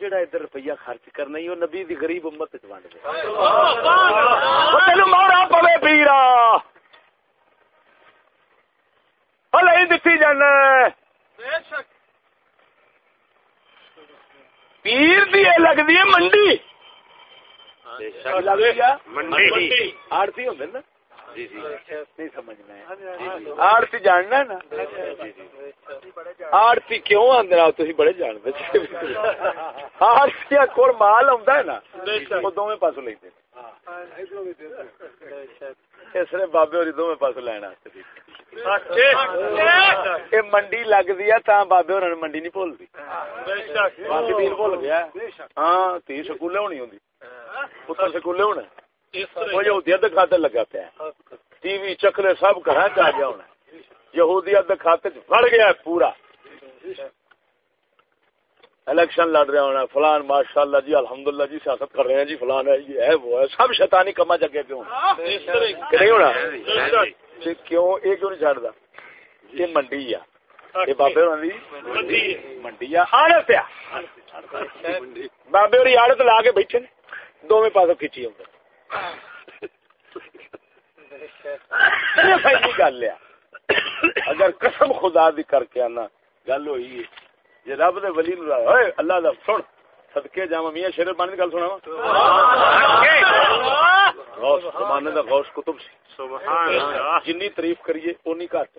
جڑا ادھر روپیہ خرچ کرنا ہی وہ نبی دی غریب امت چ ونڈ دے۔ تینو مارا پوے پیرا۔ ہلے دتی جانا پیر دی لگتی ہے منڈی۔ آڑتی ہوں نا؟ جی، جی۔ نہیں سمجھنا آڑتی جاننا نا؟ آڑتی کیوں آدھے تھی بڑے جانتے آڑتی کول مال آ نا وہ دونوں پاس لے اس نے بابے اور دونوں پاس لینا منڈی لگتی ہے تا بابے اور منڈی نہیں بھولتی باقی تین بھول گیا۔ ہاں تی سکولے ہونی ہوں پتر سکولے ہونا یہودیت کھاتے لگا پیا ٹی وی چکلے سب گھر چ گیا ہونا یہودیت بڑھ گیا پورا۔ الیکشن لڑ رہا ہونا فلان ماشاء اللہ جی الحمد للہ جی سیاست کر رہے ہیں جی فلان ہے یہ ہے وہ ہے۔ سب شیطانی کما جگہ کیوں نہیں ہونا؟ کیوں؟ یہ کیوں نہیں چڑھتا یہ منڈی آ۔ یہ بابے منڈی آ پیا۔ بابے اور آڑت لا کے بیٹھے دونوں پاسوں کھچی ہوں گل اگر قسم خدا دی کر کے آنا گل ہوئی جی رب دے ولی اللہ دا سن سدکے جا میاں شیر بان گل سنا غوث زمانے دا غوث کتب سی جنی تعریف کریے اونی گھٹ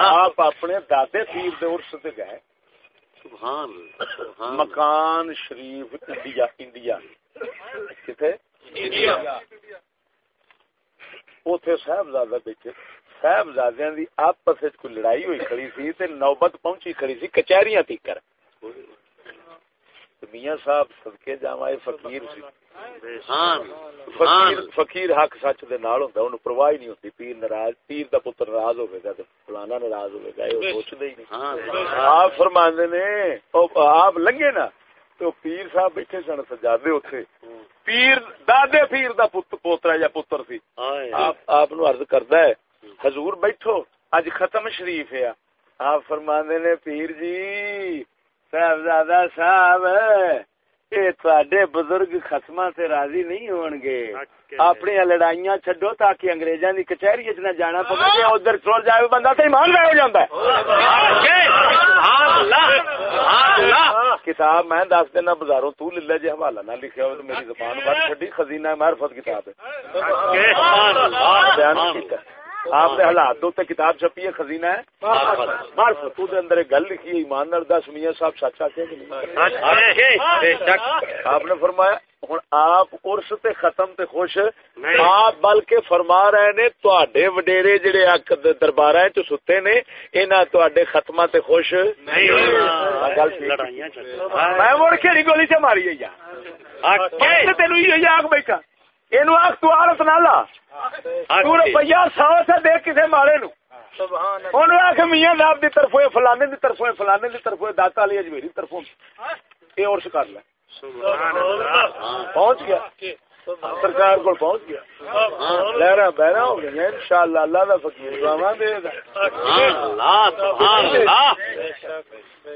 آپ اپنے دادے پیر دے عرس تے گئے مکان شریف انڈیا انڈیا۔ کتنے اتے صاحبزادہ بیٹھے۔ صاحبزادیاں دی آپس کوئی لڑائی ہوئی کھڑی سی تے نوبت پہنچی کھڑی سی کچہریاں تیکر میاں صاحب صدقے جاواں فقیر سی۔ فقیر فقیر حق سچ دے نال ہوندا اونوں پرواہ نہیں ہوندی۔ پیر ناراض پیر دا پتر ناراض ہوے گا تے فلانا ناراض ہوے گا اے سوچدے ہی نہیں۔ آپ فرماندے نے او آپ لنگے نا تو پیر صاحب بیٹھے سن سجادے اوتھے۔ پیر دادے پیر دا پوترا یا پتر سی۔ آپ آپ نو عرض کردا ہے حضور بیٹھو اج ختم شریف ہے۔ آپ فرماندے نے پیر جی صاحبزادہ صاحب بزرگ خسما سے راضی نہیں ہون گے اپنی لڑائیاں چڈو تاکہ اگریزاں کی کچہری چ نہ جانا پے ادھر چل جائے بندہ تو ایمان ہو کتاب میں دس دینا بازاروں تو لے لے جی حوالہ نہ ہو تو میری زبان بڑھ چڈی خزینہ معرفت کتاب ہے آپ نے حالات دو کتاب چھپی ہے خزینہ ہے؟ معرفت تو دے اندر ایک گل لکھی ہے ایمان نال دس میاں صاحب سچ آتے آپ نے فرمایا ہوں آپ ارس تے ختم تے خوش آپ بلکہ فرما رہے نے تے وڈیرے جڑے دربار چ ستے نے انہاں تے ختمہ تے خوش نہیں گل۔ لڑائیاں میں مڑ کھیڑی گولی سے ماری ہے یار۔ یہ آگ بیٹھا۔ یہ آگ تو عورت نہ لا تو روپیہ سو سے دے کسی مارے نو انہوں آخ میاں صاحب دی طرف ہوئے فلانے دی طرف ہوئے فلانے دی طرف ہوئے داتا علی اجمیری طرف یہ اور کر لے پہنچ گیا سرکار کو پہنچ گیا لہرا بہرا ہو گئی ان شاء اللہ کا دعوا دے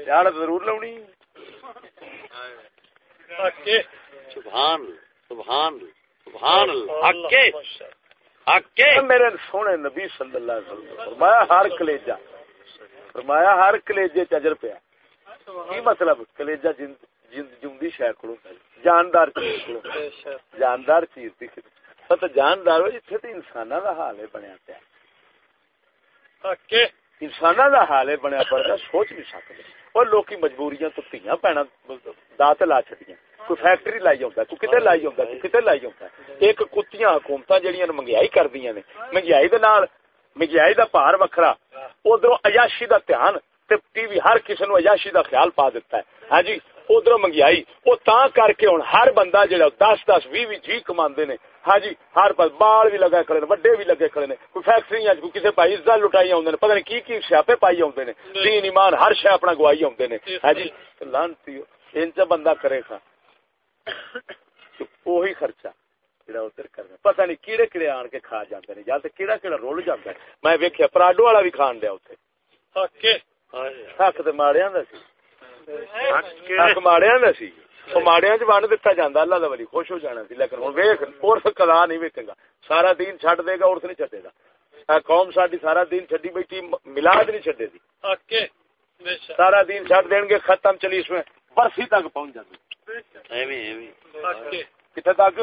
گا ضرور لونی سبحان سبحان سبحان اللہ. حق کے حق کے میرے سونے نبی صلی اللہ علیہ وسلم فرمایا ہر کلیجا فرمایا ہر کلیجے چجر پیا۔ کی مطلب؟ جند جمدی شے کولو جاندار چیز کولو جاندار چیز دی پتہ جاندار ہوئی جتھے تے انساناں دا حال ہے بنیا پیا۔ انساناں دا حال ہے بنیا پیا سوچ نہیں سکدے۔ اور لوکی مجبوریاں تو تیاں پینا دات لا چھڈیاں کوئی فیکٹری لائی ہوندا کوئی کتے لائی ہوندا کوئی کتے لائی ہوندا ایک کتیاں حکومتاں جڑیاں مہنگائی کردیاں نے مہنگائی دے نال مہنگائی دا پار وکھرا ادھر عیاشی دا دھیان تے ٹی وی ہر کسی نو عیاشی دا خیال پا دیتا ہے ہاں جی ادھر مہنگائی وہ تا کر کے ہن ہر بندہ جڑا دس دس بھی بھی جی کماندے نے ہاں جی ہر پاس بال بھی لگے کھڑے وڈے بھی لگے کھڑے نے کوئی فیکٹریاں کوئی کسے پائی عزت لٹائی آوندے پتہ نہیں کی سیاپے پائی آوندے نے جی۔ دین ایمان ہر شے اپنا گواہی آوندے نے۔ جی، ہاں جی, جی۔ لانتی انچ بندہ کرے کھا وہی خرچہ پتہ نہیں کیڑے کیڑے آن کے کھا جاندے نے یا تے کیڑا کیڑا رول جاندا ہے میں ویکھیا پراڈو والا بھی کھان دیا اوتھے۔ حق کے؟ حق تے ماریاں وہ ماڑیاں چ ون دتا جاندا اللہ دا ولی خوش ہو جانا سی۔ لیکن ہن ویکھ عرف قضا نہیں ویکھے گا۔ سارا دین چھڈ دے گا عرف نہیں چھڈے گا۔ قوم ساڈی سارا دین چھڈی بیٹھی میلاد نہیں چھڈے دی۔ سارا دین چھڈ دین گے ختم چلی اس میں۔ برسی تک پہنچ جاندے ایویں تک؟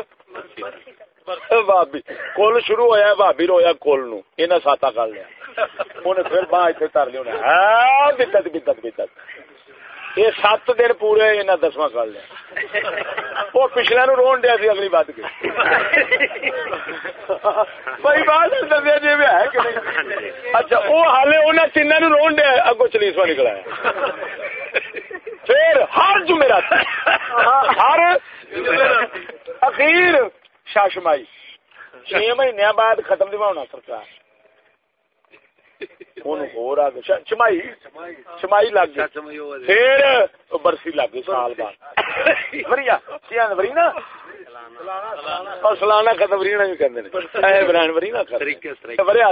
بھابی کل شروع ہویا بھابی رویا کل نو۔ انہیں ساتا کر لیا انہیں پھر اتنے تر لی انہیں ہاں بدت بدت بدت۔ یہ سات دن پورے انہیں دسواں کر لیا۔ وہ پچھلے نو رون دیا سی، اگلی بات کے بھائی بات دسیا جی بھی ہے کہ نہیں۔ اچھا وہ حالے انہیں تین نو رون دیا اگو چلیسواں نکلا پھر ہر جمعرات، ہر اخیر شاشمائی۔ چھ مہینے بعد ختم نہیں سرکار۔ چمائی چمائی لگ گئی پھر برسی لگ گئی سال بعد سلانا ختم بھی وریا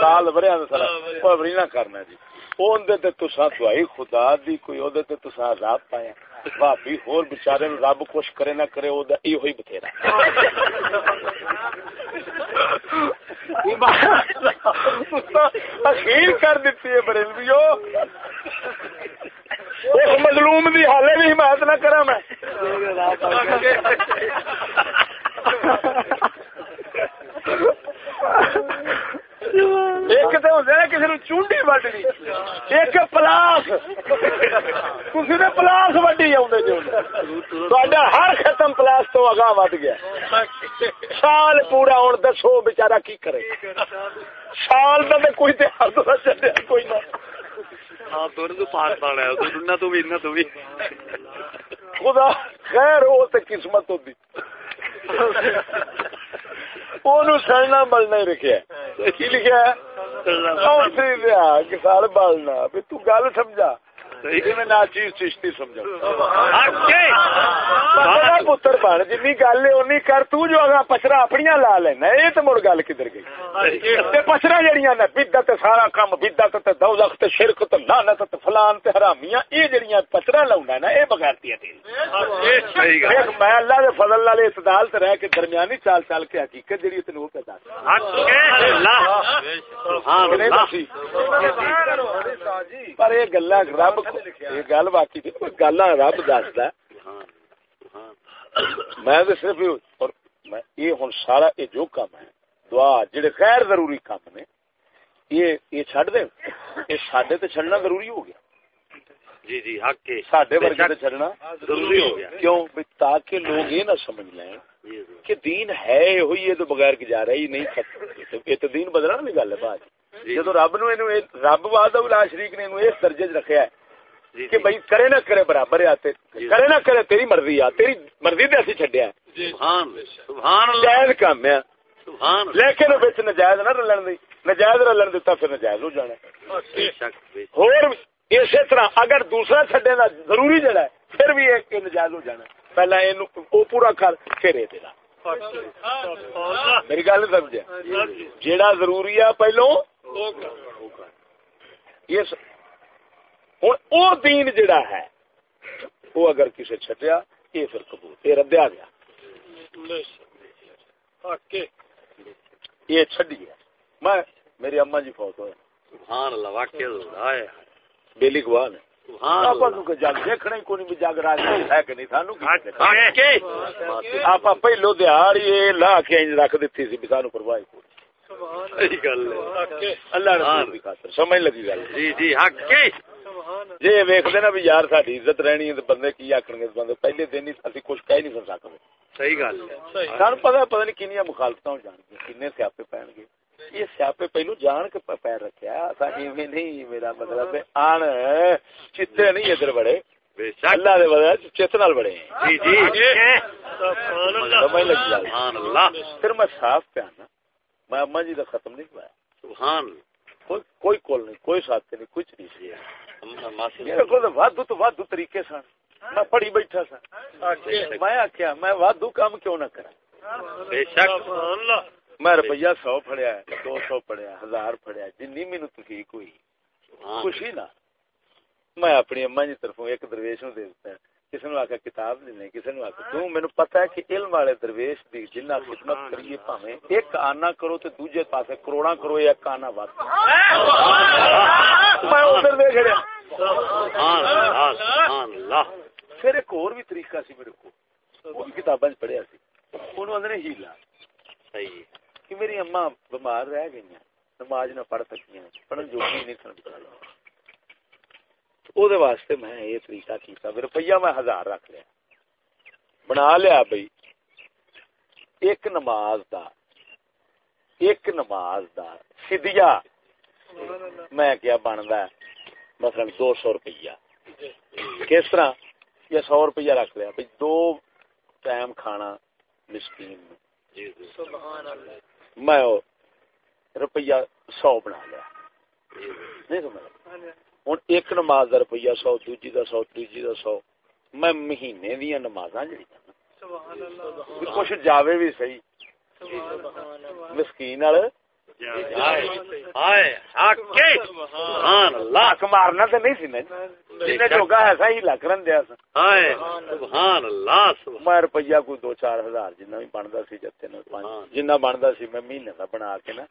سال وریا کرنا جی تسا دعائی خدا دی کوئی او دے تے عذاب پایا بھابی ہور بیچارے رب کچھ کرے نہ کرے، او دا ایہو ہی بتھیرا۔ اخیر کر دیتی ہے بریلویو۔ اس مظلوم دی حالے بھی حمایت نہ کرا میں ایک تو ہوتا ہے کسی نے چونڈی وڈنی ایک پلاس کسی نے پلاس وڈی آدھے جو ہر ختم پلاس تو اگاں ود گیا سال پورا ہوں دسو بچارا کی کرے سال کا تو کوئی تہار تو چلے کوئی نہ خدا خیر وہ قسمت ہوتی سڑنا بلنا ہی رکھا کی لکھا کسان بالنا تو گل سمجھا۔ چیز چشتی سمجھا۔ پتر بن جن گل ہے کر تو جو اگا پچرا اپنی لا لینا یہ تو مڑ گل کدھر گئی۔ پچرا جہیا نے بدت سارا کام بدت دولت شرک تو لانت فلان تے حرامیاں یہ جہیا پچرا لاؤنا نا یہ بغیرتی میں اللہ دے فضل والے اعتدال تے رہ کے درمیانی چال چال کے حقیقت جہی تین وہ پیدا پر یہ گلا رب یہ گل باقی گل رب دستا۔ میں صرف یہ ہوں سارا یہ جو کام ہے دعا جڑے غیر ضروری کام نے یہ یہ چڈ دیں یہ سڈے تو چڈنا ضروری ہو گیا۔ جی جی حق کے سڈے ورگے تو چڈنا ضروری ہو گیا۔ کیوں؟ تاکہ لوگ یہ نہ سمجھ لیں کہ دین ہے ہوئی تو بغیر گزارا ہی نہیں یہ تو دین بدلنا نہیں گل ہے بات جدو رب نو رب واد شریک نے اس درجے چ رکھا ہے کہ بھائی کرے نہ کرے برابر آتے کرے نہ کرے تیری مرضی آ تیری مرضی تے اسی چھڈیا سبحان سبحان اللہ۔ جائز کام ہے۔ لیکن وچ نجائز نہ رلن دی نجائز رلن دیتا پھر نجائز ہو جانا۔ اور اسی طرح اگر دوسرا چھڈے دا ضروری جڑا ہے پھر بھی ایک نجائز ہو جانا۔ پہلا اینو او پورا کر پھر اے دینا۔ میری گل سمجھا جیڑا ضروری ہے پہلو ہوں او دین جڑا ہے وہ اگر کسی چھٹیا یہ پھر قبول یہ ردیا گیا۔ یہ چھڈی ہے۔ میں میری اما جی فوت ہوئے۔ سبحان اللہ واقعہ ہائے بیلی گواہ نے۔ آپ پہلو لا کے رکھ دیتی سی سانو پرواہ اللہ سمجھ لگی گل۔ جی جی حق جی ویکھدے نا بھی یار ساڈی عزت رہنی ہے تے بندے کی آکھن گے بندے پہلے دن ہی اسی کچھ کہہ نہیں سن سکتے صحیح گل ہے سانو پتہ پتہ نہیں کنیاں مخالفتاں ہو جان گی کنے سیاپے پین گے یہ سیاپے پہلو جان کے پیر رکھیا اسا ایویں نہیں میرا مطلب ہے آن چتے نہیں ادھر بڑے بے شک اللہ دے بدلے چت نال بڑے جی جی سبحان اللہ پھر میں صاف پیانا میں اما جی کا ختم نہیں پایا سبحان کوئی کوئی کول نہیں کوئی ساتھ نہیں کچھ نہیں سی اللہ ماشاء میرے کو وادو تو وادو طریقے سن۔ میں پڑھی بیٹھا سا۔ میں آخیا میں وادو کام کیوں نہ کرا بے شک۔ میں روپیہ سو پڑیا دو سو پڑیا ہزار پڑیا جنی مینو تکلیف ہوئی سبحان خوشی نہ۔ میں اپنی اما جی طرفوں ایک درویش نو دے دیتا کسی نو آخیا کتاب نہیں کسی نو آخیا کیوں؟ مینو پتا ہے کہ علم والے درویش دی جنہ خدمت کریے پاویں ایک آنا کرو تے دوجے پاسے کروڑا کرو میں ادھر دیکھ رہا۔ اللہ سبحان اللہ۔ پھر ایک اور بھی طریقہ سی میرے کو کتاباں پڑھیا سی۔ انہوں ہیلا کہ میری اما بیمار رہ گئی ہیں نماز نہ پڑھ سکی ہیں پڑھن جو نہیں سن او دے واسطے میں یہ طریقہ کیتا روپیہ میں ہزار رکھ لیا بنا لیا بھائی ایک نماز دا ایک نماز دا فدیہ میں کیا بندا مثلا دو سو روپیہ کس طرح یا سو روپیہ رکھ لیا بھائی دو ٹائم کھانا مسکین میں روپیہ سو بنا لیا نہیں سمجھ ہوں ایک نماز کا روپیہ سو دوجی کا سو تیجی کا سو۔ میں مہینے دیا نماز جڑی کچھ جاوے بھی صحیح۔ مسکین حق مارنا تو نہیں سی جن جوگا ایسا ہی لگ رن دیا سا ہائے سبحان اللہ سبحان میں روپیہ کوئی دو چار ہزار جنہ بھی بنتا سی جتے ہاں۔ جنہ بنتا سی میں مہینے کا بنا کے نا۔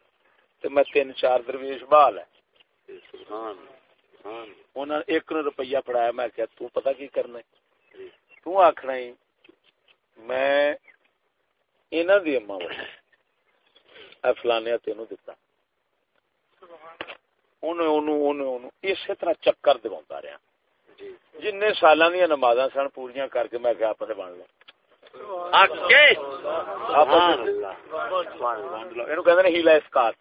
تو میں تین چار درویش بال ہے۔ سبحان انہوں نے ایک نو روپیہ پڑایا میں کیا تو پتا کی کرنا ہے؟ تو آخنا ہی میں انہاں دی فلانے تینوں دتا۔ انہوں انہوں اسی طرح چکر دوا رہا جی۔ جن سالاں دیا نمازاں سن پوریاں کر کے میں آپ اللہ بن لو۔ نے ہیلا اسقات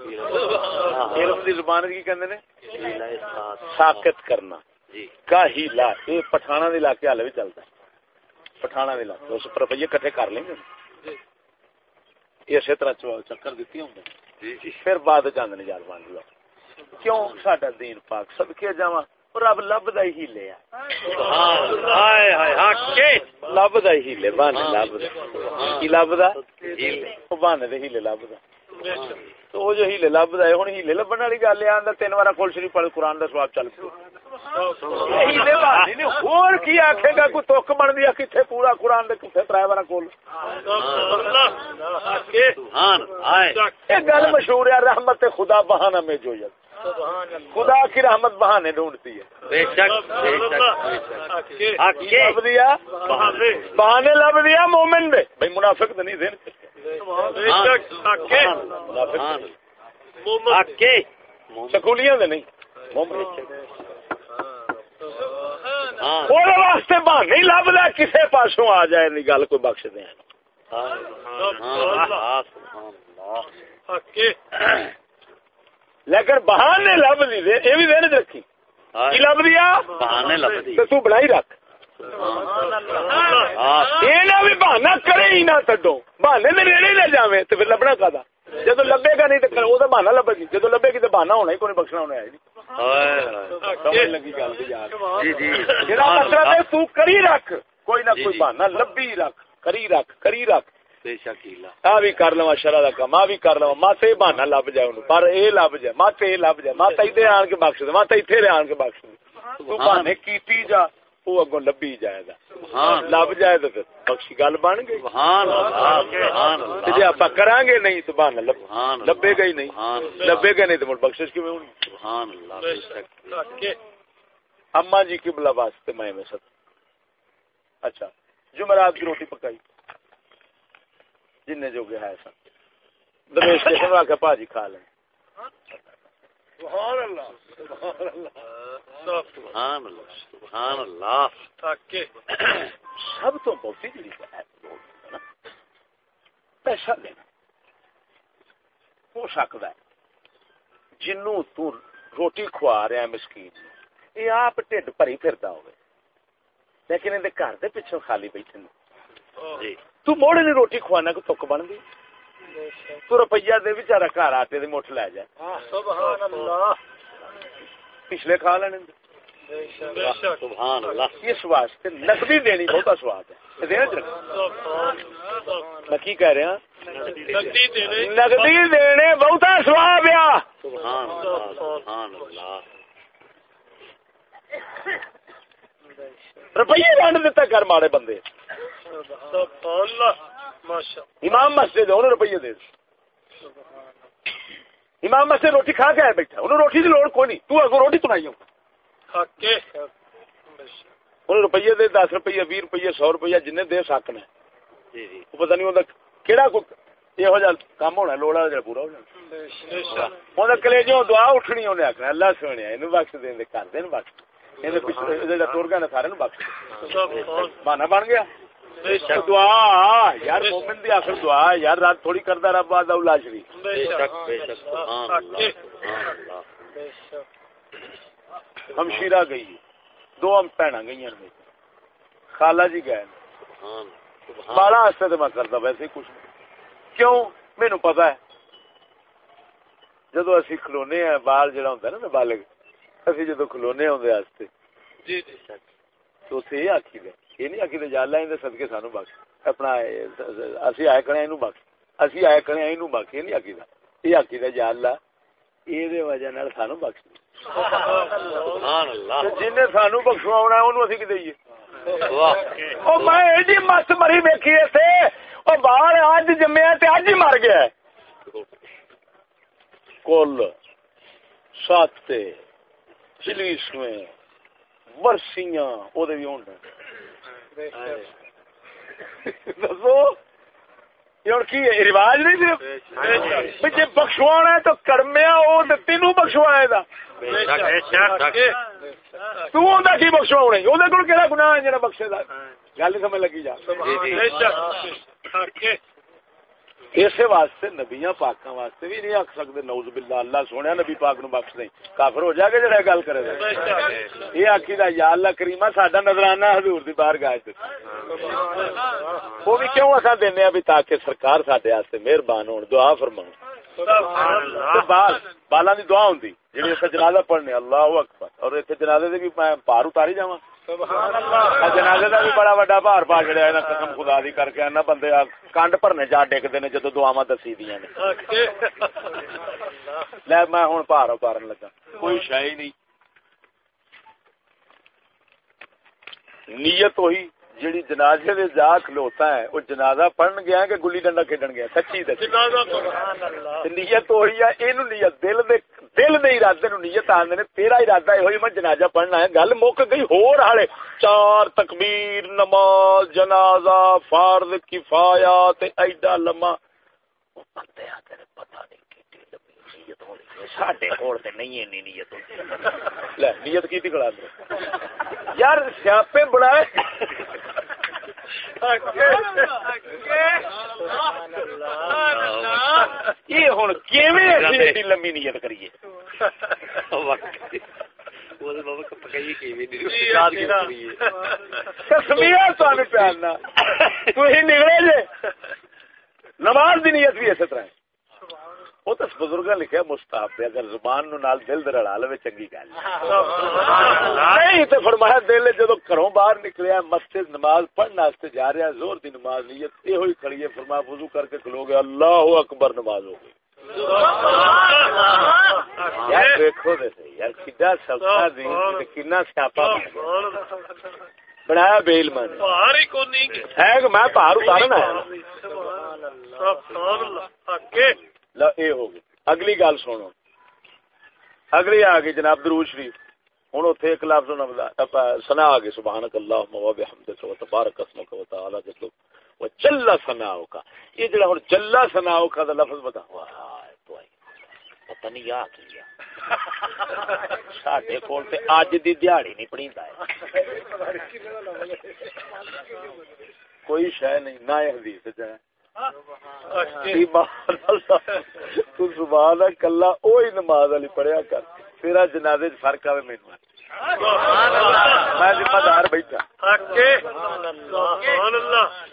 علم دی زبان کی کہندے نے؟ ساکت کرنا۔ جی۔ کا ہیلا یہ پٹھانا دے علاقے حال بھی چلتا ہے۔ پٹھانا دے علاقے۔ اس پر روپیے کٹھے کر لیں گے۔ یہ اسی طرح چکر دیتی ہوں۔ جی۔ جی پھر بعد چند نجات بن لو کیوں ساڈا دین پاک صدقے جاواں؟ رب لبدا ہی ہیلے آ سبحان اللہ۔ ہائے کے؟ ہی ہیلے بہانے لبدا کی لبدا ہیلے۔ او بہانے دے ہیلے لبدا تو وہ جو ہیلے لبدا ہے ہن ہیلے لبن والی گل ہے آندا تین وارا کول شریف پڑھ قرآن دا ثواب چل پیا۔ ہیلے بہانے نہیں ہور کی آکھے گا کوئی توک بن دیا کتھے پورا قرآن دے کتھے ترائے وارا کول سبحان ہائے یہ گل مشہور ہے رحمت خدا بہانہ میں جو ید خدا کی رحمت بہانے ڈھونڈتی ہے۔ بے شک بے شک بہانے۔ لب دیا مومن دے۔ بھائی منافق تو نہیں دین۔ سکولیاں دے نہیں مومن وہ واسطے بہانے ہی لب دیا کسے پاسوں آ جائے نہیں گل کوئی بخش اللہ لیکن بہانے لب دی یہ بھی دین رکھی لب دیا بہانے تے تو بنائی رکھ بھی بہانا کرے ہی نہ تڈو۔ بہانے دے نیڑے لے جاویں تے پھر لبنا کادا؟ جدو لبے گا نہیں تے او بہانا لبے گی۔ جدو لبے گی تے بہانا ہونا ہی کوئی بخشنا ہونا ہے جی جی۔ جڑا مطلب ہے تو کری رکھ۔ کوئی نہ جی، کوئی۔ بہانا لبی رکھ کری رکھ کری رکھ۔ آ بھی کر لوا شرع دا کام آ بھی کر لوا ماتے یہ بہانا لب جائے انہوں پر اے لب جائے ماتے یہ لب جائے۔ آن کے بخش دے آن کے بخش دے۔ تو بہانے کیتی جا۔ وہ اگوں لبی جائے گا۔ لب جائے تو پھر بخشی گل بن گئی۔ آپ کریں گے نہیں تو بہانا لبے گا ہی نہیں لبے گا نہیں تو بخشش کیویں ہونی؟ سبحان اللہ بے شک۔ اما جی کی بلا واسطے میں میں سب اچھا جمعرات کی روٹی پکائی۔ جن جو گیا ہے سب۔ درویش اسٹیشن آ کے پاجی کھا لیں۔ سبحان اللہ۔ سبحان اللہ سب تو بہتی جی ہے نا، پیسہ لینا۔ ہو سکتا ہے۔ جنوں تو روٹی کھوا رہا مسکین یہ آپ ٹھڈ بھری پھردا ہوئے۔ لیکن یہ گھر دے پیچھے خالی بیٹھے نے جی۔ تو موڑے نے روٹی کھوانا کو تک بن گئی تو روپیہ دے بیچارہ گھر آٹے دی مٹھ لے جائے سبحان اللہ۔ پچھلے کھا لینے دے۔ سبحان اللہ۔ اس واسطے نقدی دینی بہت سواد ہے۔ میں کی کہہ رہا نقدی دینے۔ بہت سواب آ سبحان اللہ سبحان اللہ۔ روپیے ونڈ دیتا کر ماڑے بندے۔ امام مسجد انہوں روپیے دے دے۔ امام مسجد روٹی کھا کے آیا بیٹھا انہوں روٹی کی لوڑ کوئی نہیں۔ تو اگو روٹی تنائی ہوں انہوں روپیے دے دس روپیے بھی روپیے سو روپیہ جن دے سکنا جی جی۔ پتہ نہیں ہوتا کہڑا کوئی یہ جا کام ہونا لوڑ والا پورا ہو جانا۔ کلیجوں دعا اٹھنی انہیں آخنا اللہ سونے یہ بخش دیں دے کر دین بخش۔ ٹور گیا سارے بخش بہانا بن گیا۔ دعا یار مومن دی آخر دعا ہے، یار رات تھوڑی کرتا رب آدھا اللہ شریف۔ بے شک بے شک سبحان اللہ سبحان اللہ۔ ہمشیرہ گئی دو ہم بھن گئی خالہ جی گئے سبحان سبحان بالا واسطے تو میں کرتا ویسے کچھ کیوں؟ مینو پتا ہے۔ جدو اسی کھلونے ہیں بال جڑا ہوندا ہے نا بالغ اسی جدو کھلونے ہوندے واسطے جی تو اتنے یہ آخی دے یہ نہیں آخی دے جالا ان صدقے سانو بخش اپنا اسی آئے کنے اینو بخش اسی آئے کنے اینو بخش یہ نہیں دا یہ دے وجہ نال سانو بخش سبحان اللہ جن نے سانو بخشواونا ہے اونوں اسی کی دئیے واہ او میں ایڈی مست مری ویکھی تے او باہر اج جمیا تے اج ہی مر گیا ہے کل سات چلیسویں ورسیاں او دے وی دسو۔ رواج نہیں صرف؟ بخشوانا ہے تو کرمیا تینوں بخشوانا ہے دا۔ اوندا کی گناہ ہے جڑا بخشے دا؟ گل سمجھ لگی جا۔ اسی واسطے نبیاں پاکاں واسطے بھی نہیں آخ سکتے نوز باللہ اللہ سونے نبی پاک نو بخش نہیں کافر ہو جائے گا جڑا گل کرے یہ آخی دا یا اللہ کریمہ ساڈا نظرانہ حضور دی بار گاہ وہ بھی کیوں اصا دینے بھی تاکہ سرکار ساڈے واسطے مہربان ہون دعا فرماؤ تے بال بالاں دی دعا ہوندی جڑی اسے جنازہ پڑھنے اللہ اکبر۔ اور ایتھے جنازے دے بھی میں پار اتاری جاواں۔ جنازے دا بھی بڑا وڈا بھار پا چڑیا ہے قسم خدا دی کر کے نہ بندے کنڈ بھرنے جا ڈکدے نے جدوں دعاواں دسی دیاں نے۔ لے میں ہن بھار اتارن لگا۔ کوئی شے ہی نہیں۔ نیت وہی۔ جڑی جنازے دے جا کھلوتا ہے وہ جنازہ پڑھن گیا کہ گلی ڈنڈا کھیڈن گیا سچی تے نیت وہی ہے اینو نیت دل دے دل دے ارادے نو نیت آندے نے تیرا ارادہ ہے ہوئی میں جنازہ پڑھنا ہے۔ گل مک گئی ہور ہالے چار تکبیر نماز جنازہ فرض کفایہ تے ایڈا لمما بندے آ تیرے پتہ نہیں کیٹی لمبی نیت ہونی ہے ساڈے کول تے نہیں اینی نیت ہوندی لے نیت کیتی کھڑا اندر یار سیاپے بڑائے یہ ہن کیویں اسی ایڈی لمبی نیت کریے نماز دی نیت بھی اسی طرح وہ تو بزرگ لکھا مستحب اگر زبان نو نال دل رلا لو چنگی گل نہیں تو فرمایا دل جدو گھروں باہر نکلیا مسجد نماز پڑھنے واسطے جا رہا زور دی نماز نیت یہ ہوئی کھڑی ہے فرمایا وضو کر کے کھلو گے اللہ اکبر نماز ہو گئی یار دیکھو یار کڈا سوکھا دین کنا سیاپا بنایا من ہے میں پہاڑ اتارنا اگلی گل سنو۔ اگلی آ گئی جناب درو شریف۔ ہوں اتنے ایک لفظ سنا آ گئی سبحان اللہ مواب حمد تبارک و تعالی چلا سنا کا یہ جڑا چلا سنا کا لفظ بتا۔ پتہ نہیں یا کی کول اج دی نہیں پڑی کوئی شہ نہیں، نہ حدیث چ سبحان کلا اوہی نماز والی پڑھیا کر۔ تیرا جنازے چ فرق آئے مینو میں ذمہ دار بیٹھا۔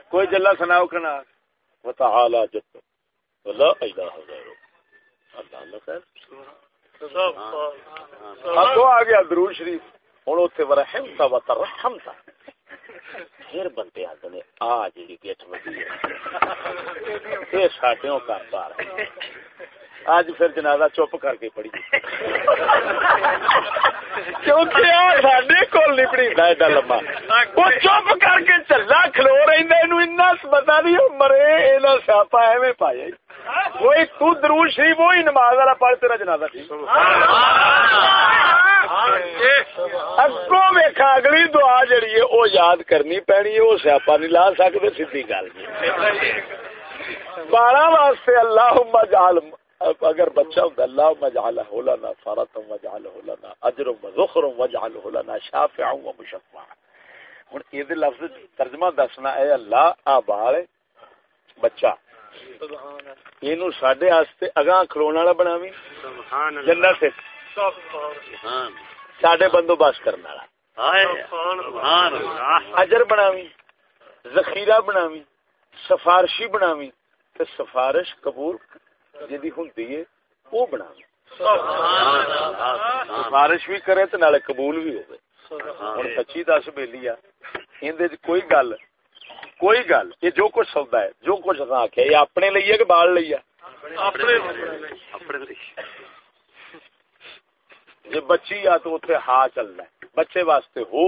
کوئی جلا سناؤ کنا۔ وتعالى جد ولا غيره اللہ اللہ خیر۔ آ گیا درود شریف۔ ہوں اتنے ورحمتا و ترحمتا پھر بندے آتے نے، آ جی گیٹ ودی یہ ساڈیوں کا بار اج پھر جنازہ چپ کر کے پڑھی۔ کیونکہ سڈے کول نہیں پڑی ایڈا لمبا وہ چپ کر کے چلا کھلو رہا پتا نہیں مرے یہ سیاپا ایویں پایا وہی تو درود شریف وہی نماز والا پڑھ تیرا جنازہ ٹھیک۔ اگوں ویکھا اگلی دعا جڑی ہے وہ یاد کرنی پینی ہے وہ سیاپا نہیں لا سکتے سیدھی گل بارہ واسطے اللہ مجال اگر بچہ ہوں اللہ مجال ہو لنا فرت مجال ہو لنا اجر ذخر مجال ہو لنا شافع و مشفع ہن اے دے لفظ ترجمہ دسنا اے اللہ آ بال بچہ۔ اینو ساڈے واسطے اگاں کھلون والا بناویں۔ سبحان اللہ۔ جنت ساڈے بندوبست کرنے والا۔ اجر بناوی ذخیرہ بناوی سفارشی بناوی تے سفارش قبول جدی ہوندی ہے وہ بناوی۔ سفارش بھی کرے تے نالے قبول بھی ہوے ہن سچی دس بیلی آ ایندے کوئی گل کوئی گل یہ جو کچھ سودا ہے جو کچھ اساں آکھیا یہ اپنے لیے کہ بال لیا اپنے اپنے جی بچی یا تو اتنے ہا چلنا بچے واسطے ہو،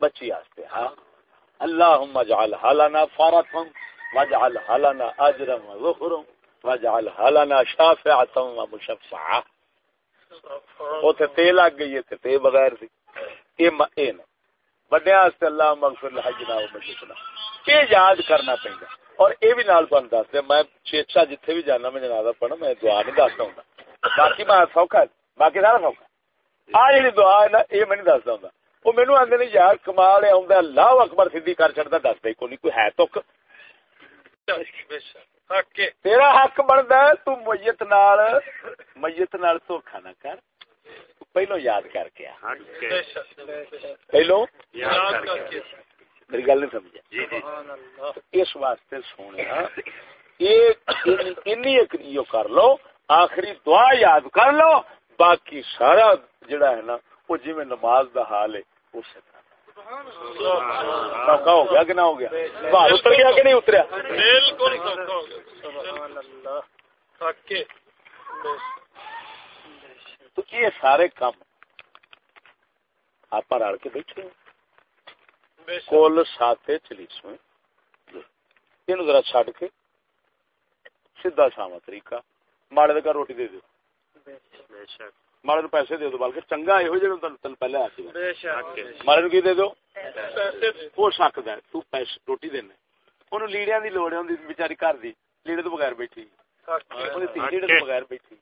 بچی واسطے ہا اللہ جال حالانا فارتم وجعل حالانا اجرم وغفرم وجعل حالانا شافعتم و مشفعہ اوتھے تے لگ گئی تے تے بغیر سی اے اے نا۔ بڑے واسطے اللہ مغفر لحجنا و مجدنا اے یاد کرنا پیندا اور اے بھی نال تانوں دس دے۔ میں چیچا جتھے بھی جانا، میں جنازہ پڑھنا، میں دعا نہیں دسدا ہوندا۔ باقی میں سوکھا باقی سارا سوکھا آ جی دعا ہے نا یہ میں دستا ہوں وہ مینو آدھے نہیں یار کمال ہے اللہ اکبر سیدھی کر چڑھتا دس دے کو نہیں کوئی ہے تک۔ تیرا حق بنتا ہے تو میت نال میت نال دھوکھا نہ کر۔ پہلو یاد کر کے پہلو میری گل نہیں سمجھا۔ اس واسطے سونے کر لو آخری دعا یاد کر لو باقی سارا جڑا ہے نا وہ جی میں نماز دا حال ہے اسی طرح۔ ہو گیا کہ نہ ہو گیا؟ باہر اتر گیا کہ نہیں اتریا؟ بالکل تو یہ سارے کام آپ رل کے بیٹھے کول سات چلیس میں یہ ذرا چڈ کے سیدا ساوا طریقہ ماڑے کا روٹی دے دو مارے نو پیسے دے دو بلکہ چنگا یہ جی تین پہلے آ مارے نو کی دے دو؟ ہو سکتا ہے تو پیسے روٹی دینا اونوں لیڑیاں دی لوڑ ہوندی بیچاری گھر دی۔ لیڑے تو بغیر بیٹھی۔ اونوں تین لیڑے تو بغیر بیٹھی۔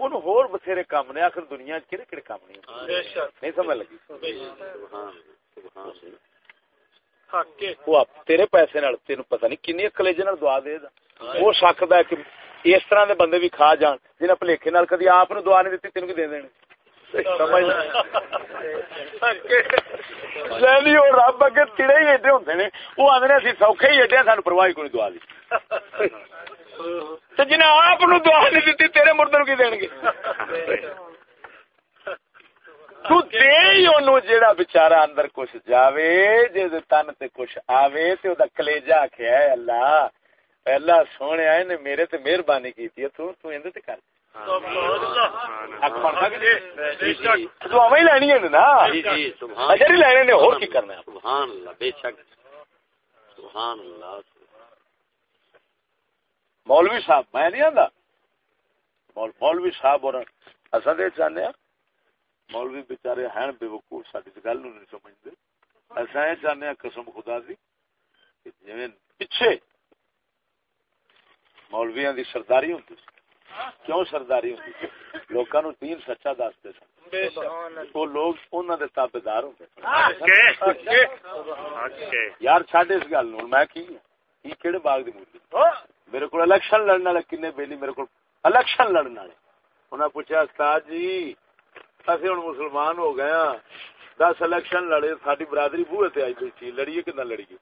اونوں ہور بتھیرے کام نے آخر دنیا کہڑے کہڑے کام نہیں نہیں سمجھ لگی؟ وہ تیرے پیسے نال تینوں پتہ نہیں کنی کلیجے نال دعا دے دا۔ ہو سکتا ہے کہ اس طرح دے بندے بھی کھا جان، جنہیں پلیکھے نال کدی آپ نو دعا نہیں دیتی تینوں کی دے دینے نہیں؟ وہ رب اگے تڑے ہی ایڈے ہوتے نے۔ وہ آدھے اسی سوکھے ہی ایڈے سانو پرواہ کوئی دعا دی۔ تو جنہیں آپ دعا نہیں دیتی تیرے مردوں کی دین گے؟ تو دے ہی انہوں جیڑا بچارا اندر کچھ جاوے، جے تن تے کچھ آوے، تے او دا کلیجہ آکھیا ہے، اللہ اللہ سونے آئے نے میرے تے مہربانی کیتی ہے تو تو اندے تے کر۔ لینی ہے نا؟ اجر ہی لینے نے اور کی کرنا ہے؟ سبحان اللہ بے شک۔ سبحان اللہ۔ مولوی صاحب میں نہیں آندا؟ مولوی صاحب اور اساں دے چاہنے مولوی بےچارے ہیں بے وقوف ساری گل نہیں سمجھتے ایسا یہ چاہتے ہیں قسم خدا دی جی پیچھے مولویا دی سرداری ہوں کیوں سرداری ہوں لوکاں نو دین سچا دستے سن۔ وہ لوگ انہوں دے تابے دار ہوں یار چڈ اس گل نو میں کی باغ دی مولی میرے کو الیکشن لڑنے والے کنے بیلی میرے کو الیکشن لڑنے والے۔ انہیں پوچھا استاد جی اصل ہوں مسلمان ہو گئے ہاں۔ دس الیکشن لڑے ساری برادری بوے تے آئی بیٹھی۔ لڑیے کہ نہ لڑیے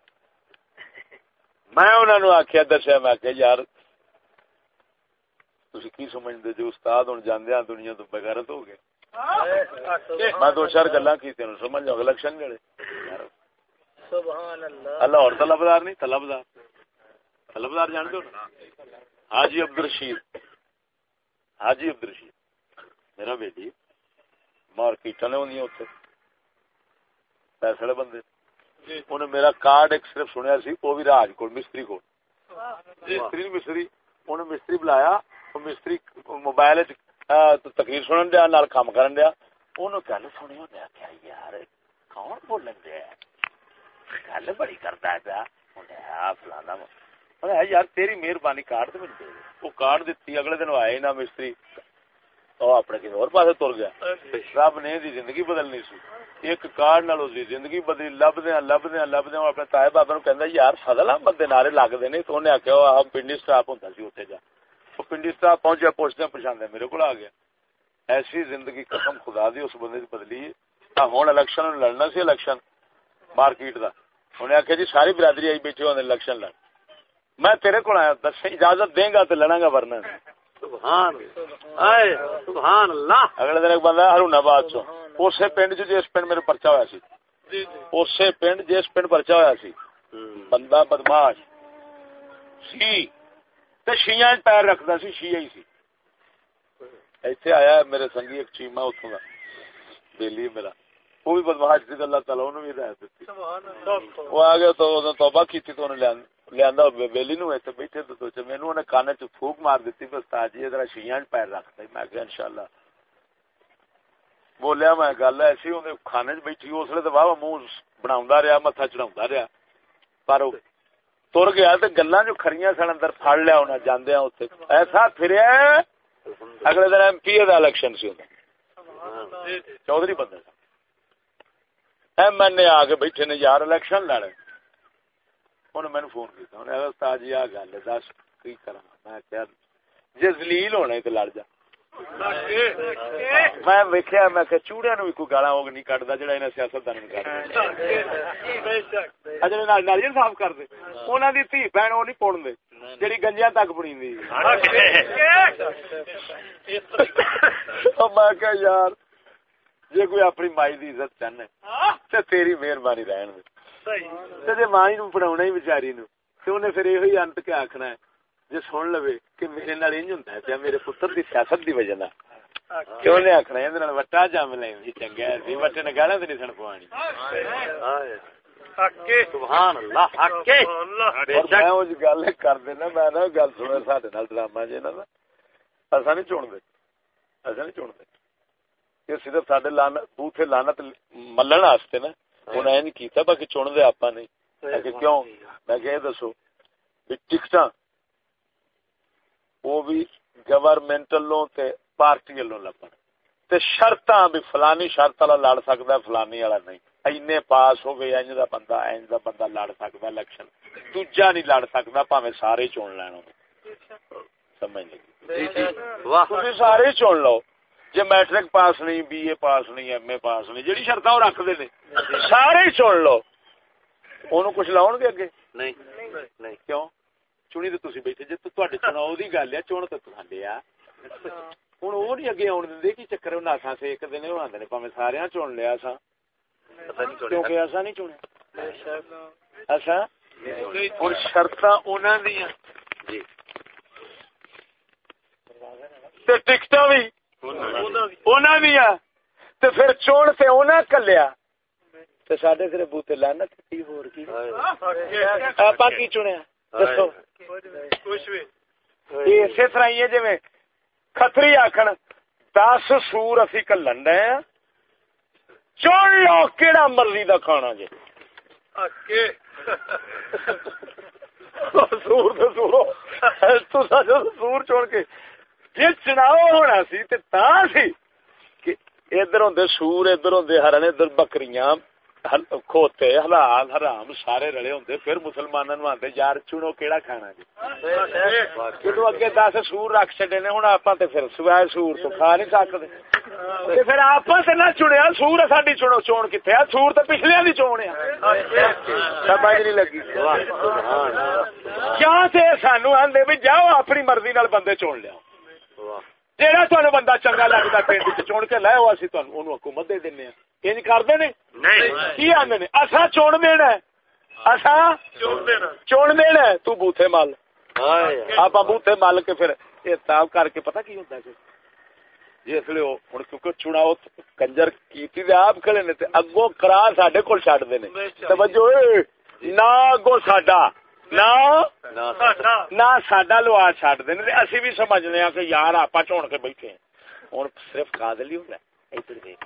میں انہوں نے آخیا دسیا میں آخیا یار تھی کی سمجھتے جو استاد ہوں جانے ہاں دنیا تو بغیرت ہو گئے میں دو چار گلا کی سمجھ لو الیکشن لڑے اللہ اور طلبدار نہیں طلبدار طلبدار جانتے ہو حاجی عبد الرشید حاجی عبد الرشید میرا بیٹی مارکیٹ نے ہوندی اتنے پیسے بندے انہیں میرا کارڈ ایک صرف سنیا سی وہ بھی راج کو مستری کو مستری مستری انہیں مستری بلایا مستری موبائل تقریر سنن دیا نال کام کرن دیا انہوں گل سنی ہوں کیا یار کون بولن دیا گل بڑی کرتا ہے پیا فلانا یار تیری مہربانی کارڈ تو مل وہ کارڈ دیتی اگلے دن آئے نا مستری وہ اپنے کسی اور پاس تر گیا رب نے دی زندگی بدلنی سی ایک کارڈ نال اس زندگی بدلی لبدیا لبدیا لبدیا اپنے تائے بابا نو کہندا یار فضل ہم بندے نعرے لگدے نے تو انہیں آکھیا ہم پنڈی سٹاپ ہوندا سی اوتھے جا پنڈی سٹاپ پہنچیا پوچھتے پہچاندے میرے کو آ گیا ایسی زندگی قسم خدا دی اس بندے دی بدلی ہن الیکشن لڑنا سی الیکشن مارکیٹ دا۔ انہیں آخیا جی ساری برادری آئی بیٹھے ہونے الیکشن لڑ۔ میں تیرے کو آیا دس اجازت دیں گا تو لڑا گا ورنہ۔ اگلے دن ایک بندہ ہرون آباد چو اسی پنڈ چ جس پنڈ میرے پرچا ہوا سی۔ جی، جی۔ اسی پنڈ جس پنڈ پرچا ہوا سی۔ بندہ بدماش۔ سی۔ شیاں پیر رکھتا سی، شیعہ ہی سی۔ ایتھے آیا میرے سنگی ایک چیما اتوں کا بیلی میرا۔ وہ بھی بدماش تھی اللہ تعالیٰ انہوں بھی ہدایت دیتی۔ وہ آ گیا تو توبہ کی تو انہیں لیا لیا ویلی نو اتنے بیٹھے تو مینو نے کان چ پھوک مار دیتی، بس تاجی ادھر شیاں پیر رکھتا میں کہ انشاءاللہ۔ بولیا، میں گل ایسی ہوں کھانے چ بیٹھی، اس لیے تو واہ منہ بنا رہا متا چڑھا رہا۔ پر تر گیا تو گلا جو کھڑیاں سن اندر پڑ لیا انہیں جانے اتنے ایسا پھریا اگلے دن ایم پی اے کا الیکشن سی چودھری بندے ایم این اے آ کے بیٹھے نے یار الیکشن لڑے انہیں میں فون کیا استاد جی آ گل دس کی کرا میں کیا جی زلیل ہونے تو لڑ جا میں ویکیا میں کہ چوڑیا نو کوئی گالا ہوگ نہیں کٹتا جہاں انہیں سیاست دان اچھا ناریل صاف کر دے۔ انہوں کی تھی، بہن وہ نہیں پڑ دے جی گنجیا تک پڑی میں یار جی کوئی اپنی مائی کی عزت چاہنا تو تیری مہربانی رہن دے۔ ماں نو پڑھا ہی بچاری نو انہیں پھر یہ انت کیا آخنا ہے جی سن لو کہ میرے نال انج ہوں پیا میرے پتر دی سیاست دی وجہ کیوں نے آخنا یہ وٹا جم لیں چنگا وٹے نے گالا تو نہیں سن پوانی گل کر دینا میں گل سنا سڈے ڈرامہ اصا نہیں چنتے اصا نہیں چنتے یہ صرف لانت ملن واسطے نا کیتا باقی چن دے آپ نہیں کیوں میں کہ دسو ٹکٹ وہ بھی گورنمنٹ پارٹی لبن۔ تے بھی فلانی شرط والا لڑ سکدا ہے فلانی والا نہیں۔ اینے پاس ہو گئے انج دا بندہ انج دا بندہ لڑ سکدا الیکشن دوجا نہیں لڑ سکدا بھاویں سارے چون لین۔ سارے چون لو۔ جی میٹرک پاس نہیں بی اے پاس نہیں ایم اے پاس نہیں جڑی شرط رکھتے رکھ سارے چن لو۔ اونوں کچھ لاون گے اگے نہیں۔ کیوں؟ چنی تو تسی بیٹھے جے تو تواڈے چناؤ دی گل ہے چون تے تہاڈے آ ہن او نہیں اگے اون دے کی چکر انہاں اساں سے ایک دن ہون دے پاویں ساریاں چن لیا اساں پتہ نہیں اساں نہیں چنے اساں ہن شرطاں انہاں دیاں جی تے ٹکٹاں وی انہاں دیاں تے پھر چون تے انہاں کلیا تے ساڈے سر بوتے لعنت کی ہور کی اپا کی چنیا دسو اسی طرح ہی ہے جی کتری آخر دس سور اسی کلن ڈے چن لو کہڑا مرضی کا کھانا جی سور تو سورو تسا جو سور چن کے جی چناؤ ہونا سی تا سی ادھر ہوں سور ادھر ہوں ہرن ادھر بکریاں کھوتے حلال حرام سارے رلے ہوں پھر مسلماناں نوں یار چنو کیڑا کھانا جی کیوں اگے 10 سور رکھ چھڈے نے ہن آپاں سوائے سور تو کھا نہیں سکدے پھر آپاں تے نہ چنیا سور ساڈی چنو چون کتنے آ سور تو پچھلے دی چون ہے سمجھ نہیں لگی سبحان کیا تے سانو آندے بھی جاؤ اپنی مرضی نال بندے چون لیا جہاں تانوں بندہ چنگا لگدا پینڈ چ چون کے لے او اسی حکومت دے دینے انج کردے نے کی آندے نے چون دینا ہے چون دینا چون مال آپ بوتھے مال کے پھر اعتاب کر کے پتہ کی ہوندا ہے جس لیے کنجر کیتی آپ کھڑے نے تے کرا سڈے کو چھڈ دے نے توجہ نا اگوں ساڈا نہ ساڈا لوا چھڈ دے نے اسی بھی سمجھنے ہاں کہ یار آپا چون کے بیٹھے ہوں ہن صرف قاضی ہوندا ہے ادھر دیکھ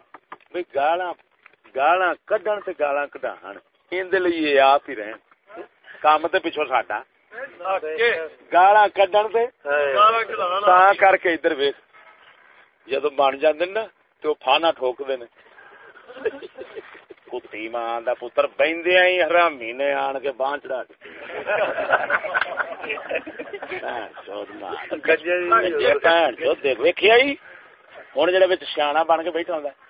بھئی گالاں گالاں کڈن تے گالاں کڈاہن این لئی یہ آپ ہی رہن۔ کام تے پیچھے ساڈا۔ گالاں کڈن تے تاں کر کے ادھر ویکھ۔ جدوں بن جاندے نا تے او پھانا ٹھوک دے نے۔ کتی ماں دا پتر بیندے آئی حرامی نے آن کے بان چڑھا کے گجے دیکھ ویکھیا ہی؟ ہن جڑا وچ سیاںا بن کے بیٹھا ہوندا۔ ہے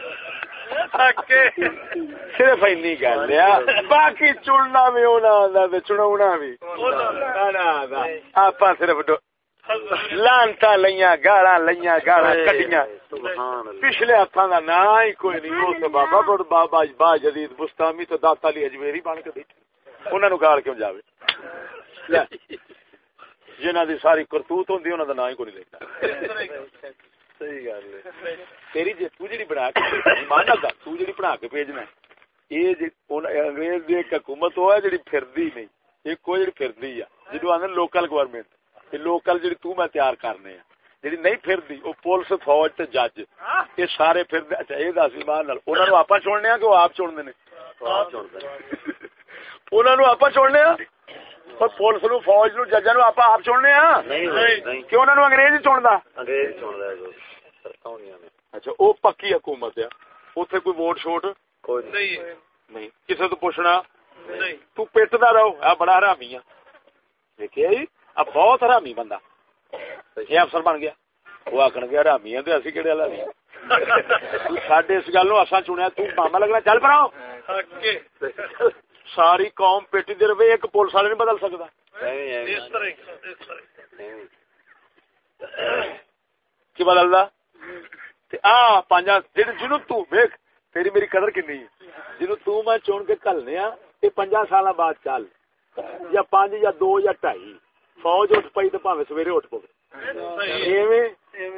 صرف باقی چننا بھی ہونا آندا تے بھی نہ صرف لانتا لئیاں گالاں لئیاں گالاں کٹیاں پچھلے ہاتھوں کا نام ہی کوئی نہیں او تے بابا بڑ بابا با جدید بستامی تے داتا علی اجمیری بن کے بیٹھے انہاں نو گال کیوں جاوے جنہاں دی ساری کرتوت ہوں انہاں دا نام ہی کوئی نہیں لکھدا صحیح گل ہے تیری حکومت نہیں اے لوکل گورنمنٹ لوکل جڑی میں تیار کرنے ہیں نہیں پھردی او پولیس فوج جج اے سارے پھردے اچھا دس ایمان نال انہاں نو آپاں چھوڑنے کہ او آپ چھوڑندے آپ چھوڑدے پولیس نو فوج نو ججاں نو آپاں آپ چھوڑنے ہیں نہیں انگریز ہی چھوڑدا اچھا وہ پکی حکومت ہے۔ اتنے کوئی ووٹ شوٹ؟ نہیں۔ کسی تو پوچھنا؟ تو پیٹتا رہو۔ آ بڑا حرامی ہے۔ دیکھیے جی، بہت حرامی بندہ۔ یہ افسر بن گیا۔ وہ آخر گیا حرامی ہے اسی کہڑے والا سڈے اس گل چنیا تاما لگنا چل پڑا ساری قوم پیٹی دے رہے ایک پولیس والے نہیں بدل سکتا۔ بدلتا جن تیری میری قدر کنی ہے؟ جنوں تو میں چون کے کلنے آ تے بعد چل۔ یا پانچ یا دو یا ٹائی۔ فوج اٹھ پئی تے سویرے اٹھ پوے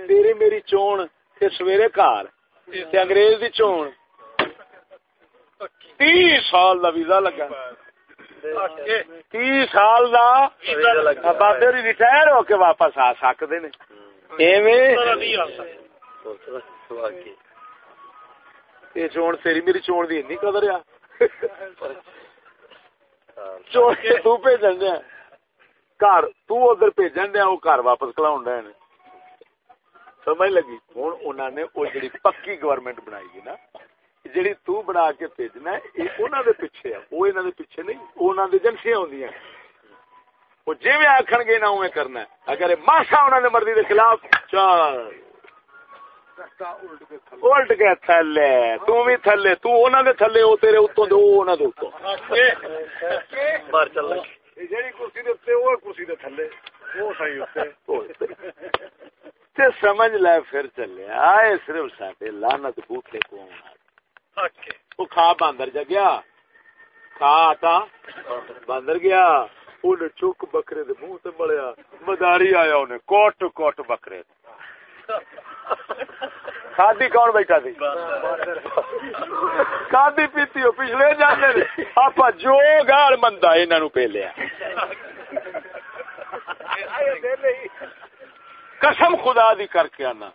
تیری میری چون سویرے گھر انگریز دی چون 30 سال کا ویزا لگا۔ تی سال کا ریٹائر ہو کے واپس آ سکتے ایویں چون تیری میری چون دی نہیں قدر آ پکی گورنمنٹ بنائی ہے نا کے بھیجنا یہ پیچھے ہے۔ وہ پیچھے نہیں انہاں دے ایجنسیاں ہوندیاں۔ گے نا کرنا ماسا مرضی دے خلاف چار الٹ کے تھلے تو بھی تھلے تو دے تھلے وہ تیرے اتوں دے وہ انہوں دے اتوں مار چل جیڑی کرسی دے اوتے وہ کرسی دے تھلے وہ صحیح ہوتے تے سمجھ لے پھر چلے آئے صرف ساڈے لعنت بوٹے کو کھا باندر جا گیا کھا آٹا باندر گیا انہیں چک بکرے دے منہ تے مڑیا مداری آیا انہیں کوٹ کوٹ بکرے کھادی کون بیٹھا تھی کھادی پیتی ہو، پچھلے جانے آپ جو گال مندا انہوں نے پہ لیا۔ قسم خدا دی کر کے آنا۔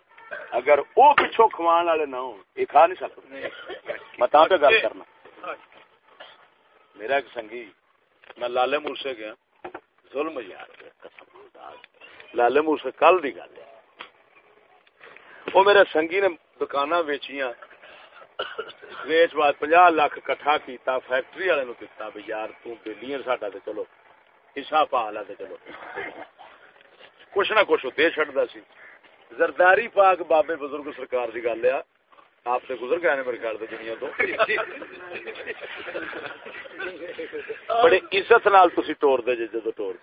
اگر وہ پچھو کھوان والے نہ ہو یہ کھا نہیں سکتے۔ میں تا پہ گل کرنا۔ میرا ایک سنگی، میں لالے مورسے گیا۔ ظلم یار قسم خدا دی۔ لالے مورسے کل دی گل ہے۔ وہ میرے سنگی نے دکان ویچیاں، ویچ بعد پنجا لاکھ کٹھا کیتا، فیکٹری والے نو دتا بھی یار تو بلیئن ساڈا تے چلو، حصہ پا لا تے چلو۔ کچھ نہ کچھ دے چڑھتا سی۔ زرداری پاک بابے بزرگ سرکار دی گل ہے۔ آپ سے گزر گئے میرے خیال دنیا تو؟ بڑے عزت نال تسی ٹور دے جے، جدو ٹور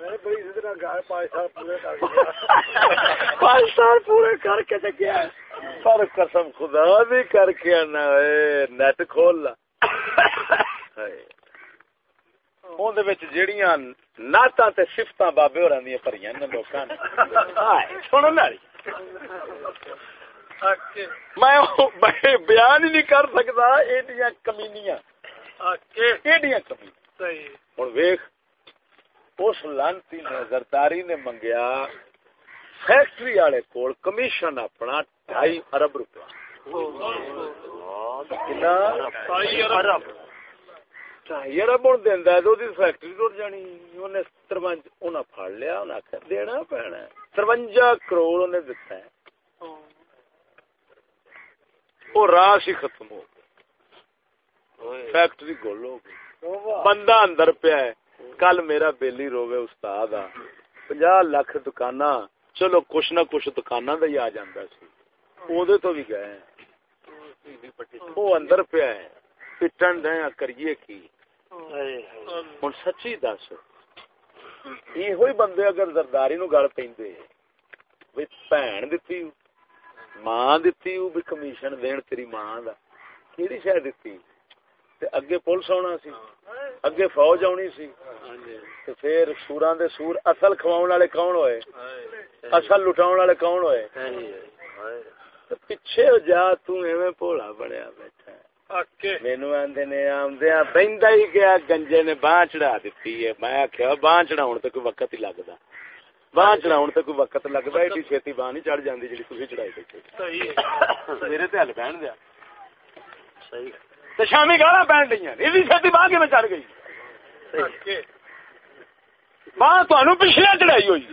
دے بڑی عزت نال گائے پانچ سال پورے کر پانچ سال پورے کر کے تے گیا پر قسم خدا بھی کر کے آنا اے نیٹ کھول لا۔ ہائے۔ اون دے وچ جیڑیاں نعتاں تے صفتاں بابے لوکاں ہائے۔ سنن والی میں بیان ہی نہیں کر سکتا ایڈیاں کمینیاں۔ ایڈیاں کمینیاں۔ ہن ویکھ۔ اس لانتی نے زرداری نے منگیا فیکٹری والے کول کمیشن اپنا ڈھائی ارب روپیہ۔ کنا ڈھائی ارب۔ ہوں دینا ہے تو وہਦੀ فیکٹری ٹوٹ جانی۔ انہیں ترونج انہیں پھڑ لیا انہیں آخیا دینا پینا ہے۔ ترونجا کروڑ انہیں دتا ہے۔ وہ راس ہی ختم ہو گئی فیکٹری گول ہو گئی۔ بندہ اندر پیا ہے۔ کل میرا بیلی روے استاد آ۔ پنجا لاکھ دکان چلو کچھ نہ کچھ دکاناں دا ہی آ جاندا سی۔ اودے تو بھی گئے وہ اندر پیا ہے پٹن دے کریے کی؟ ہن سچی دس۔ یہ بندے اگر زرداری نو گل پیندے وی بھن دتی ماں دتی بھی کمیشن دین تیری ماں دا۔ کیڑی شے دتی؟ تے اگے پولیس آنا سی اگے فوج آنی سی۔ تے پھر سوراں دے سور اصل کھواون والے کون ہوئے؟ اصل لٹاون والے کون ہوئے؟ تے پیچھے جا تو ایویں بھولا بنیا بیٹھا ہے۔ مینو آندے نے آمدیا بہندا ہی گیا گنجے نے باہ چڑھا دیتی ہے۔ میں آخیا باہ چڑھاؤن تے کوئی وقت ہی لگدا۔ باہ چڑھاؤن تے کوئی وقت لگدا ایڈی چھیتی باہ نہیں چڑھ جاندی جڑی تسی چڑھائی میرے تے ہل بہن دیا۔ تے شامی گالاں پہن ڈیاں ایڈی چھیتی باہ کیویں چڑھ گئی؟ باہ تانوں پچھلے چڑھائی ہوئی۔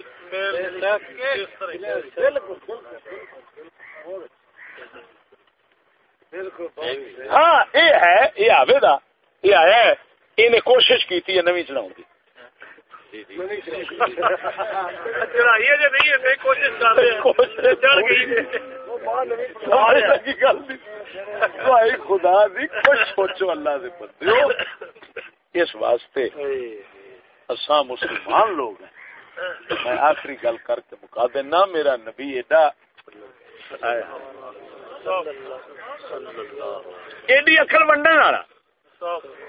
ہاں یہ ہے یہ آوے دا یہ آیا ہے۔ انہیں کوشش کی کی چڑھائی ہے نہیں ہے؟ کوشش کر بھائی خدا دی کچھ سوچو اللہ دے بندے اس واسطے اساں مسلمان لوگ ہیں۔ میں آخری گل کر کے مکا دینا میرا نبی ایڈا ایڈی اکل ونڈن والا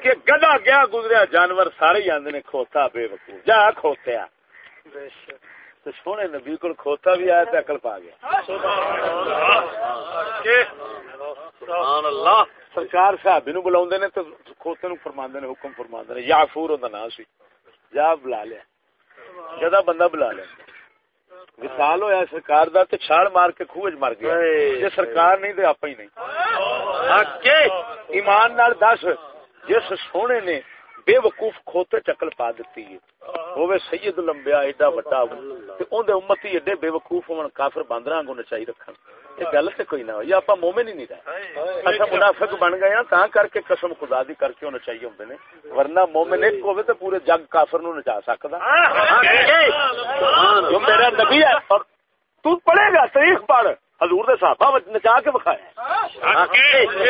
کہ گدا گیا گزریا جانور سارے ہی آندے نے کھوتا بے وقوف۔ جا کھوتیا تو سونے نبی کو کھوتا بھی آیا تو اکل پا گیا۔ سبحان اللہ سرکار صاحب نو بلاوندے نے تے کھوتے نو فرماندے نے حکم فرماندے نے یافور اوندا نام سی۔ جا بلا لیا۔ جدا بندہ بلا لیا۔ وصال ہویا سرکار دا تے چھال مار کے کھوج مر گیا۔ جے سرکار نہیں تے آپ ہی نہیں۔ ایمان نال دس جس سونے نے بے وقوف کھوتے چکل پا دیتی ہے ہوے سید لمبیا ایڈا وڈا۔ تے اون دے امتی ایڈے بے وقوف ہون کافر باندراں کو نچائی رکھن۔ گل کوئی نہ ہو اپا مومن ہی نہیں رہے اچھا منافق بن گئے ہاں کر کے قسم خدا دی کر کے ہونا چاہیے ہوندے نے ورنہ مومن ایک ہوے تے پورے جگ کافر نو نچا سکدا جو میرا نبی ہے اور تو پڑھے گا تاریخ پڑھ حضور دے صحابہ نچا کے بکھایا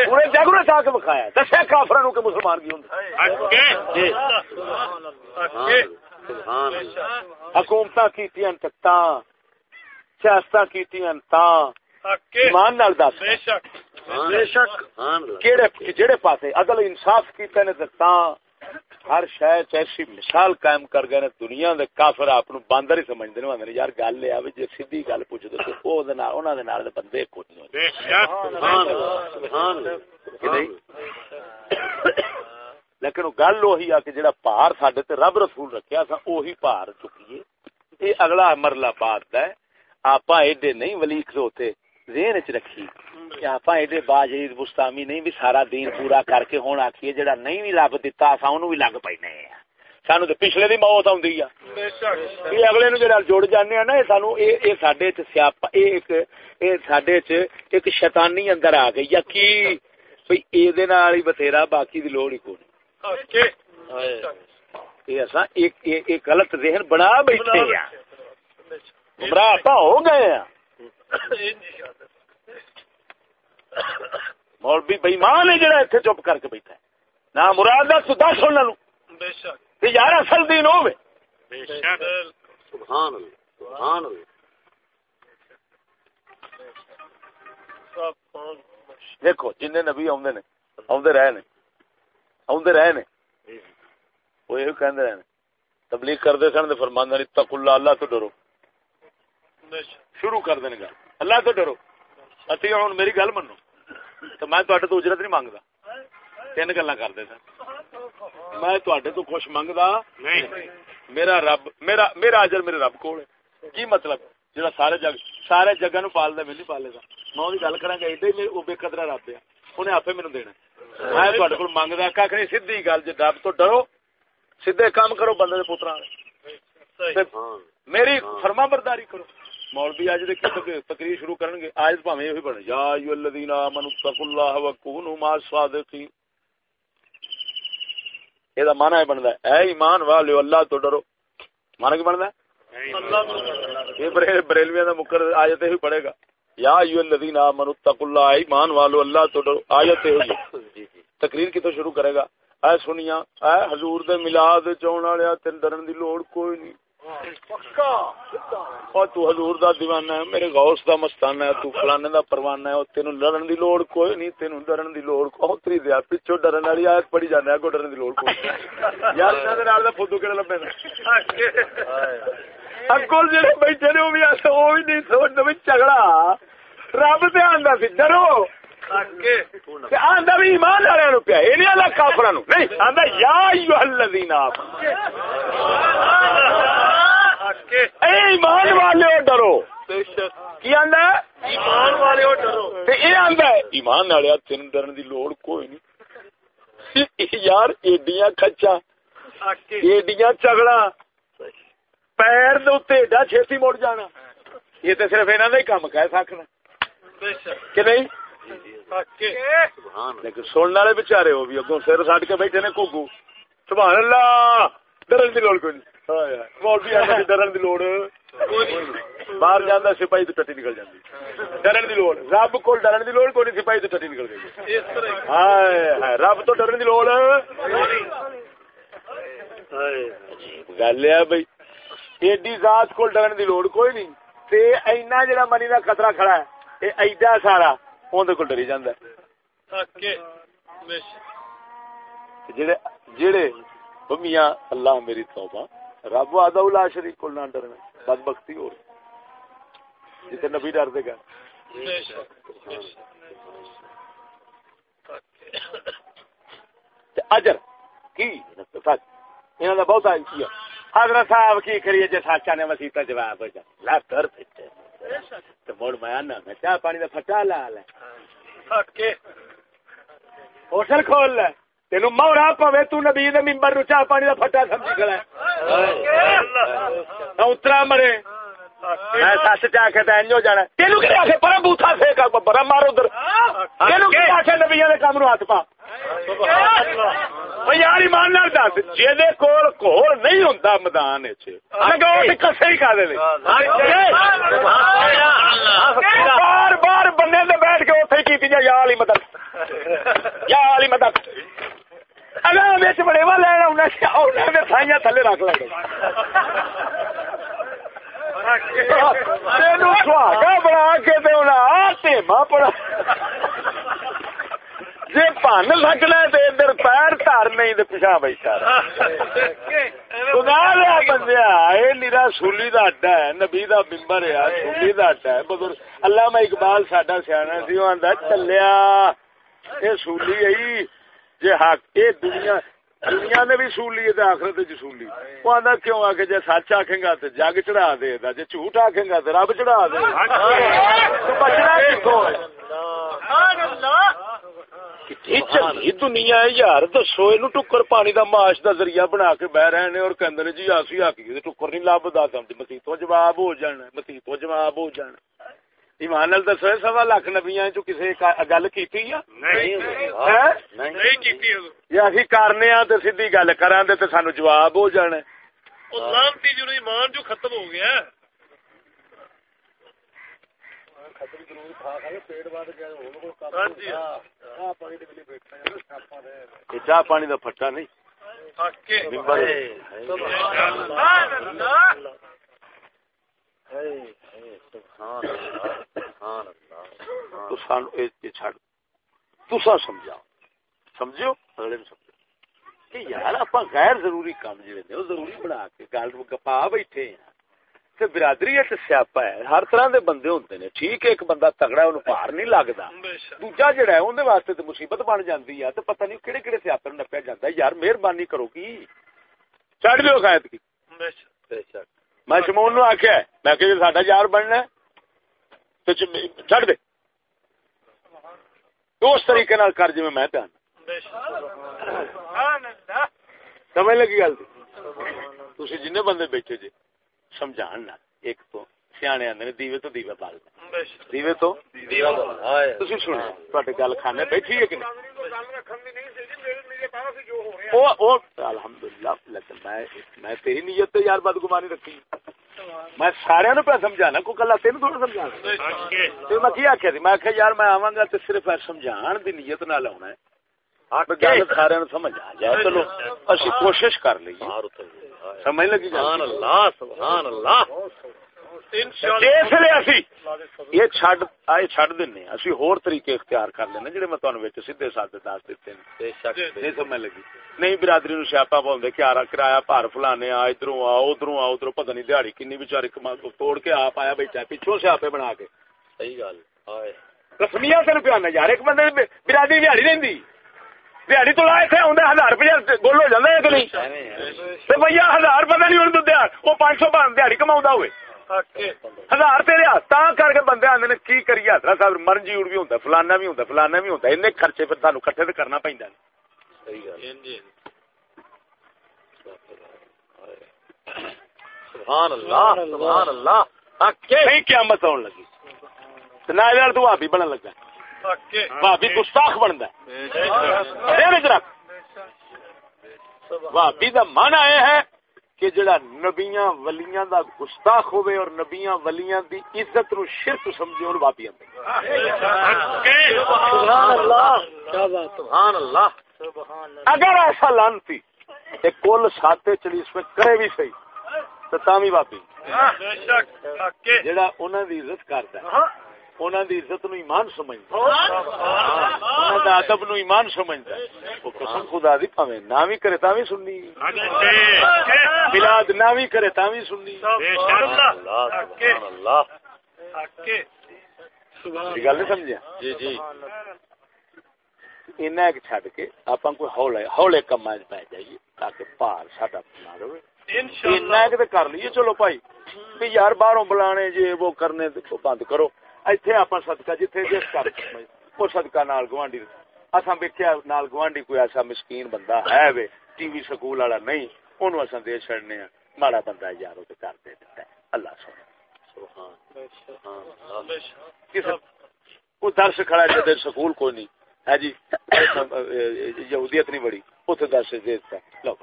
پورے جگ نچا کے بکھایا دسیا کافر نو کہ مسلمان کی ایمان نال دس۔ جہے پاس اگل انصاف کیتے نے تاں ہر شہر ایسی مثال قائم کر گئے دنیا دے کافر آپ باندر ہی سمجھتے ہیں یار گل یہ جی سی گل پوچھ دو بندے لیکن گل وہی آ کہ جڑا پہاڑ سڈے تے رب رسول رکھیا سا وہی پہاڑ چکیے۔ یہ اگلا مرلہ بات ہے آپ ایڈے نہیں ولی کھلوتے ذہن چ رکھی آپ ایڈے باجید بستامی نہیں بھی سارا دین پورا کر کے ہوں آخیے جڑا نہیں بھی لگ دتا اصا بھی لگ پینے سانو تو پچھلے دی موت آئی ہے اگلے نو جڑا جڑ جانے نا سانو سیاپا ایک ایک شیطانی اندر آ گئی یا کی؟ بتھیرا باقی دی لوڑ ہی کون غلط ذہن بنا بیٹھے گمراہ ہو گئے ہیں مولوی بےمان ہے جڑا اتنے چپ کر کے بیٹھا ہے۔ نہ مراد دس ہونا یار اصل دین ہو دیکھو جن نبی آدھے نے آدھے رہے نے آدھے رہے نے۔ وہ یہ کہندے رہے تبلیغ کرتے سن فرماندہ نہیں تک اللہ اللہ تو ڈرو۔ شروع کر دیں گا۔ اللہ تو ڈرو۔ اتی ہوں میری گل منو۔ تو میں تو اجرت نہیں منگتا تین گلا کرتے سن۔ میں تو خوش منگتا میرا رب میرا میرا اجر میرے رب کو کی مطلب؟ جہاں سارے جگ سارے جگہ نو پالتا میں نہیں پالے گا میں وہ گل کرا گا ایڈے وہ بے قدرا رب ہے۔ انہیں آپ میرے دینا میں تھوڑے کو منگتا کھ نہیں سی گل جی رب تو ڈرو سیدے کام کرو بندے پوترا میری فرما برداری کرو۔ مولوی اج دے تقریر شروع کرن گے آج بھاویں یہ بن یا ایو الذین آمنوا تقوا اللہ وکونوا مع الصادقین اے دا معنی بندا ہے اے ایمان والے اللہ تو ڈرو معنی کی بندا ہے اللہ یہ بریلویاں دا مکر آیت ہی پڑھے گا یا ایو الذین آمنوا تقوا اللہ ایمان والو اللہ تو ڈرو آیت ہی تقریر کتوں شروع کرے گا اے سنیا اے حضور دے میلاد چون والے تین ڈرن دی لوڑ کوئی نہیں تو حضور دا دیوانہ ہے میرے غوث دا مستانہ ہے تو فلانے دا پروانہ ہے تینوں ڈرن دی لوڑ کوئی نہیں تینوں ڈرن دی لوڑ کو تری دیا پیچھے ڈرن والی آیت پڑھی جانا ہے کو ڈرن دی لوڑ کوئی یار انہاں دے نال دا فوٹو کڑے لبے اکول جڑے بیٹھے نے او بھی ایسا او بھی نہیں سوچ دے جھگڑا۔ رب تے آندا سی ڈرو۔ آندا بھی ایمان والے نو پیا اے نہیں اللہ کافراں نو نہیں آندا یا ایھا الذین ایمان والے ڈرو۔ کی آندا ایمان والے ڈرو۔ تے اے آندا ایمان والے تین ڈرن دی لوڑ کوئی نہیں۔ یار ایڈیاں کھچا ایڈیاں چگڑا پیر دے اوتے ایڈا چھتی مڑ جانا۔ یہ تے صرف انہاں دا ہی کام کہہ سکنا۔ کہ نہیں؟ لیکن سننے والے بچارے ہو بھی اگوں سر سٹ کے بیٹھے نے کوگو سبحان اللہ ڈرن دی لوڑ کوئی نہیں۔ ڈرن دی لوڑ۔ باہر جانا سپاہی تو ٹٹی نکل جاتی ڈرن دی لوڑ۔ رب کو ڈرن دی لوڑ کوئی سپاہی تو ٹٹی نکل گئی رب تو ڈرن دی لوڑ۔ گل ہے بھائی۔ ایڈی ذات کو ڈرن دی لوڑ کوئی نہیں۔ تے اینا جڑا منی دا خطرہ کھڑا ہے اے ایڈا سارا۔ اون کو ڈری جاندا ہے۔ جڑے جڑے میاں اللہ میری توبہ رب آدھا لا شریف کو نہ ڈرنا بد بختی ہو۔ جیسے نبی ڈر دے گا اجر کی؟ انہوں نے بہت آئی کیا۔ حضرت صاحب کی کریے جی سچا نے مسیح جواب لا کر مڑ میں آنا میں چاہ پانی کا پھٹا لا لے۔ ہوٹل کھول لے۔ تین مورا پوے تو نبی دے ممبر نو چاہ پانی دا پھٹا کھڑا ہے اترا مرے۔ میں سچ چاہ کے تین جانا۔ تینو کی آخے بوتھا سے مار ادھر۔ تینو کی آخے دے کام نو ہاتھ پا۔ یار ایمان نال دس، جے کول نہیں ہوندا میدان وچ کسے ہی کا دے ہاں، بار بار بننے دے بیٹھ کے اوتھے کیتی جا یا علی مدد۔ یا علی مدد۔ اگر وچ بڑے وا لینا انہاں سے دے تھلے رکھ لے تینو بنا کے انہاں پڑا جی پن سکنا تو ادھر پیر تر نہیں تو پچھا بیٹھا خدا لیا بندیا یہ نیرا سولی کا اڈا ہے نبی کا بمبر ہے سولی کا اڈا ہے بزرگ اللہ میں اقبال ساڈا سیاح سی وہ آدھا چلیا یہ سولی ہے جی حق یہ دنیا دنیا نے بھی سولی ہے آخرت سولی وہ آدھا کیوں آ کے جی سچ آخے گا تو جگ چڑھا دے گا جی جھوٹ آخے گا تو رب چڑھا دے بچنا کتوں چنگی دنیا ہے یار دسو یہ ٹکر پانی دا معاش دا ذریعہ بنا کے بہ رہے ہیں اور کہندے جی اسی حقیقت ٹکر نہیں لبدا سمجھ مسیح تو جواب ہو جانا مسیح تو جواب ہو جانا ایمان نال دسو سوا لاکھ نبیاں چ کسے گل کیتی یا؟ نہیں کیتی یا اسی کرنے ہاں تے سیدھی گل کراں تے سانو جواب ہو جانا او لانتی جو ایمان جو ختم ہو گیا ہے۔ چاہ پانی دا پھٹا نہیں سمجھاؤ سمجھو اگلے سمجھو کہ یار آپ غیر ضروری کام جڑے نے ضروری بنا کے گل گپا بیٹھے ہیں تے برادری ہے تے سیاپا ہے ہر طرح دے بندے ہوندے نے ٹھیک ہے ایک بندہ تگڑا ہے اونوں پار نہیں لگدا۔ دوجا جڑا ہے اون دے واسطے تے مصیبت بن جاندی ہے تے پتہ نہیں کیڑے کیڑے سیاپے نپیا جاندا ہے۔ یار مہربانی کرو کی؟ چڑھ لیو قائد کی۔ میں شمون نو آکھیا میں کہ ساڈا یار بننا ہے تے دے۔ اس طریقے نال کر جویں میں پیان سمجھ لگی گل تسی جنے بندے بیٹھے جی۔ سمجھان نہ ایک تو سیانے آندے دیوے تو دیوے بال دیوے تو تسی سنو۔ تواڈے گل کھانے بیٹھی ہے کہ الحمدللہ لیکن میں میں تیری نیت تے یار بدگمانی رکھی۔ میں سارے نو پہ سمجھانا کو کلا تین تھوڑا سمجھانا۔ میں کی میں آخیا یار میں آواں گا صرف سمجھان دی نیت لاؤنا ہے۔ گل سارے نو سمجھ آ جائے۔ چلو اسی کوشش کر لیے سمجھ لگی سبحان اللہ سبحان اللہ۔ یہ چھڈ آئے چھڈ دینے اسی ہور طریقے اختیار کر لینے جڑے میں تانوں وچ سیدھے سادے دس دتے نے بے شک۔ نہیں سمجھ لگی۔ نہیں برادری نو سیاپا بولدے کہ آرا کرایہ بھر فلانے آ ادھروں آ ادھروں آ ادھروں پتہ نہیں دیہاڑی کنی بیچارے توڑ کے آپ آیا بیٹھا پیچھوں سیاپے بنا کے۔ صحیح گل ہائے تین پیانا یار ایک بندے برادری دیہڑی رہندی دیہڑی تو لائے تھے آدھے ہزار روپیہ گول ہو جاتا ہے کہ نہیں بھیا ہزار پتہ نہیں ہوں دیا وہ پانچ سو دیہڑی کما ہوئے ہزار تیرے ہاتھ کر کے بندے آدھے کی کریے حضرت صاحب مرنجی بھی ہوتا فلانا بھی ہوتا فلانا بھی ہوتا این خرچے پھر سانو کٹھے تو کرنا پہ سبحان اللہ سبحان اللہ نہیں قیامت آن لگی نہ تو بھابی بنن لگا بھابی گستاخ بنتا بھابی کا من آیا ہے کہ جڑا نبیاں ولیاں دا گستاخ ہوئے اور نبیاں ولیاں دی عزت نو شرک سمجھے اور سبحان اللہ اگر ایسا لانتی کہ کل ساتے چلی اس میں کرے بھی صحیح تو تامی واپی جڑا انہاں دی عزت کرتا ہے۔ انہاں دی عزت نو ایمان سمجھدا انہاں دا ادب نو ایمان سمجھدا او قسم خدا دی پاویں نہ کرے تاں وی سننی۔ بلاد نہ کرے تاں وی سننی۔ سبحان اللہ۔ گل نہیں سمجھیا جی۔ جی ایک چھڈ کے آپاں کوئی ہولے ہولے کماں وچ پے جائیے تاکہ پار ساڈا نہ رہے۔ اینا ایک تے کر لیے چلو بھائی یار باہروں بلانے جی وہ کرنے بند کرو۔ ایتھے آپ صدقہ جتھے جس کر وہ صدقہ نال گوانڈی اساں ویکھیا نال گوانڈی کوئی ایسا مسکین بندہ ہے وے ٹی وی سکول والا نہیں اونوں اساں دے چھڑنے ہیں ماڑا بندہ یارو تے کر دے دیتا ہے اللہ سبحان سبحان کس کو درس کھڑا ہے سکول کوئی نہیں ہے جی یہودیت نہیں بڑی اوتھے درس دیتا لو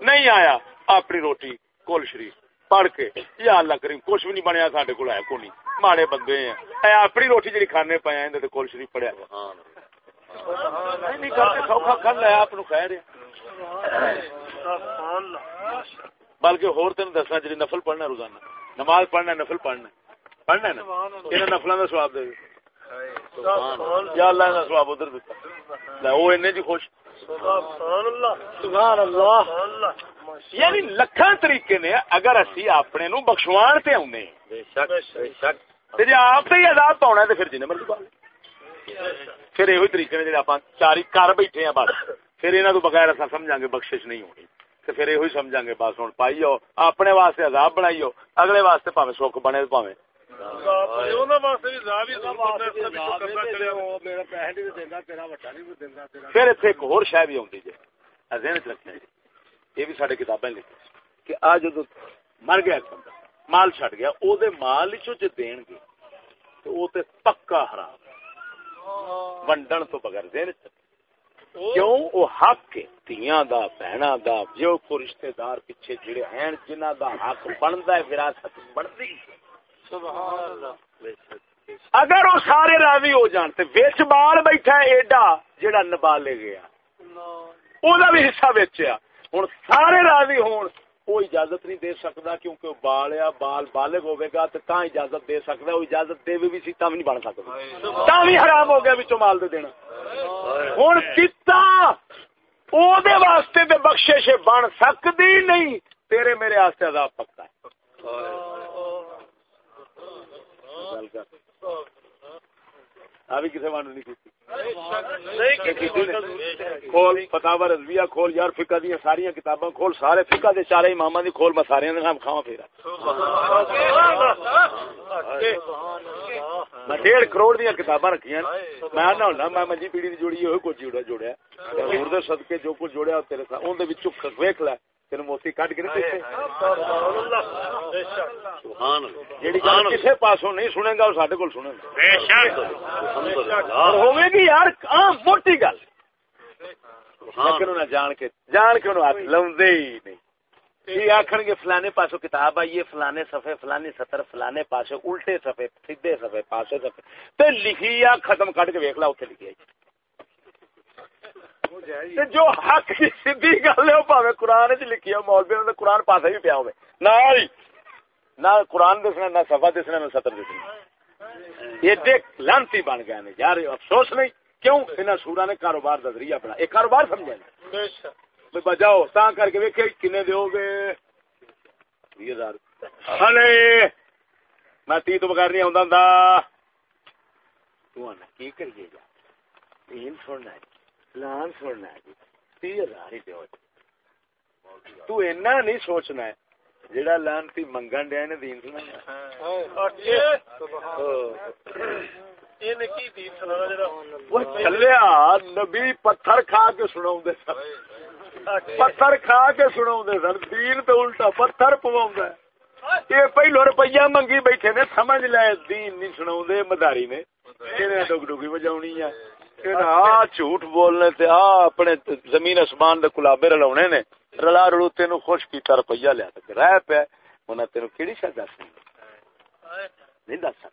نہیں آیا اپنی روٹی کول شریف پڑھ کے۔ یا اللہ کریم کچھ بھی نہیں بنیا ساڈے کول ہے کو نہیں؟ ماڑے بندے ہیں۔ اے اپنی روٹی جڑی کھانے پے ہیں تے کول شریف پڑھیا۔ نہیں کرتے سوکھا کھا لیا آپ نو خیر بلکہ ہور تین دسنا جی نفل پڑھنا روزانہ۔ نماز پڑھنا نفل پڑھنا پڑھنا نا؟ نفلوں کا سواب دے یا اللہ کا سواب ادھر دیتا وہ جی خوش۔ سبحان اللہ۔ یعنی لکھاں طریقے نے اگر اسی اپنے نو بخشوان تے شک تے جے آپ تے عذاب پاونا تے پھر جنے مرضی پا پھر ایہی طریقے نے جڑے اپاں چاری کر بیٹھے ہیں بس۔ پھر انہاں تو بغیر اساں سمجھاں گے بخشش نہیں ہونی۔ تے پھر ایہی سمجھاں گے بس ہن پائیو اپنے واسطے عذاب بنائیو اگلے واسطے پاویں سکھ بنے پاویں۔ پھر اتنے ایک ہور شہ بھی آتی جی ذہن چ رکھنا جی۔ یہ بھی سارے کتابیں لکھی کہ آ جد مر گیا ایک بندہ مال چڈ گیا وہ مال چ دین گے تو وہ پکا حرام ونڈن تو بغیر چ کیوں؟ وہ حق تیاں دا بہنا دا جو کو رشتہ دار پیچھے جڑے ہیں جنہ دا حق بندا ہے وراثت بنتی۔ اگر وہ سارے راضی ہو جان تے وچ بال بیٹھا ہے ایڈا جڑا نبالے گیا۔ او دا بھی حصہ وچیا ہن سارے راضی ہون وہ اجازت نہیں دے سکتا کیونکہ بال یا بال بالغ ہوے گا تاں اجازت دے سکدا وہ اجازت دے بھی سی تاں نہیں بن سکدا تاں بھی حرام ہو گیا وچوں مال دے دینا ہن کتا او دے واسطے تے بخشش بن سکدی نہیں۔ تیرے میرے واسطے عذاب پکا ہے۔ ابھی کسی ونڈ نہیں کھول فتاوا رضویہ کھول یار فقہ دیا ساری کتاباں کھول سارے فقہ دے چارے امام دی کھول میں سارے نام کھاوا پھیرا۔ میں ڈیڑھ کروڑ دیا کتاباں رکھی میں آنا ہونا میں منجی پیڑی جوڑی یہ کچھ جوڑا جوڑیا۔ سدکے جو کچھ جوڑیا تیرے ساتھ لے۔ تین موتی کٹ کے کسی پاسوں نہیں سنے گا سڈے کو سنے گا۔ ہوگی گی یار موٹی گل۔ جان کے جان کے ہاتھ لاؤ ہی نہیں۔ آخر گے فلانے پاسو کتاب آئیے فلانے سفے فلانی سطر فلانے پاسے الٹے سفے سیدے سفے پاسے سفے لکھی آ ختم کٹ کے ویک لا اتنے لکھی آئی۔ جو حق کی سیدھی گل ہے وہ قرآن چ لکھی ہے مولوی نے قرآن پاسے بھی پیا ہوئے نہ نہ قرآن دسنا نہ سفا دسنا نہ سطر دسنا۔ ایڈے لانتی بن گئے نے یار افسوس نہیں۔ کیوں؟ ان سورا نے کاروبار کا ذریعہ اپنا ایک کاروبار سمجھا بجاؤ تا کر کے ویکے کنے دو گے ہزار۔ ہلے! میں تی تو بغیر نہیں آتا کی کریے گا تین سننا ہے۔ پلان سننا ہے جی۔ تی ہزار ہی دیو تو اینا نہیں سوچنا ہے۔ جڑا لانتی منگن دیا نے دین سنا۔ چلیا نبی پتھر کھا کے سنا پتھر کھا کے سنا سن۔ دین تو الٹا پتھر پوا یہ پہلو روپیہ منگی بیٹھے نے سمجھ لے دین نہیں سنا مداری نے۔ ڈگ ڈگی بجاونی ہے۔ آ، جھوٹ بولنے تے، آ، اپنے زمین آسمان دے کلابے رلاونے نے۔ رلا رلو، تینو خوش کیتا، روپیہ لیا تے رہ پیا انہاں تینو کیڑی شے دس نہیں دس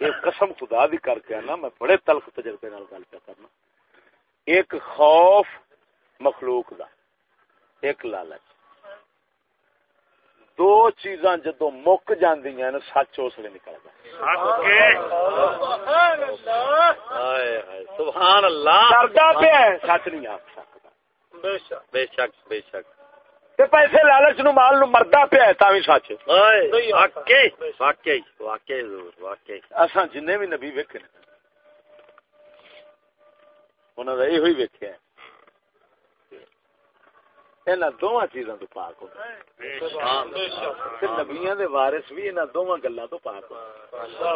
ایک قسم خدا دی کر کے نا میں بڑے تلخ تجربے نال گل پہ کرنا۔ ایک خوف مخلوق دا، ایک لالچ۔ دو چیزاں جدو مک جاندیاں سچ اس لیے نکل سبحان اللہ۔ پیا سچ نہیں سکدا بے شک بے شک تے پیسے لالچ نو مال نو مردا پیا تا وی سچ۔ واقعی واقعی واقعی واقعی۔ اساں جنے بھی نبی ویکھے انہاں دا ایہی ویکھیا انہاں دوواں چیزاں تو پاک ہوندا تے نبیاں دے وارث بھی انہاں دوواں گلاں تو پاک ہوندا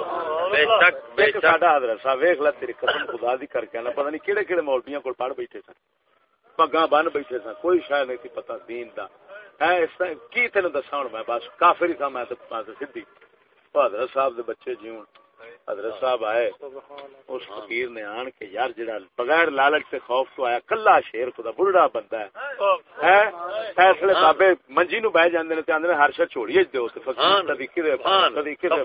بے شک بے ایک شک ساڈا حضرت صاحب ویکھ لے تیری قسم خدا دی کر کے نا پتہ نہیں کیڑے کیڑے مولویاں کول پڑھ بیٹھے سن پگاں بن بیٹھے سن کوئی شے نہیں سی پتہ دین دا اے اس کی تینوں دساں ہن میں بس کافر ہی تھا میں تے پاس سیدھی حضرت صاحب دے بچے جیون حضرت صاحب آئے اس فقیر نے آن کے یار جڑا بغیر لالچ سے خوف تو آیا کلا شیر خدا بڑھڑا بندہ ہے۔ ہے؟ فیصلے بابے منجی نو بہ جاندے نے تے آندے ہر شے چھوڑیے دے اس فقیر کدی کدے کدی کدے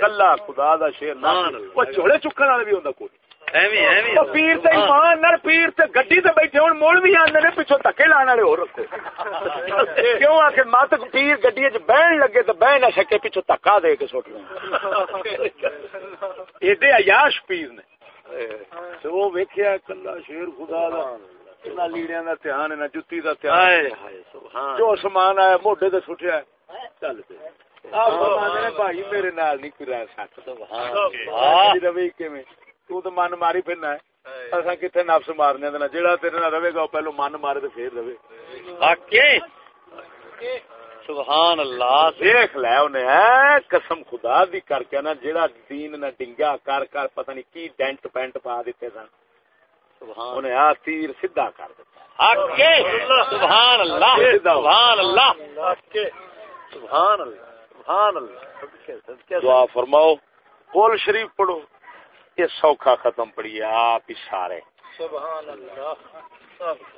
کلا خدا دا شیر نہ او جھوڑے چکن والے بھی ہوندا کوئی۔ پیر تے ایمان نال پیر تے گڈی تے بیٹھے ہن مول بھی آندے نے پیچھے دھکے لانے والے ہور کیوں آ کے مت پیر گڈی وچ بہن لگے تے بہ نہ سکے پیچھے دھکا دے کے سٹ لیں ایڈے عیاش پیر نے تے وہ ویکھیا کلا شیر خدا دا نہ لیڑیاں دا دھیان ہے نہ جُتی دا دھیان سبحان جو سامان آیا موڈے تے سٹیا چل پے آپ فرماندے نے بھائی میرے نال نہیں کوئی رہ سکتا سبحان روی کیویں تو تو من ماری پھرنا ہے اساں کتنے نفس مارنے دینا جیڑا تیرے نال رہے گا پہلو من مارے تے پھر رہے واقعی سبحان اللہ دیکھ لے ہے قسم خدا دی کر کے نا جیڑا دین نہ ڈنگا کر کر پتہ نہیں کی ڈینٹ پینٹ پا دیتے سن سبحان انہیں آ تیر سیدھا کر دیتا واقعی سبحان اللہ سبحان اللہ سبحان اللہ سبحان اللہ دعا فرماؤ قول شریف پڑھو یہ سوکھا ختم پڑی آپ ہی سارے۔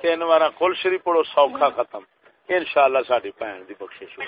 تین بار کل شری پڑھو سوکھا ختم۔ ان شاء اللہ ساری بھن کی بخش